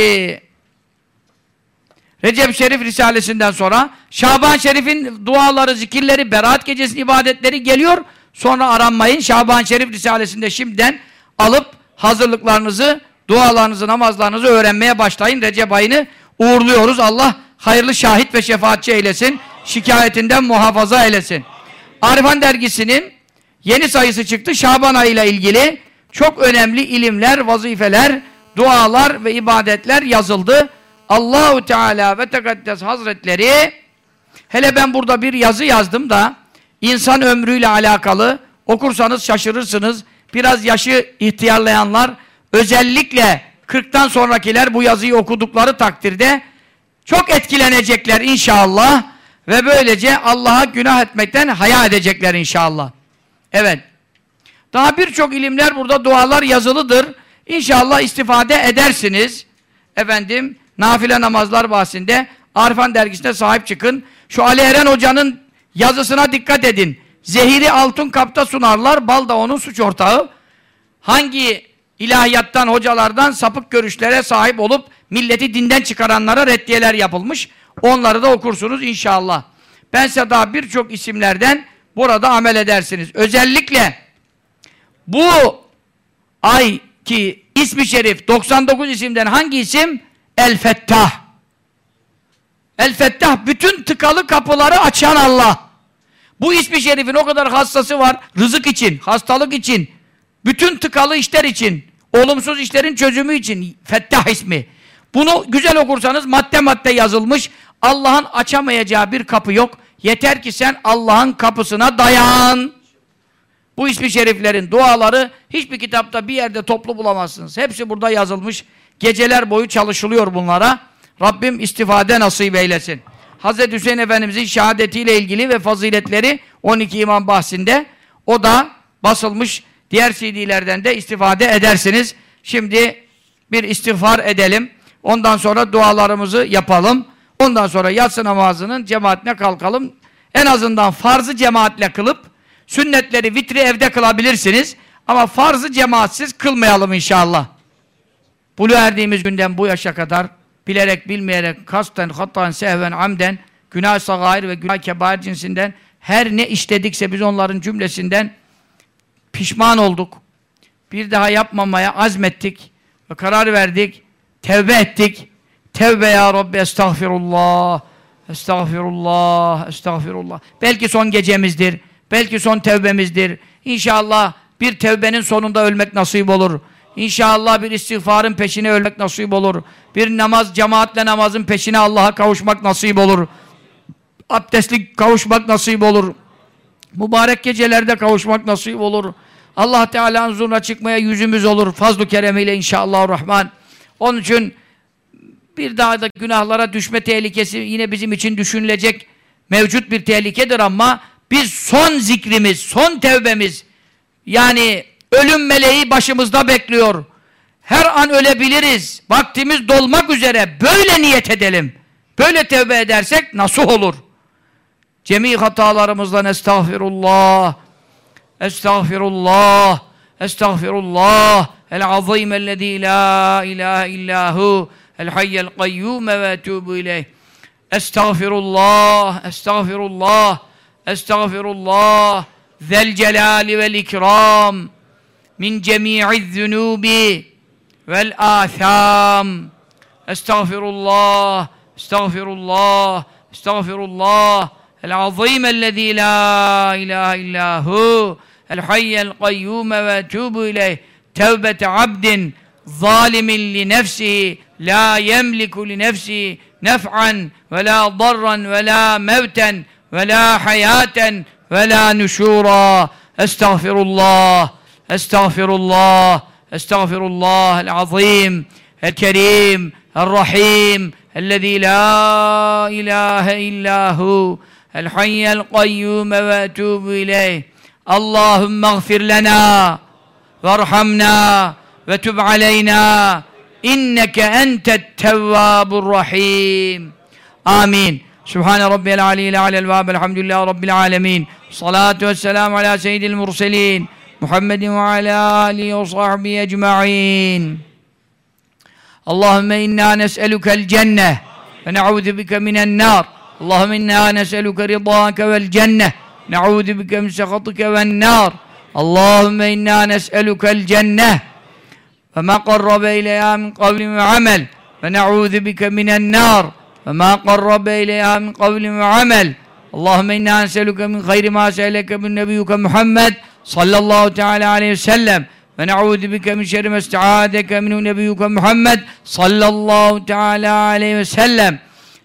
Recep Şerif Risalesinden sonra Şaban Şerif'in duaları, zikirleri, Berat Gecesi'nin ibadetleri geliyor. Sonra aranmayın. Şaban Şerif Risalesi'nde şimdiden alıp hazırlıklarınızı, dualarınızı, namazlarınızı öğrenmeye başlayın. Recep ayını uğurluyoruz. Allah hayırlı şahit ve şefaatçi eylesin. Şikayetinden muhafaza eylesin. Arifan dergisinin yeni sayısı çıktı. Şaban ayıyla ilgili çok önemli ilimler, vazifeler, dualar ve ibadetler yazıldı. Allahu Teala ve Tekaddes Hazretleri hele ben burada bir yazı yazdım da insan ömrüyle alakalı okursanız şaşırırsınız. Biraz yaşı ihtiyarlayanlar özellikle 40'tan sonrakiler bu yazıyı okudukları takdirde çok etkilenecekler inşallah ve böylece Allah'a günah etmekten haya edecekler inşallah. Evet. Daha birçok ilimler burada dualar yazılıdır. İnşallah istifade edersiniz. Efendim, nafile namazlar bahsinde Arifan dergisine sahip çıkın. Şu Ali Eren Hoca'nın yazısına dikkat edin. Zehiri altın kapta sunarlar, bal da onun suç ortağı. Hangi ilahiyattan, hocalardan sapık görüşlere sahip olup milleti dinden çıkaranlara reddiyeler yapılmış. Onları da okursunuz inşallah. Ben size daha birçok isimlerden burada amel edersiniz. Özellikle bu ay ki ismi şerif 99 isimden hangi isim? El Fettah. El Fettah bütün tıkalı kapıları açan Allah. Bu ismi şerifin o kadar hastası var. Rızık için, hastalık için, bütün tıkalı işler için, olumsuz işlerin çözümü için Fettah ismi. Bunu güzel okursanız madde madde yazılmış. Allah'ın açamayacağı bir kapı yok. Yeter ki sen Allah'ın kapısına dayan. Bu ismi şeriflerin duaları hiçbir kitapta bir yerde toplu bulamazsınız. Hepsi burada yazılmış. Geceler boyu çalışılıyor bunlara. Rabbim istifade nasip eylesin. Hz. Hüseyin Efendimizin şehadetiyle ilgili ve faziletleri 12 imam bahsinde. O da basılmış diğer CD'lerden de istifade edersiniz. Şimdi bir istiğfar edelim. Ondan sonra dualarımızı yapalım. Ondan sonra yatsı namazının cemaatine kalkalım. En azından farzı cemaatle kılıp sünnetleri vitri evde kılabilirsiniz. Ama farzı cemaatsiz kılmayalım inşallah. Bulu erdiğimiz günden bu yaşa kadar bilerek, bilmeyerek, kasten, hatan, sehven, amden, günah sagair ve günah kebair cinsinden her ne işledikse biz onların cümlesinden pişman olduk. Bir daha yapmamaya azmettik ve karar verdik. Tevbe ettik. Tevbe ya Rabbi estağfirullah. Estağfirullah, estağfirullah. Belki son gecemizdir. Belki son tevbemizdir. İnşallah bir tevbenin sonunda ölmek nasip olur. İnşallah bir istiğfarın peşine ölmek nasip olur. Bir namaz, cemaatle namazın peşine Allah'a kavuşmak nasip olur. Abdestlik kavuşmak nasip olur. Mübarek gecelerde kavuşmak nasip olur. Allah Teala'nın huzuruna çıkmaya yüzümüz olur. Fazl-ı keremiyle inşallah rahman. Onun için bir daha da günahlara düşme tehlikesi yine bizim için düşünülecek mevcut bir tehlikedir ama biz son zikrimiz, son tevbemiz yani ölüm meleği başımızda bekliyor. Her an ölebiliriz. Vaktimiz dolmak üzere. Böyle niyet edelim. Böyle tevbe edersek nasıl olur? Cemi hatalarımızdan estağfirullah. Estağfirullah. Estağfirullah. العظيم الذي لا إله إلا هو الحي القيوم وأتوب إليه. أستغفر الله أستغفر الله أستغفر الله. ذا الجلال والإكرام من جميع الذنوب والآثام. أستغفر الله أستغفر الله أستغفر الله. العظيم الذي لا إله إلا هو الحي القيوم وأتوب إليه. توبة عبد ظالم لنفسه لا يملك لنفسه نفعا ولا ضرا ولا موتا ولا حياة ولا نشورا. أستغفر الله أستغفر الله أستغفر الله العظيم الكريم الرحيم الذي لا إله إلا هو الحي القيوم وأتوب إليه. اللهم اغفر لنا وارحمنا وتب علينا إنك أنت التواب الرحيم. آمين. سبحان ربي العلي الأعلى الباب الحمد لله رب العالمين. الصلاه والسلام على سيد المرسلين محمد وعلى آله وصحبه أجمعين. اللهم إنا نسألك الجنة ونعوذ بك من النار. اللهم إنا نسألك رضاك والجنة. نعوذ بك من سخطك والنار. Allahümme inna nes'elukel cenneh ve ma qarrabe ileyha min kavlin ve amel. Ve ne'udhu bike minen nar. Ve ma qarrabe ileyha min kavlin ve amel. Allahümme inna nes'eluke min hayri ma se'eleke min nebiyyuke Muhammed sallallahu teala aleyhi ve sellem. Ve ne'udhu bike min şerri meste'adeke minu nebiyyuke Muhammed sallallahu teala aleyhi ve sellem.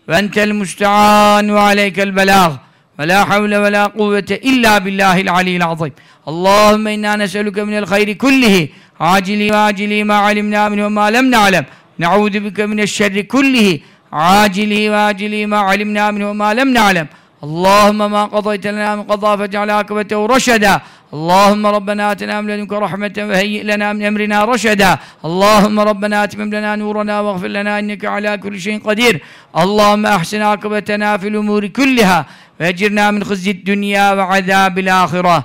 Ve entel müste'an ve aleykel belâh ve la havle ve la kuvvete illa billahil aliyyil azim. Allahümme inna neselüke minel hayri kullihi acili ve acili ma alimna minhu ma lem ne'alem. Ne'ûzu bike mineşşerri kullihi acili ve acili ma alimna minhu ma lem ne'alem. اللهم ما قضيت لنا من قضاء فاجعل عاقبته رشدا. اللهم ربنا آتنا من لدنك رحمة وهيئ لنا من أمرنا رشدا. اللهم ربنا أتمم لنا نورنا واغفر لنا إنك على كل شيء قدير. اللهم أحسن عاقبتنا في الأمور كلها وأجرنا من خزي الدنيا وعذاب الآخرة.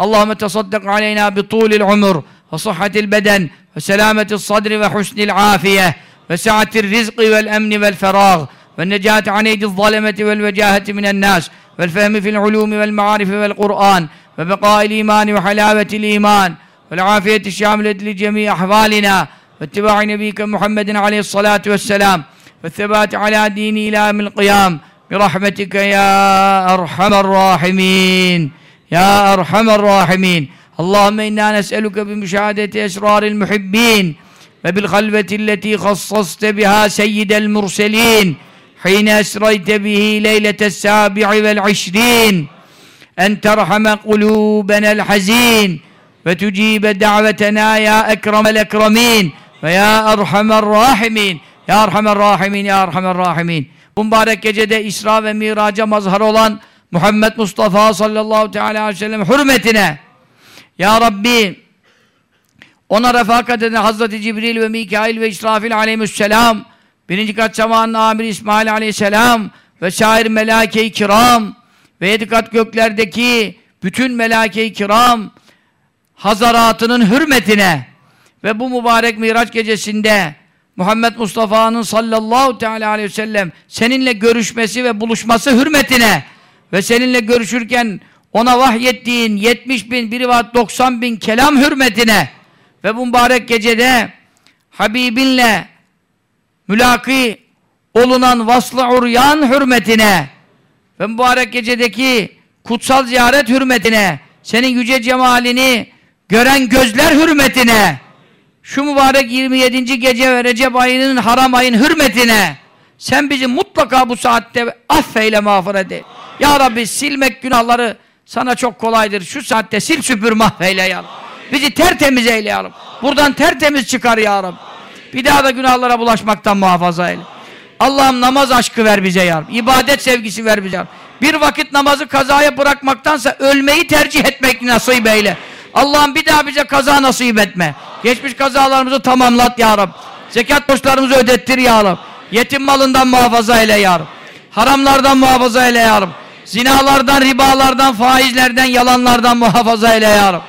اللهم تصدق علينا بطول العمر وصحة البدن وسلامة الصدر وحسن العافية وسعة الرزق والأمن والفراغ. والنجاة عن أيدي الظلمة والوجاهة من الناس والفهم في العلوم والمعارف والقرآن وبقاء الإيمان وحلاوة الإيمان والعافية الشاملة لجميع أحوالنا واتباع نبيك محمد عليه الصلاة والسلام والثبات على دين إلى يوم القيام برحمتك يا أرحم الراحمين يا أرحم الراحمين. اللهم إنا نسألك بمشاهدة أسرار المحبين وبالخلوة التي خصصت بها سيد المرسلين حين أسريت به ليلة السابع والعشرين أن ترحم قلوبنا الحزين وتجيب دعوتنا يا أكرم الأكرمين ويا أرحم الراحمين Ya Erhamer Rahimin, Ya Erhamer Rahimin. Bu mübarek gecede İsra ve Miraca mazhar olan Muhammed Mustafa sallallahu teala aleyhi ve sellem hürmetine Ya Rabbi ona refakat eden Hazreti Cibril ve Mikail ve İsrafil aleyhisselam birinci kat semanın amiri İsmail aleyhisselam ve şair melaike-i kiram ve yedi kat göklerdeki bütün melaike-i kiram hazaratının hürmetine ve bu mübarek Miraç gecesinde Muhammed Mustafa'nın sallallahu teala aleyhi ve sellem seninle görüşmesi ve buluşması hürmetine ve seninle görüşürken ona vahyettiğin 70 bin, bir rivayet 90 bin kelam hürmetine ve bu mübarek gecede Habibinle mülaki olunan vaslı uryan hürmetine ve mübarek gecedeki kutsal ziyaret hürmetine senin yüce cemalini gören gözler hürmetine şu mübarek 27. gece ve Recep ayının haram ayın hürmetine sen bizi mutlaka bu saatte affeyle mağfiret et. Ya Rabbi silmek günahları sana çok kolaydır. Şu saatte sil süpür mahveyle ya Rabbi. Bizi tertemiz eyle ya Rabbi. Buradan tertemiz çıkar ya Rabbi. Bir daha da günahlara bulaşmaktan muhafaza eyle. Allah'ım namaz aşkı ver bize ya. İbadet sevgisi ver bize ya. Bir vakit namazı kazaya bırakmaktansa ölmeyi tercih etmek nasip eyle. Allah'ım bir daha bize kaza nasip etme. Geçmiş kazalarımızı tamamlat ya Rabbi. Zekat borçlarımızı ödettir ya Rabbi. Yetim malından muhafaza eyle ya Rabbi. Haramlardan muhafaza eyle ya Rabbi. Zinalardan, ribalardan, faizlerden, yalanlardan muhafaza eyle ya Rabbi.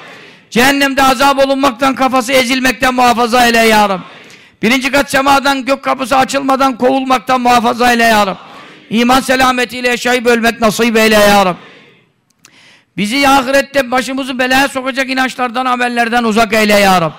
Cehennemde azap olunmaktan, kafası ezilmekten muhafaza eyle ya Rabbi. Birinci kat semadan gök kapısı açılmadan kovulmaktan muhafaza eyle ya Rabbi. İman selametiyle yaşayıp ölmek nasip eyle ya Rabbi. Bizi ahirette başımızı belaya sokacak inançlardan, amellerden uzak eyle ya Rabbi.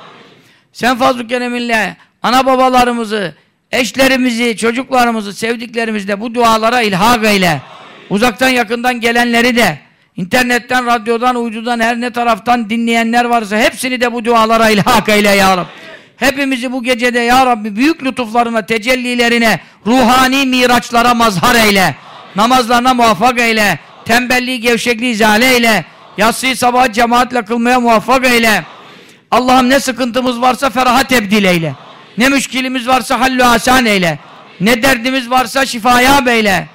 Sen fazl-ı kereminle ana babalarımızı, eşlerimizi, çocuklarımızı, sevdiklerimizi de bu dualara ilhak eyle. Uzaktan yakından gelenleri de, internetten, radyodan, uydudan, her ne taraftan dinleyenler varsa hepsini de bu dualara ilhak eyle ya Rabbi. Hepimizi bu gecede ya Rabbi büyük lütuflarına, tecellilerine, ruhani miraçlara mazhar eyle. Namazlarına muvaffak eyle. Tembelliği, gevşekliği izale eyle. Yatsıyı sabah cemaatle kılmaya muvaffak eyle. Allah'ım ne sıkıntımız varsa feraha tebdil eyle. Ne müşkilimiz varsa hallü asan eyle. Ne derdimiz varsa şifaya beyle.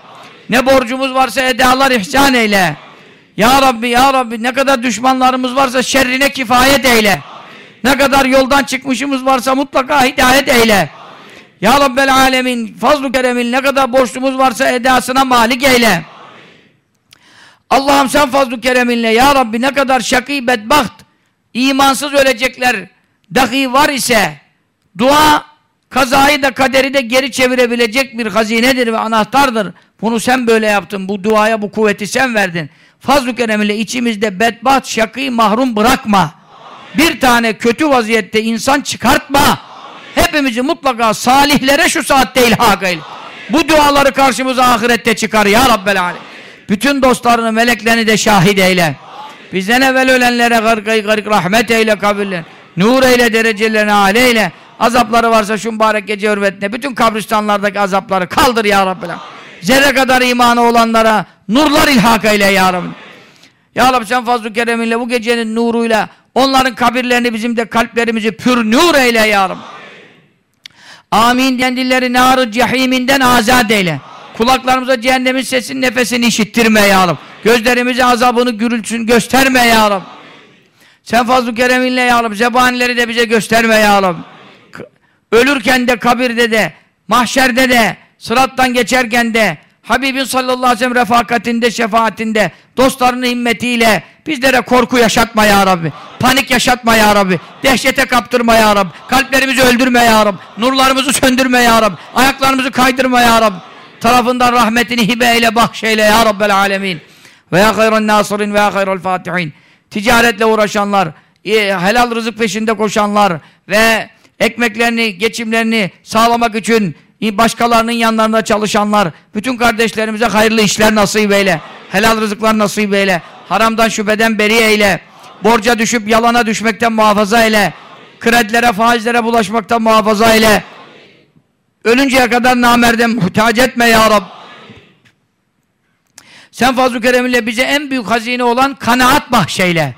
Ne borcumuz varsa edalar ihsan eyle. Ya Rabbi, Ya Rabbi ne kadar düşmanlarımız varsa şerrine kifayet eyle. Ne kadar yoldan çıkmışımız varsa mutlaka hidayet eyle. Ya Rabbel Alemin, fazl-ı keremin ne kadar borçlumuz varsa edasına malik eyle. Allah'ım sen fazl-ı kereminle Ya Rabbi ne kadar şakî bedbaht, imansız ölecekler dahi var ise dua kazayı da kaderi de geri çevirebilecek bir hazinedir ve anahtardır. Bunu sen böyle yaptın. Bu duaya bu kuvveti sen verdin. Fazl-ı kereminle içimizde bedbaht, şakî, mahrum bırakma. Bir tane kötü vaziyette insan çıkartma. Hepimizi mutlaka salihlere şu saatte ilhak eyle. Bu duaları karşımıza ahirette çıkar ya Rabbel Alem. Bütün dostlarını, meleklerini de şahit eyle. Bizden evvel ölenlere gargayı garık rahmet eyle kabullen. Nur eyle derecelerini âle eyle. Azapları varsa şu mübarek gece hürmetine bütün kabristanlardaki azapları kaldır ya Rabbi. Zerre kadar imanı olanlara nurlar ilhak eyle ya Rabbi. Ya Rabbi sen fazl-ı kereminle bu gecenin nuruyla onların kabirlerini bizim de kalplerimizi pür nur eyle ya Rabbi. Amin diyen dilleri nar cehiminden azat eyle. Kulaklarımıza cehennemin sesini nefesini işittirme ya Rabbi. Gözlerimize azabını gürültüsünü gösterme ya Rabbi. Sen fazl-ı kereminle ya Rabbi. Zebanileri de bize gösterme ya Rabbi. Ölürken de kabirde de mahşerde de sırattan geçerken de Habibin sallallahu aleyhi ve sellem refakatinde, şefaatinde, dostlarının himmetiyle bizlere korku yaşatma ya Rabbi. Panik yaşatma ya Rabbi. Dehşete kaptırma ya Rabbi. Kalplerimizi öldürme ya Rabbi. Nurlarımızı söndürme ya Rabbi. Ayaklarımızı kaydırma ya Rabbi. Tarafından rahmetini hibe eyle, bahşeyle ya Rabbel alemin. Ve ya hayran nasirin ve ya hayral fatihin. Ticaretle uğraşanlar, e, helal rızık peşinde koşanlar ve ekmeklerini, geçimlerini sağlamak için başkalarının yanlarında çalışanlar, bütün kardeşlerimize hayırlı işler nasip eyle. Helal rızıklar nasip eyle. Haramdan şüpheden beri eyle. Borca düşüp yalana düşmekten muhafaza eyle. Kredilere, faizlere bulaşmaktan muhafaza eyle. Ölünceye kadar namerde muhtaç etme ya Rab. Sen fazl-ı kereminle bize en büyük hazine olan kanaat bahşeyle.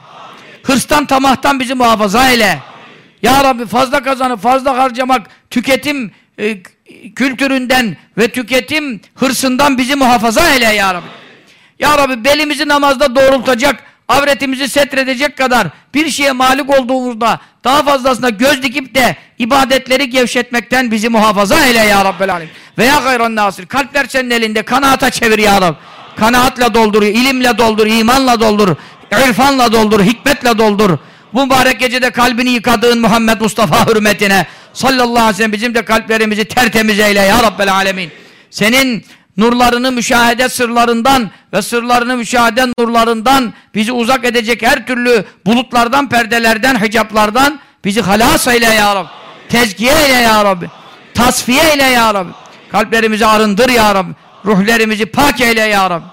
Hırstan tamahtan bizi muhafaza eyle. Ya Rabbi fazla kazanıp fazla harcamak, tüketim e, kültüründen ve tüketim hırsından bizi muhafaza eyle ya Rabbi. Ya Rabbi belimizi namazda doğrultacak, avretimizi setredecek kadar bir şeye malik olduğumuzda daha fazlasına göz dikip de ibadetleri gevşetmekten bizi muhafaza eyle ya Rabbel Alem. Veya gayran nasir. Kalpler senin elinde. Kanaata çevir ya Rabbi. Kanaatla doldur, ilimle doldur, imanla doldur, irfanla doldur, hikmetle doldur. Bu mübarek gecede kalbini yıkadığın Muhammed Mustafa hürmetine sallallahu aleyhi ve sellem bizim de kalplerimizi tertemiz eyle ya Rabbel alemin. Senin nurlarını müşahede sırlarından ve sırlarını müşahede nurlarından bizi uzak edecek her türlü bulutlardan, perdelerden, hicaplardan bizi halas eyle ya Rabbi. Tezkiye eyle ya Rabbi. Tasfiye eyle ya Rabbi. Kalplerimizi arındır ya Rabbi. Ruhlerimizi pak eyle ya Rabbi.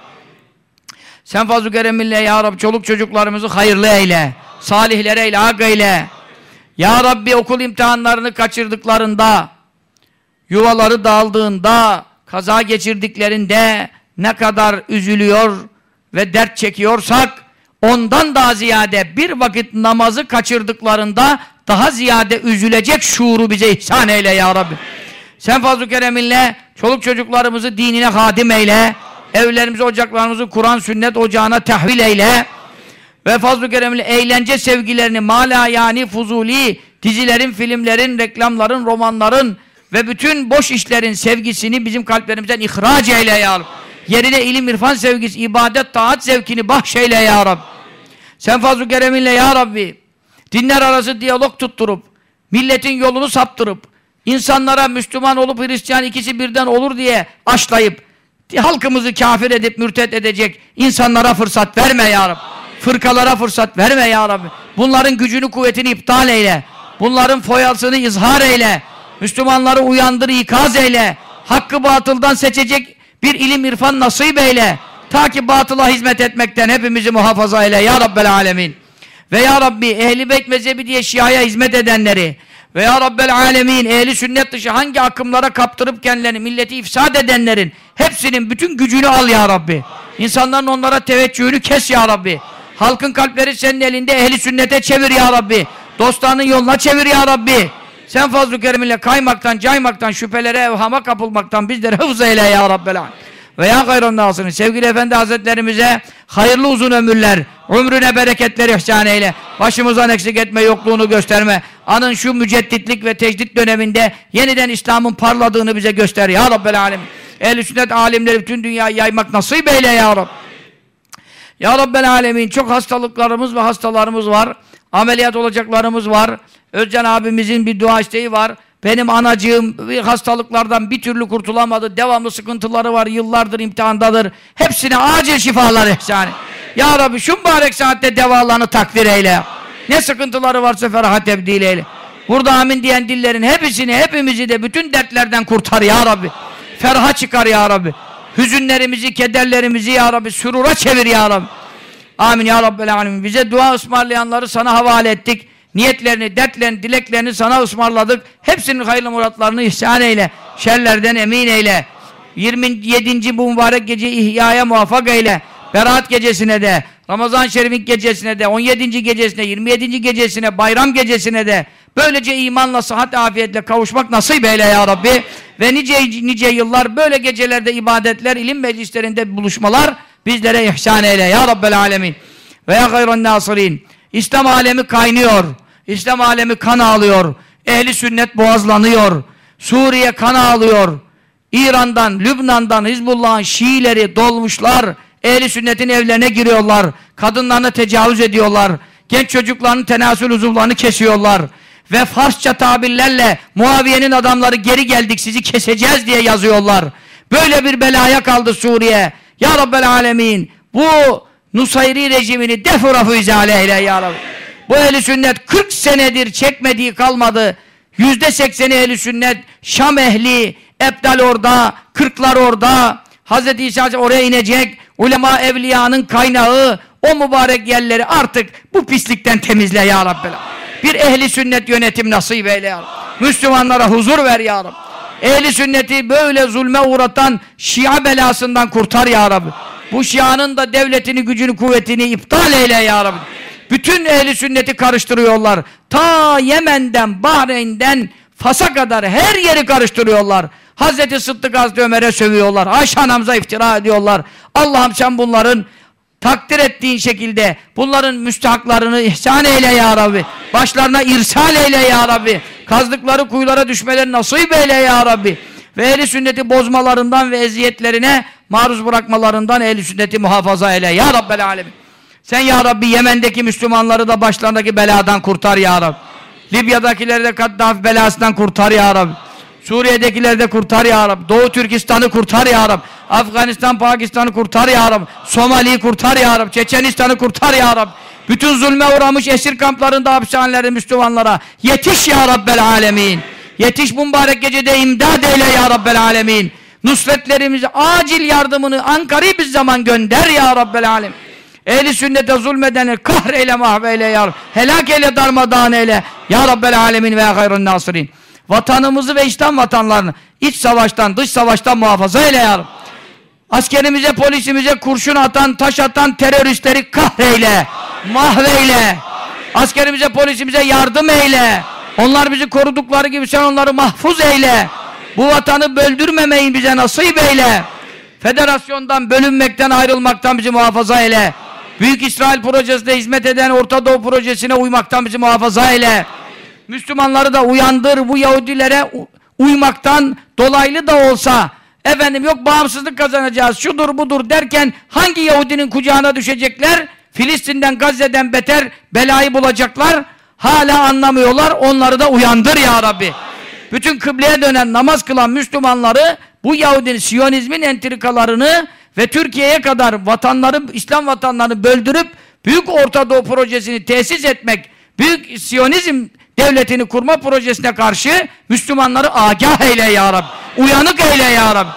Sen fazl-ı kereminle ya Rabbi çoluk çocuklarımızı hayırlı eyle. Salihlere eyle, hak eyle. Ya Rabbi okul imtihanlarını kaçırdıklarında, yuvaları dağıldığında, kaza geçirdiklerinde ne kadar üzülüyor ve dert çekiyorsak, ondan daha ziyade bir vakit namazı kaçırdıklarında daha ziyade üzülecek şuuru bize ihsan eyle ya Rabbi. Sen fazl-ı kereminle çoluk çocuklarımızı dinine hadim eyle, evlerimizi, ocaklarımızı Kur'an sünnet ocağına tehvil eyle, ve fazl-ı keremli eğlence sevgilerini mala yani fuzuli dizilerin, filmlerin, reklamların, romanların ve bütün boş işlerin sevgisini bizim kalplerimizden ihraç eyle ya Rabbi. Yerine ilim, irfan sevgisi, ibadet, taat zevkini bahşeyle ya Rabbi. Sen fazl-ı kereminle ya Rabbi dinler arası diyalog tutturup milletin yolunu saptırıp insanlara Müslüman olup Hristiyan ikisi birden olur diye aşlayıp halkımızı kafir edip mürtet edecek insanlara fırsat verme ya Rabbi. Fırkalara fırsat verme ya Rabbi. Bunların gücünü kuvvetini iptal eyle. Bunların foyasını izhar eyle. Müslümanları uyandır, ikaz eyle. Hakkı batıldan seçecek bir ilim irfan nasip eyle. Ta ki batıla hizmet etmekten hepimizi muhafaza eyle ya Rabbel alemin. Ve ya Rabbi ehli beyt mezhebi diye şiaya hizmet edenleri ve ya Rabbel alemin ehli sünnet dışı hangi akımlara kaptırıp kendilerini milleti ifsad edenlerin hepsinin bütün gücünü al ya Rabbi. İnsanların onlara teveccühünü kes ya Rabbi. Halkın kalpleri senin elinde ehli sünnete çevir ya Rabbi. Dostlarının yoluna çevir ya Rabbi. Sen fazl-ı keriminle kaymaktan, caymaktan, şüphelere, evhama kapılmaktan bizleri hıfz eyle ya Rabbel Ve ya gayran nasını sevgili efendi hazretlerimize hayırlı uzun ömürler, ömrüne bereketler ihsan eyle. Başımızdan eksik etme, yokluğunu gösterme. Anın şu mücedditlik ve tecdit döneminde yeniden İslam'ın parladığını bize göster ya Rabbel Alem. Ehl-i sünnet alimleri bütün dünyayı yaymak nasip eyle ya Rabbi. Ya Rabbel Alemin çok hastalıklarımız ve hastalarımız var. Ameliyat olacaklarımız var. Özcan abimizin bir dua isteği var. Benim anacığım hastalıklardan bir türlü kurtulamadı. Devamlı sıkıntıları var. Yıllardır imtihandadır. Hepsine acil şifalar ihsan Ya Rabbi şu mübarek saatte devalarını takdir eyle. Ne sıkıntıları varsa ferahat tebdil eyle. Burada amin diyen dillerin hepsini, hepimizi de bütün dertlerden kurtar ya Rabbi. Feraha çıkar ya Rabbi. Hüzünlerimizi, kederlerimizi ya Rabbi sürura çevir ya Rabbi. Amin ya Rabbel Alemin. Bize dua ısmarlayanları sana havale ettik. Niyetlerini, dertlerini, dileklerini sana ısmarladık. Hepsinin hayırlı muratlarını ihsan eyle. Şerlerden emin eyle. 27. bu mübarek gece ihyaya muvaffak eyle. Berat gecesine de, Ramazan Şerif'in gecesine de, 17. gecesine, 27. gecesine, bayram gecesine de böylece imanla, sıhhat, afiyetle kavuşmak nasip eyle ya Rabbi. Ve nice nice yıllar böyle gecelerde ibadetler, ilim meclislerinde buluşmalar bizlere ihsan eyle ya Rabbel Alemin. Ve ya hayran nasirin. İslam alemi kaynıyor. İslam alemi kan ağlıyor. Ehli sünnet boğazlanıyor. Suriye kan ağlıyor. İran'dan, Lübnan'dan Hizbullah'ın Şiileri dolmuşlar. Ehli sünnetin evlerine giriyorlar. Kadınlarına tecavüz ediyorlar. Genç çocuklarının tenasül uzuvlarını kesiyorlar. Ve Farsça tabirlerle Muaviye'nin adamları geri geldik sizi keseceğiz diye yazıyorlar. Böyle bir belaya kaldı Suriye. Ya Rabbel Alemin bu Nusayri rejimini defurafı izale eyle ya Rabbi. Bu ehli sünnet 40 senedir çekmediği kalmadı. Yüzde sekseni ehli sünnet, Şam ehli, Ebdal orada, Kırklar orada, Hz. İsa oraya inecek, ulema evliyanın kaynağı, o mübarek yerleri artık bu pislikten temizle ya Rabbi. Bir ehli sünnet yönetim nasip eyle ya Rabbi. Müslümanlara huzur ver ya Rabbi. Ehli sünneti böyle zulme uğratan Şia belasından kurtar ya Rabbi. Bu Şia'nın da devletini, gücünü, kuvvetini iptal eyle ya Rabbi. Bütün ehli sünneti karıştırıyorlar. Ta Yemen'den, Bahreyn'den, Fas'a kadar her yeri karıştırıyorlar. Hazreti Sıddık Hazreti Ömer'e sövüyorlar. Ayşe anamıza iftira ediyorlar. Allah'ım sen bunların takdir ettiğin şekilde bunların müstahaklarını ihsan eyle ya Rabbi. Başlarına irsal eyle ya Rabbi. Kazdıkları kuyulara düşmeleri nasip eyle ya Rabbi. Ve ehli sünneti bozmalarından ve eziyetlerine maruz bırakmalarından ehli sünneti muhafaza eyle ya Rabbel Alemin. Sen ya Rabbi Yemen'deki Müslümanları da başlarındaki beladan kurtar ya Rabbi. Libya'dakileri de Kaddafi belasından kurtar ya Rabbi. Suriye'dekileri de kurtar ya Rabbi. Doğu Türkistan'ı kurtar ya Rabbi. Afganistan, Pakistan'ı kurtar ya Rabbi. Somali'yi kurtar ya Rabbi. Çeçenistan'ı kurtar ya Rabbi. Bütün zulme uğramış esir kamplarında hapishanelerde Müslümanlara yetiş ya Rabbel Alemin. Yetiş mübarek gecede imdad eyle ya Rabbel Alemin. Nusretlerimizi, acil yardımını ankari bir zaman gönder ya Rabbel Alemin. Ehli sünnete zulmedeni kahreyle mahveyle ya Rabbi. Helak eyle darmadağın eyle. Ya Rabbel Alemin ve hayrun nasirin. Vatanımızı ve İslam vatanlarını iç savaştan, dış savaştan muhafaza eyle ya Rabbi. Askerimize, polisimize kurşun atan, taş atan teröristleri kahreyle, mahveyle. Askerimize, polisimize yardım eyle. Onlar bizi korudukları gibi sen onları mahfuz eyle. Bu vatanı böldürmemeyi bize nasip eyle. Federasyondan, bölünmekten, ayrılmaktan bizi muhafaza eyle. Büyük İsrail projesine hizmet eden Orta Doğu projesine uymaktan bizi muhafaza eyle. Müslümanları da uyandır bu Yahudilere uymaktan dolaylı da olsa efendim yok bağımsızlık kazanacağız şudur budur derken hangi Yahudinin kucağına düşecekler? Filistin'den Gazze'den beter belayı bulacaklar. Hala anlamıyorlar. Onları da uyandır ya Rabbi. Bütün kıbleye dönen namaz kılan Müslümanları bu Yahudinin Siyonizmin entrikalarını ve Türkiye'ye kadar vatanları, İslam vatanlarını böldürüp Büyük Orta Doğu projesini tesis etmek, Büyük Siyonizm devletini kurma projesine karşı Müslümanları agah eyle ya Rabbi. Uyanık eyle ya Rabbi.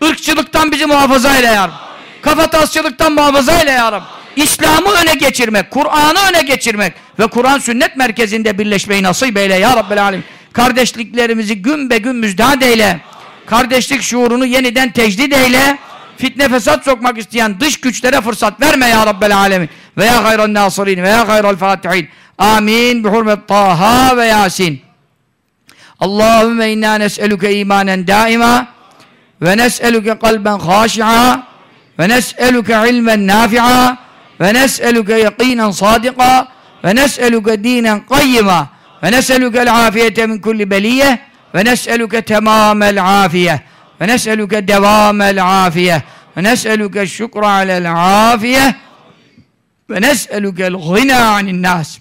Irkçılıktan bizi muhafaza eyle ya Rabbi. Kafatasçılıktan muhafaza eyle ya Rabbi. İslam'ı öne geçirmek, Kur'an'ı öne geçirmek ve Kur'an sünnet merkezinde birleşmeyi nasip eyle ya Rabbel Alem. Kardeşliklerimizi gün be gün müjdat eyle. Kardeşlik şuurunu yeniden tecdid eyle. Fitne fesat sokmak isteyen dış güçlere fırsat verme ya Rabbel Alemin. Ve ya hayran nasirin ve ya hayral fatihin. Amin. Bi hurmet Taha ve Yasin. Allahümme inna nes'eluke imanen daima ve nes'eluke kalben haşi'a ve nes'eluke ilmen nafi'a ve nes'eluke yakinen sadika ve nes'eluke dinen qayyima ve nes'eluke afiyete min kulli beliyye ve nes'eluke temamel afiye ve nes'eluke devamel afiye ve nes'eluke şükra alel afiye ve nes'eluke el-ghina anin nas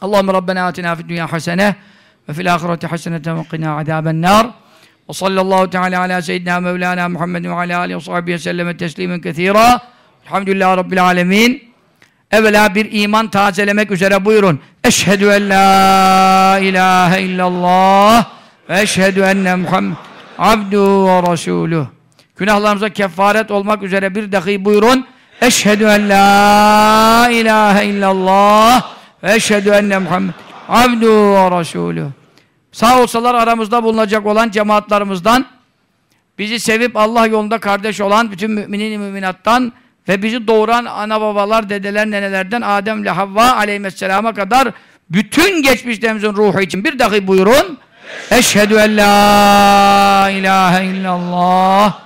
Allahümme Rabbena atina fid dünya hasene ve fil ahireti haseneten ve qina azaben nar ve sallallahu teala ala seyyidina mevlana Muhammed ve ala alihi evvela bir iman tazelemek üzere buyurun. Eşhedü en la ilahe illallah ve eşhedü enne Muhammed abdu ve resuluh günahlarımıza kefaret olmak üzere bir dahi buyurun. Eşhedü en la ilahe illallah ve eşhedü enne Muhammed abdu ve rasulü. Sağ olsalar aramızda bulunacak olan cemaatlerimizden bizi sevip Allah yolunda kardeş olan bütün müminin müminattan ve bizi doğuran ana babalar, dedeler, nenelerden Adem ile Havva aleyhisselama kadar bütün geçmişlerimizin ruhu için bir dahi buyurun. Eşhedü en la ilahe illallah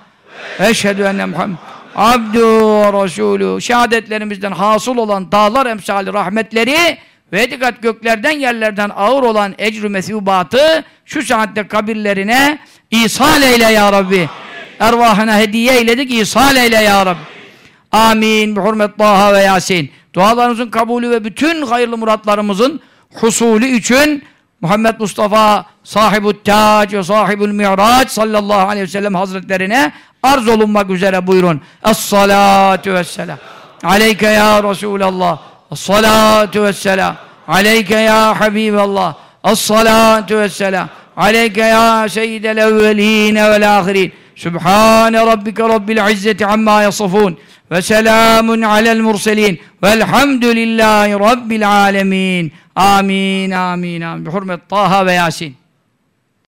Eşhedü enne Muhammed abdu ve resulü şehadetlerimizden hasıl olan dağlar emsali rahmetleri ve dikkat göklerden yerlerden ağır olan ecrü mesubatı şu saatte kabirlerine ihsal eyle ya Rabbi. Ervahına hediye eyledik ihsal eyle ya Rabbi. Amin. Bi hurmet Taha ve Yasin. Dualarımızın kabulü ve bütün hayırlı muratlarımızın husulü için Muhammed Mustafa sahibü tac ve sahibül mi'raç sallallahu aleyhi ve sellem hazretlerine arz olunmak üzere buyurun. Es-salatu vesselam. Aleyke ya Resulallah. Es-salatu vesselam. Aleyke ya Habiballah. Es-salatu vesselam. Aleyke ya seyyidel evveline vel ahirin. Sübhane rabbike rabbil izzeti amma yasifun. Ve selamun alel murselin. Velhamdülillahi rabbil alemin. Amin, amin, amin. Bi hurmet Taha ve Yasin.